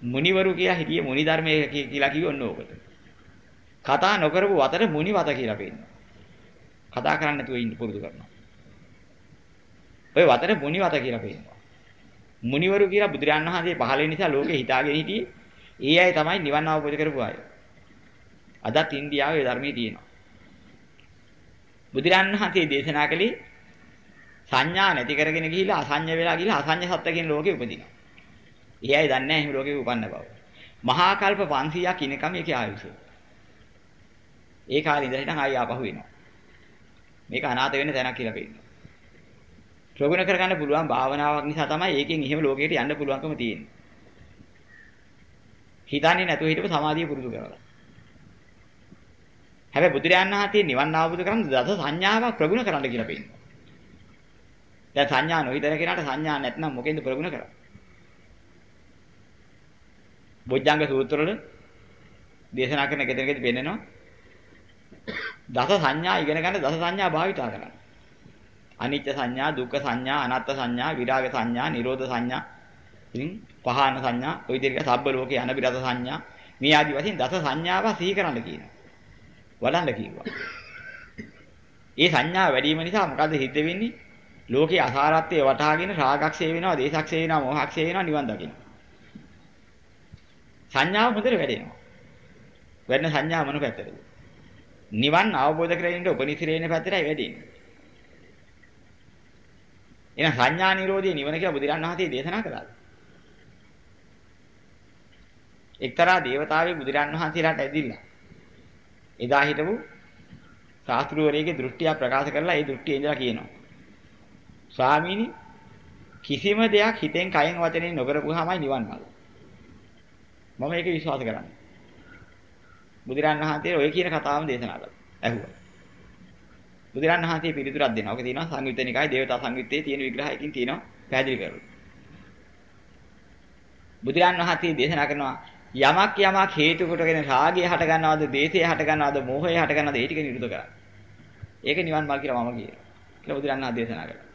මුනිවරු කියලා හිටියේ මුනි ධර්මයේ කියලා කිව්ව ඔන්න ඕකට. කතා නොකරපු වතර මුනිවත කියලා පෙන්නනවා. කතා කරන්නේ නැතුව ඉන්න පුරුදු කරනවා. ඔය වතර මුනිවත කියලා පෙන්නනවා. මුනිවරු කියලා බුදුරජාණන් වහන්සේ පහළ වෙන නිසා ලෝකේ හිතාගෙන හිටියේ ඒ අය තමයි නිවන් අවබෝධ කරපු අය. අදත් ඉන්දියාවේ ධර්මයේ තියෙනවා. බුදුරජාණන් වහන්සේ දේශනා කළේ සංඥා නැති කරගෙන ගිහිලා අසඤ්ඤ වෙලා ගිහිලා අසඤ්ඤ සත්ත්ව කියන ලෝකෙ උපදිනවා. ඒ අය දන්නේ නැහැ එහෙම ලෝකෙ උපන්න බව. මහා කල්ප 500ක් ඉනකම් ඒකේ ආයුෂ. ඒ කාලේ ඉඳලා හිටන් ආයෙ ආපහු වෙනවා. මේක අනාථ වෙන්න තැනක් කියලා පෙන්නනවා. ප්‍රගුණ කරගන්න පුළුවන් භාවනාවක් නිසා තමයි ඒකෙන් එහෙම ලෝකෙට යන්න පුළුවන්කම තියෙන්නේ. හිතන්නේ නැතුව හිටපු සමාධිය පුරුදු කරලා. හැබැයි බුදුරයන් වහන්සේ නිවන් අවබෝධ කරන් දස සංඥාවක් ප්‍රගුණ කරන්න කියලා පෙන්නනවා. දැන් සංඥා නොහිතන කෙනාට සංඥා නැත්නම් මොකෙන්ද ප්‍රගුණ කරන්නේ? බොජ්ජංග සූත්‍රවල දේශනා කරන කෙනෙක්ගෙදි පෙන්නනවා. දස සංඥා ඉගෙන ගන්න දස සංඥා භාවිතා කරන්න. අනිත්‍ය සංඥා, දුක්ඛ සංඥා, අනාත්ම සංඥා, විරාග සංඥා, නිරෝධ සංඥා, ඉතින් පහාන සංඥා, ওই විදිහට සබ්බ ලෝකේ අනබිරත සංඥා මේ ආදි වශයෙන් දස සංඥාව සිහි කරන්න කියනවා. වඩන්න කිව්වා. ඒ සංඥා වැඩි වීම නිසා මොකද හිත වෙන්නේ? ලෝකේ අසාරත්වයේ වටහාගෙන රාගක්ෂය වෙනවා, දේශක්ෂය වෙනවා, මොහක්ෂය වෙනවා, නිවන් දකින්න. සංඥාව හොඳට වැඩෙනවා. වැඩෙන සංඥා මොන පැත්තටද? නිවන් අවබෝධ කරගන්න උපනිශ්‍රේණ පැත්තටයි වැඩෙන්නේ. එහෙනම් සංඥා නිරෝධයේ නිවන කියලා බුදුරණන් වහන්සේ දේශනා කළා. එක්තරා දේවතාවෙක් බුදුරණන් වහන්සේලාට ඇදිලා. එදා හිටපු ශාස්ත්‍රූවරයෙක්ගේ දෘෂ්ටිය ප්‍රකාශ කරලා ඒ දෘෂ්ටිය ඉඳලා කියනවා. ස්වාමීනි කිසිම දෙයක් හිතෙන් කයෙන් වචනෙන් නොකරපුවාමයි නිවන් මාර්ගය. මම ඒක විශ්වාස කරන්නේ. බුදුරණන් වහන්සේ ඔය කියන කතාවම දේශනා කළා. ඇහුවා. බුදුරණන් වහන්සේ පිළිතුරක් දෙනවා. ඔක තියෙනවා සංයුත්ත නිකායේ දේවතා සංයුත්තේ තියෙන විග්‍රහයකින් තියෙනවා පැහැදිලි කරලා. බුදුරණන් වහන්සේ දේශනා කරනවා යමක් යමක් හේතු කොටගෙන රාගය හට ගන්නවද, දේශය හට ගන්නවද, මෝහය හට ගන්නවද ඒ ටික නිරුද්ධ කරා. ඒක නිවන් මාර්ගය කියලා මම කියනවා. කියලා බුදුරණන් වහන්සේ දේශනා කළා.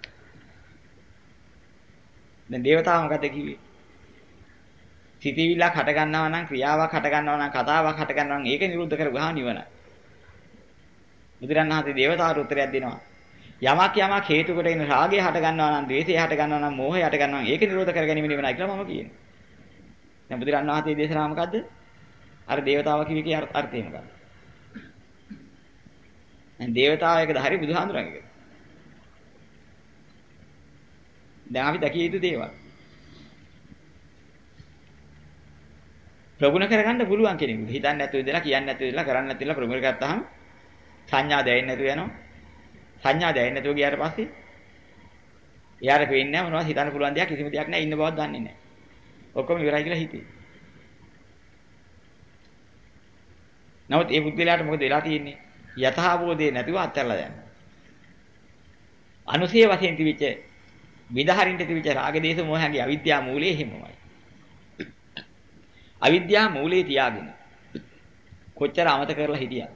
දැන් දේවතාව මොකද කිව්වේ? සිතවිල්ලක් හට ගන්නවා නම් ක්‍රියාවක් හට ගන්නවා නම් කතාවක් හට ගන්නවා නම් ඒක නිරුද්ධ කරගහම නිවනයි. බුදුරණාහි දේවතාවට උත්තරයක් දෙනවා. යමක් යමක් හේතු කොටගෙන රාගය හට ගන්නවා නම් ද්වේෂය හට ගන්නවා නම් මෝහය හට ගන්නවා නම් ඒක නිරෝධ කර ගැනීම නිවනයි කියලා මම කියනවා. දැන් බුදුරණාහි දේශනාව මොකද්ද? අර දේවතාව කිව්වේ අර්ථය මොකද්ද? දැන් දේවතාව එකද හරි බුදුහාඳුරන්ගේ. දැන් අපි දකිය යුතු දේවල්. ප්‍රගුණ කරගන්න පුළුවන් කෙනෙකුට. හිතන්නේ නැතුව ඉඳලා කියන්නේ නැතුව ඉඳලා කරන්නේ නැතුව ඉඳලා ප්‍රගුණ කරගත්තාම සංඥා දැනෙන්නේ නැතුව යනවා. සංඥා දැනෙන්නේ නැතුව ගියාට පස්සේ එයාට පේන්නේ නැහැ මොනවද හිතන්න පුළුවන් දෙයක් කිසිම දෙයක් නැහැ ඉන්න බවක් දන්නේ නැහැ. ඔක්කොම ඉවරයි කියලා හිතේ. නමුත් ඒ පුද්ගලයාට මොකද වෙලා තියෙන්නේ? යථාබෝධය නැතිව අත්හැරලා යනවා. අනුසය වශයෙන් තිබිච්ච විදහරින්ට තිබිච්ච රාග දේශ මොහයන්ගේ අවිද්‍යාව මූලයේ එහෙමමයි. අවිද්‍යාව මූලයේ තියාගෙන කොච්චර අමතක කරලා හිටියද?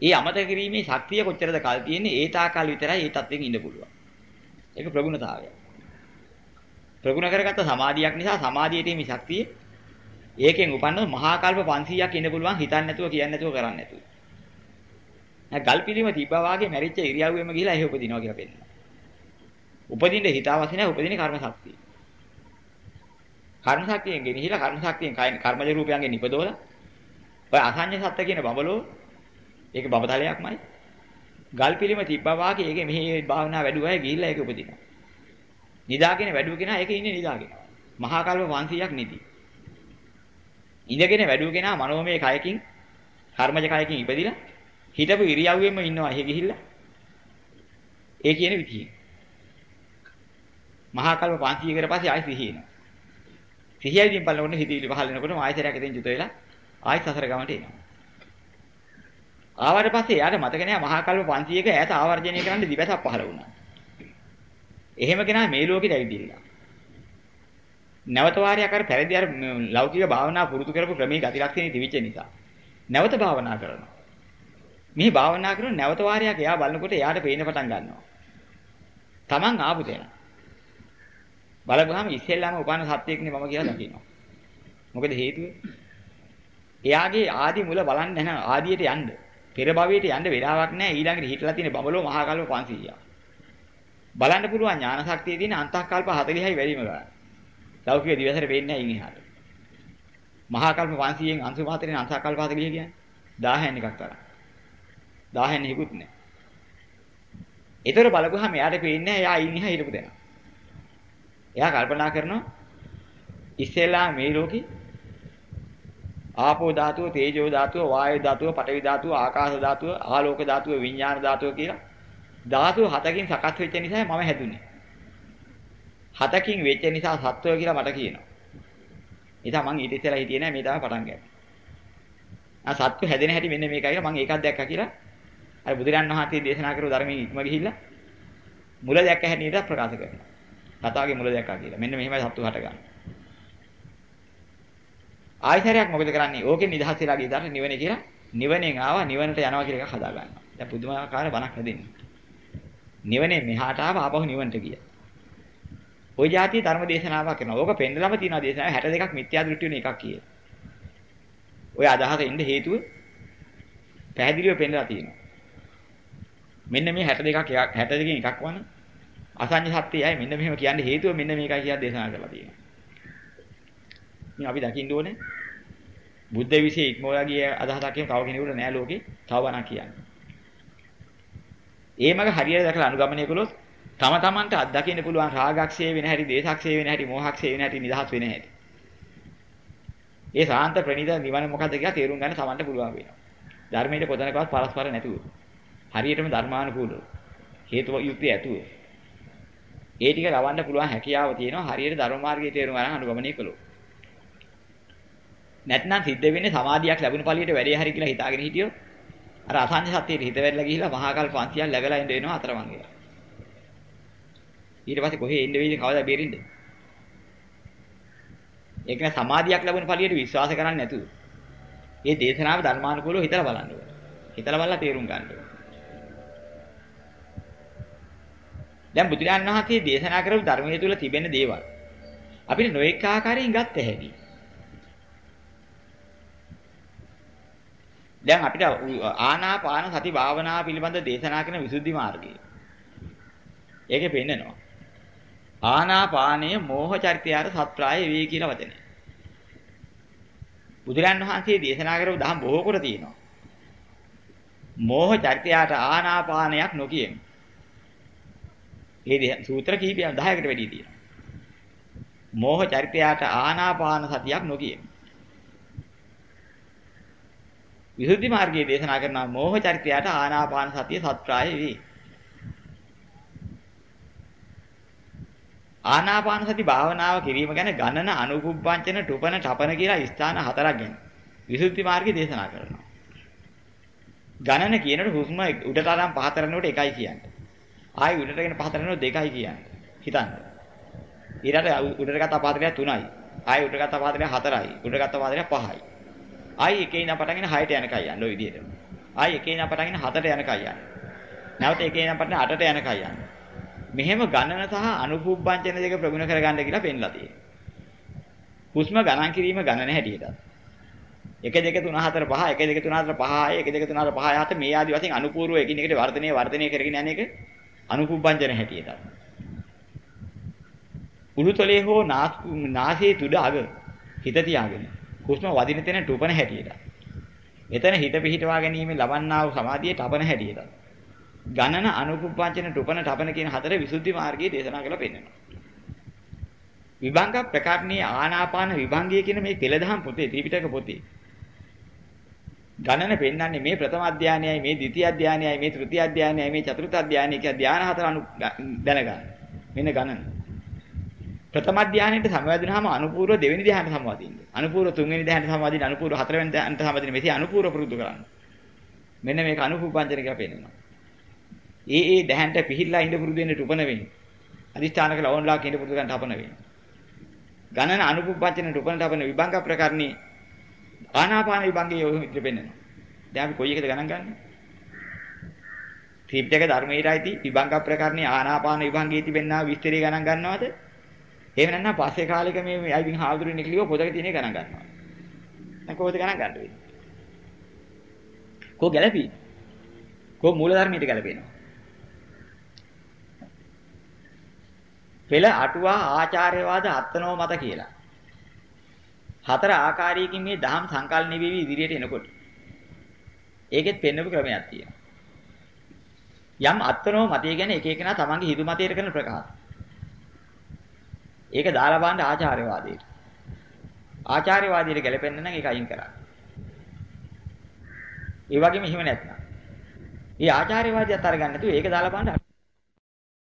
ඒ අමතක කිරීමේ ශක්තිය කොච්චරද කල් තියෙන්නේ ඒ තාකල් විතරයි ඒ තත්ත්වෙන් ඉන්න පුළුවන්. ඒක ප්‍රගුණතාවය. ප්‍රගුණ කරගත්ත සමාධියක් නිසා සමාධියේ මේ ශක්තිය ඒකෙන් උපන්න මහා කල්ප 500ක් ඉන්න පුළුවන් හිතන්නේ නැතුව කියන්නේ නැතුව කරන්නේ නැතුව. නැ ගල් පිළිම තිබ්බා වාගේ මැරිච්ච ඉරියව්වෙම ගිහිලා එහෙ උපදිනවා කියලා පෙන්නනවා. උපදින්න හිතාවසි නැහැ උපදින කර්ම ශක්තිය. කර්ම ශක්තියෙන් ගෙනහිලා කර්ම ශක්තියෙන් කර්මජ රූපයන්ගෙන් නිපදවලා ඔය අසඤ්ඤ සත්ත්ව කියන බබලෝ ඒක බබතලයක්මයි. ගල් පිළිම තිබ්බා වාගේ ඒකේ මෙහි භාවනා වැඩුවා ගිහිල්ලා ඒක උපදිනවා. නිදාගෙන වැඩුව කෙනා ඒකේ ඉන්නේ නිදාගෙන. මහා කල්ප 500ක් නිදි. ඉඳගෙන වැඩුව කෙනා මනෝමය කයකින් කර්මජ කයකින් ඉපදිලා හිටපු ඉරියව්වෙම ඉන්නවා එහෙ ගිහිල්ලා. ඒ කියන විදිහේ. මහා කල්ප 500කට පස්සේ ආයි සිහිය එනවා. සිහියයින් බලනකොට හිතවිලි පහල වෙනකොට ආයතරයක් එතෙන් ජුත වෙලා ආයි සසර ගමට එනවා. ආවට පස්සේ එයාට මතක නෑ මහා කල්ප 500ක ඈත ආවර්ජනය කරන්න දිවසක් පහළ වුණා. එහෙම කෙනා මේ ලෝකෙට ඇවිදින්න. නැවත වාරයක් අර පෙරදි අර ලෞකික භාවනා පුරුදු කරපු ක්‍රමයේ ගති ලක්ෂණ තිබිච්ච නිසා නැවත භාවනා කරනවා. මේ භාවනා කරන නැවත වාරයක් එයා බලනකොට එයාට පේන්න පටන් ගන්නවා. Taman ආපු තැන. බලපුවාම ඉස්සෙල්ලාම උපන්න සත්‍යයක්නේ මම කියලා දකිනවා. මොකද හේතුව? එයාගේ ආදි මුල බලන්න නැහැ ආදියට යන්න. පෙර භවයට යන්න වෙලාවක් නැහැ ඊළඟට හිටලා තියෙන බබලෝ මහා කල්ප 500ක්. බලන්න පුළුවන් ඥාන ශක්තිය තියෙන අන්තක්කල්ප 40යි වැඩිම ගන්න. ලෞකික දිවසට වෙන්නේ නැහැ ඉන් එහාට. මහා කල්ප 500න් අංශු මාත්‍රෙන් අන්තක්කල්ප 40 කියන්නේ 1000න් එකක් තරම්. 1000න් හිකුත් නැහැ. ඒතර බලපුවාම එයාට පේන්නේ එයා ඉන් එහා හිටපු දෙනා. එයා කල්පනා කරනවා ඉස්සෙල්ලා මේ ලෝකේ ආපෝ ධාතුව, තේජෝ ධාතුව, වායු ධාතුව, පඨවි ධාතුව, ආකාශ ධාතුව, ආලෝක ධාතුව, විඥාන ධාතුව කියලා ධාතු හතකින් සකස් වෙච්ච නිසා මම හැදුනේ. හතකින් වෙච්ච නිසා සත්වය කියලා මට කියනවා. එතන මං ඊට ඉස්සෙල්ලා හිටියේ නෑ මේ තමයි පටන් ගන්නේ. ආ සත්ව හැදෙන හැටි මෙන්න මේකයි කියලා මං ඒකක් දැක්කා කියලා අර බුදුරන් වහන්සේ දේශනා කරපු ධර්මයේ ඉක්ම ගිහිල්ලා මුල දැක්ක හැටියට ප්‍රකාශ කරනවා. කතාවේ මුල දැක්කා කියලා. මෙන්න මෙහෙමයි සතුන් හටගන්නේ. ආයතරයක් මොකද කරන්නේ? ඕකෙන් නිදහස් වෙලා ගියදාට නිවනේ කියලා නිවනෙන් ආවා නිවනට යනවා කියලා එකක් හදා ගන්නවා. දැන් පුදුමාකාර බණක් හැදෙන්නේ. නිවනේ මෙහාට ආව ආපහු නිවනට ගියා. ওই જાතිය ධර්ම දේශනාවක් කරනවා. ඕක පෙන්නලම තියෙනවා දේශනාව 62ක් මිත්‍යා දෘෂ්ටි වෙන එකක් කියලා. ඔය අදහස ඉන්න හේතුව පැහැදිලිව පෙන්නලා තියෙනවා. මෙන්න මේ 62ක් 62කින් එකක් වань අසඤ්ඤ සත්‍යයයි මෙන්න මෙහෙම කියන්නේ හේතුව මෙන්න මේකයි කියලා දේශනා කරලා තියෙනවා. ඉතින් අපි දකින්න ඕනේ බුද්ධ විශ්ේ ඉක්මෝලා ගිය අදහසක් එහෙම තව කෙනෙකුට නෑ ලෝකේ තව බණක් කියන්නේ. ඒ මග හරියට දැකලා අනුගමනය කළොත් තම තමන්ට අත්දකින්න පුළුවන් රාගක්ෂය වෙන හැටි, දේශක්ෂය වෙන හැටි, මෝහක්ෂය වෙන හැටි, නිදහස් වෙන හැටි. ඒ සාන්ත ප්‍රණීත නිවන මොකද්ද කියලා තේරුම් ගන්න තමන්ට පුළුවන් වෙනවා. ධර්මයේ කොතනකවත් පරස්පර නැතුව. හරියටම ධර්මානුකූලව. හේතු යුක්තිය ඇතුව. ඒ ටික ලවන්න පුළුවන් හැකියාව තියෙනවා හරියට ධර්ම මාර්ගයේ තේරුම් ගන්න අනුගමනය කළොත්. නැත්නම් සිද්ධ වෙන්නේ සමාධියක් ලැබුණ පළියට වැඩේ හරි කියලා හිතාගෙන හිටියොත් අර අසංජ සත්‍යයට හිත වැරලා ගිහිල්ලා මහා කල්ප 500ක් läගලා ඉඳ වෙනවා අතරමං ඊට පස්සේ කොහේ ඉන්න වෙයිද කවදා බේරෙන්නේ? ඒක නේ සමාධියක් ලැබුණ පළියට විශ්වාස කරන්නේ නැතුව. මේ දේශනාව ධර්මානුකූලව හිතලා බලන්න ඕනේ. හිතලා බලලා තේරුම් ගන්න ඕනේ. දැන් බුදුරජාණන් වහන්සේ දේශනා කරපු ධර්මයේ තුල තිබෙන දේවල් අපිට නොඑක ආකාරයෙන් ගත්ත හැකි. දැන් අපිට ආනාපාන සති භාවනාව පිළිබඳ දේශනා කරන විසුද්ධි මාර්ගය. ඒකේ පෙන්නනවා. ආනාපානයේ මෝහ චරිතයට සත්‍රාය වේ කියලා වචනේ. බුදුරන් වහන්සේ දේශනා කරපු දහම් බොහෝ කොට තියෙනවා. මෝහ චරිතයට ආනාපානයක් නොකියෙමු. ඒ සූත්‍ර කීපයක් 10කට වැඩි තියෙනවා. මෝහ චරිතයට ආනාපාන සතියක් නොකියෙමු. විසුද්ධි මාර්ගයේ දේශනා කරන මෝහ චරිතයට ආනාපාන සතිය සත්‍රාය වේ. ආනාපාන සති භාවනාව කිරීම ගැන ගණන අනුකුබ්බංචන ටුපන ඨපන කියලා ස්ථාන හතරක් ගැන විසුද්ධි මාර්ගයේ දේශනා කරනවා. ගණන කියනකොට හුස්ම උඩට තරම් පහත කරනකොට එකයි කියන්නේ. ආයි උඩටගෙන පහත කරනකොට දෙකයි කියන්නේ. හිතන්න. ඊළඟට උඩට ගත්ත පහතරය 3යි. ආයි උඩට ගත්ත පහතරය 4යි. උඩට ගත්ත පහතරය 5යි. ආයි එකේ ඉඳන් පටන්ගෙන 6ට යනකයි යන්නේ ඔය විදිහට. ආයි එකේ ඉඳන් පටන්ගෙන 7ට යනකයි යන්නේ. නැවත එකේ ඉඳන් පටන් 8ට යනකයි යන්නේ. මෙහෙම ගණන සහ අනුපුබ්බංචන දෙක ප්‍රගුණ කරගන්න කියලා පෙන්ලා තියෙනවා. හුස්ම ගණන් කිරීම ගණන හැටියට. 1 2 3 4 5 1 2 3 4 5 1 2 3 4 5 7 මේ ආදි වශයෙන් අනුපූර්ව එකිනෙකට වර්ධනය වර්ධනය කරගෙන යන එක අනුපුබ්බංචන හැටියට. උළුතලේ හෝ නාසයේ තුඩ අග හිත තියාගෙන හුස්ම වදින තැන ටුපන හැටියට. එතන හිත පිහිටවා ගැනීම ලබන්නා වූ සමාධියේ තපන හැටියට. ගණන අනුකුප්පංචන ටුපන තපන කියන හතර විසුද්ධි මාර්ගයේ දේශනා කරලා පෙන්නනවා. විභංග ප්‍රකාරණී ආනාපාන විභංගය කියන මේ පෙළදහම් පොතේ ත්‍රිපිටක පොතේ ගණන පෙන්වන්නේ මේ ප්‍රථම අධ්‍යානයයි මේ ද්විතිය අධ්‍යානයයි මේ තෘතිය අධ්‍යානයයි මේ චතුර්ථ අධ්‍යානයයි කියන ධ්‍යාන හතර අනු දැනගන්න. මෙන්න ගණන. ප්‍රථම ධානයට සමවැදුනහම අනුපූර්ව දෙවෙනි ධානයට සමවදින්න. අනුපූර්ව තුන්වෙනි ධානයට සමවදින්න අනුපූර්ව හතරවෙනි ධානයට සමවදින්න මෙසේ අනුපූර්ව පුරුදු කරන්න. මෙන්න මේක අනුපූපංචන කියලා පෙන්නනවා. ඒ ඒ ධානයට පිහිල්ලා ඉඳ පුරුදු වෙන්න උපන වෙන්නේ. අදිස්ථාන කළ ඕන්ලා කියන පුරුදු ගන්න හපන වෙන්නේ. ගණන අනුපුප්පච්චන රූපණතපන විභංග ප්‍රකරණේ ආනාපාන විභංගයේ ඔය විදිහට පෙන්වනවා. දැන් අපි කොයි එකද ගණන් ගන්නේ? ත්‍රිපිටක ධර්මයේයි විභංග ප්‍රකරණේ ආනාපාන විභංගයේ තිබෙනා විස්තරය ගණන් ගන්නවද? එහෙම නැත්නම් පස්සේ කාලෙක මේ අයිදින් හාමුදුරනේ කිලිව පොතක තියෙන ගණන් ගන්නවා. දැන් කොහොමද ගණන් ගන්න වෙන්නේ? කෝ ගැළපී? කෝ මූල ධර්මයට ගැළපෙනවා? පෙළ අටුවා ආචාර්යවාද අත්නෝ මත කියලා. හතර ආකාරයකින් මේ දහම් සංකල්ප නිවේවි ඉදිරියට එනකොට ඒකෙත් පෙන්වපු ක්‍රමයක් තියෙනවා. යම් අත්නෝ මතය ගැන එක එකනා තමන්ගේ හිතු මතයට කරන ප්‍රකාශ. ඒක දාලා බලන්න ආචාර්යවාදයට. ආචාර්යවාදයට ගැලපෙන්න නම් ඒක අයින් කරන්න. ඒ වගේම හිම නැත්නම්. මේ ආචාර්යවාදියත් අරගන්න නැතුව ඒක දාලා බලන්න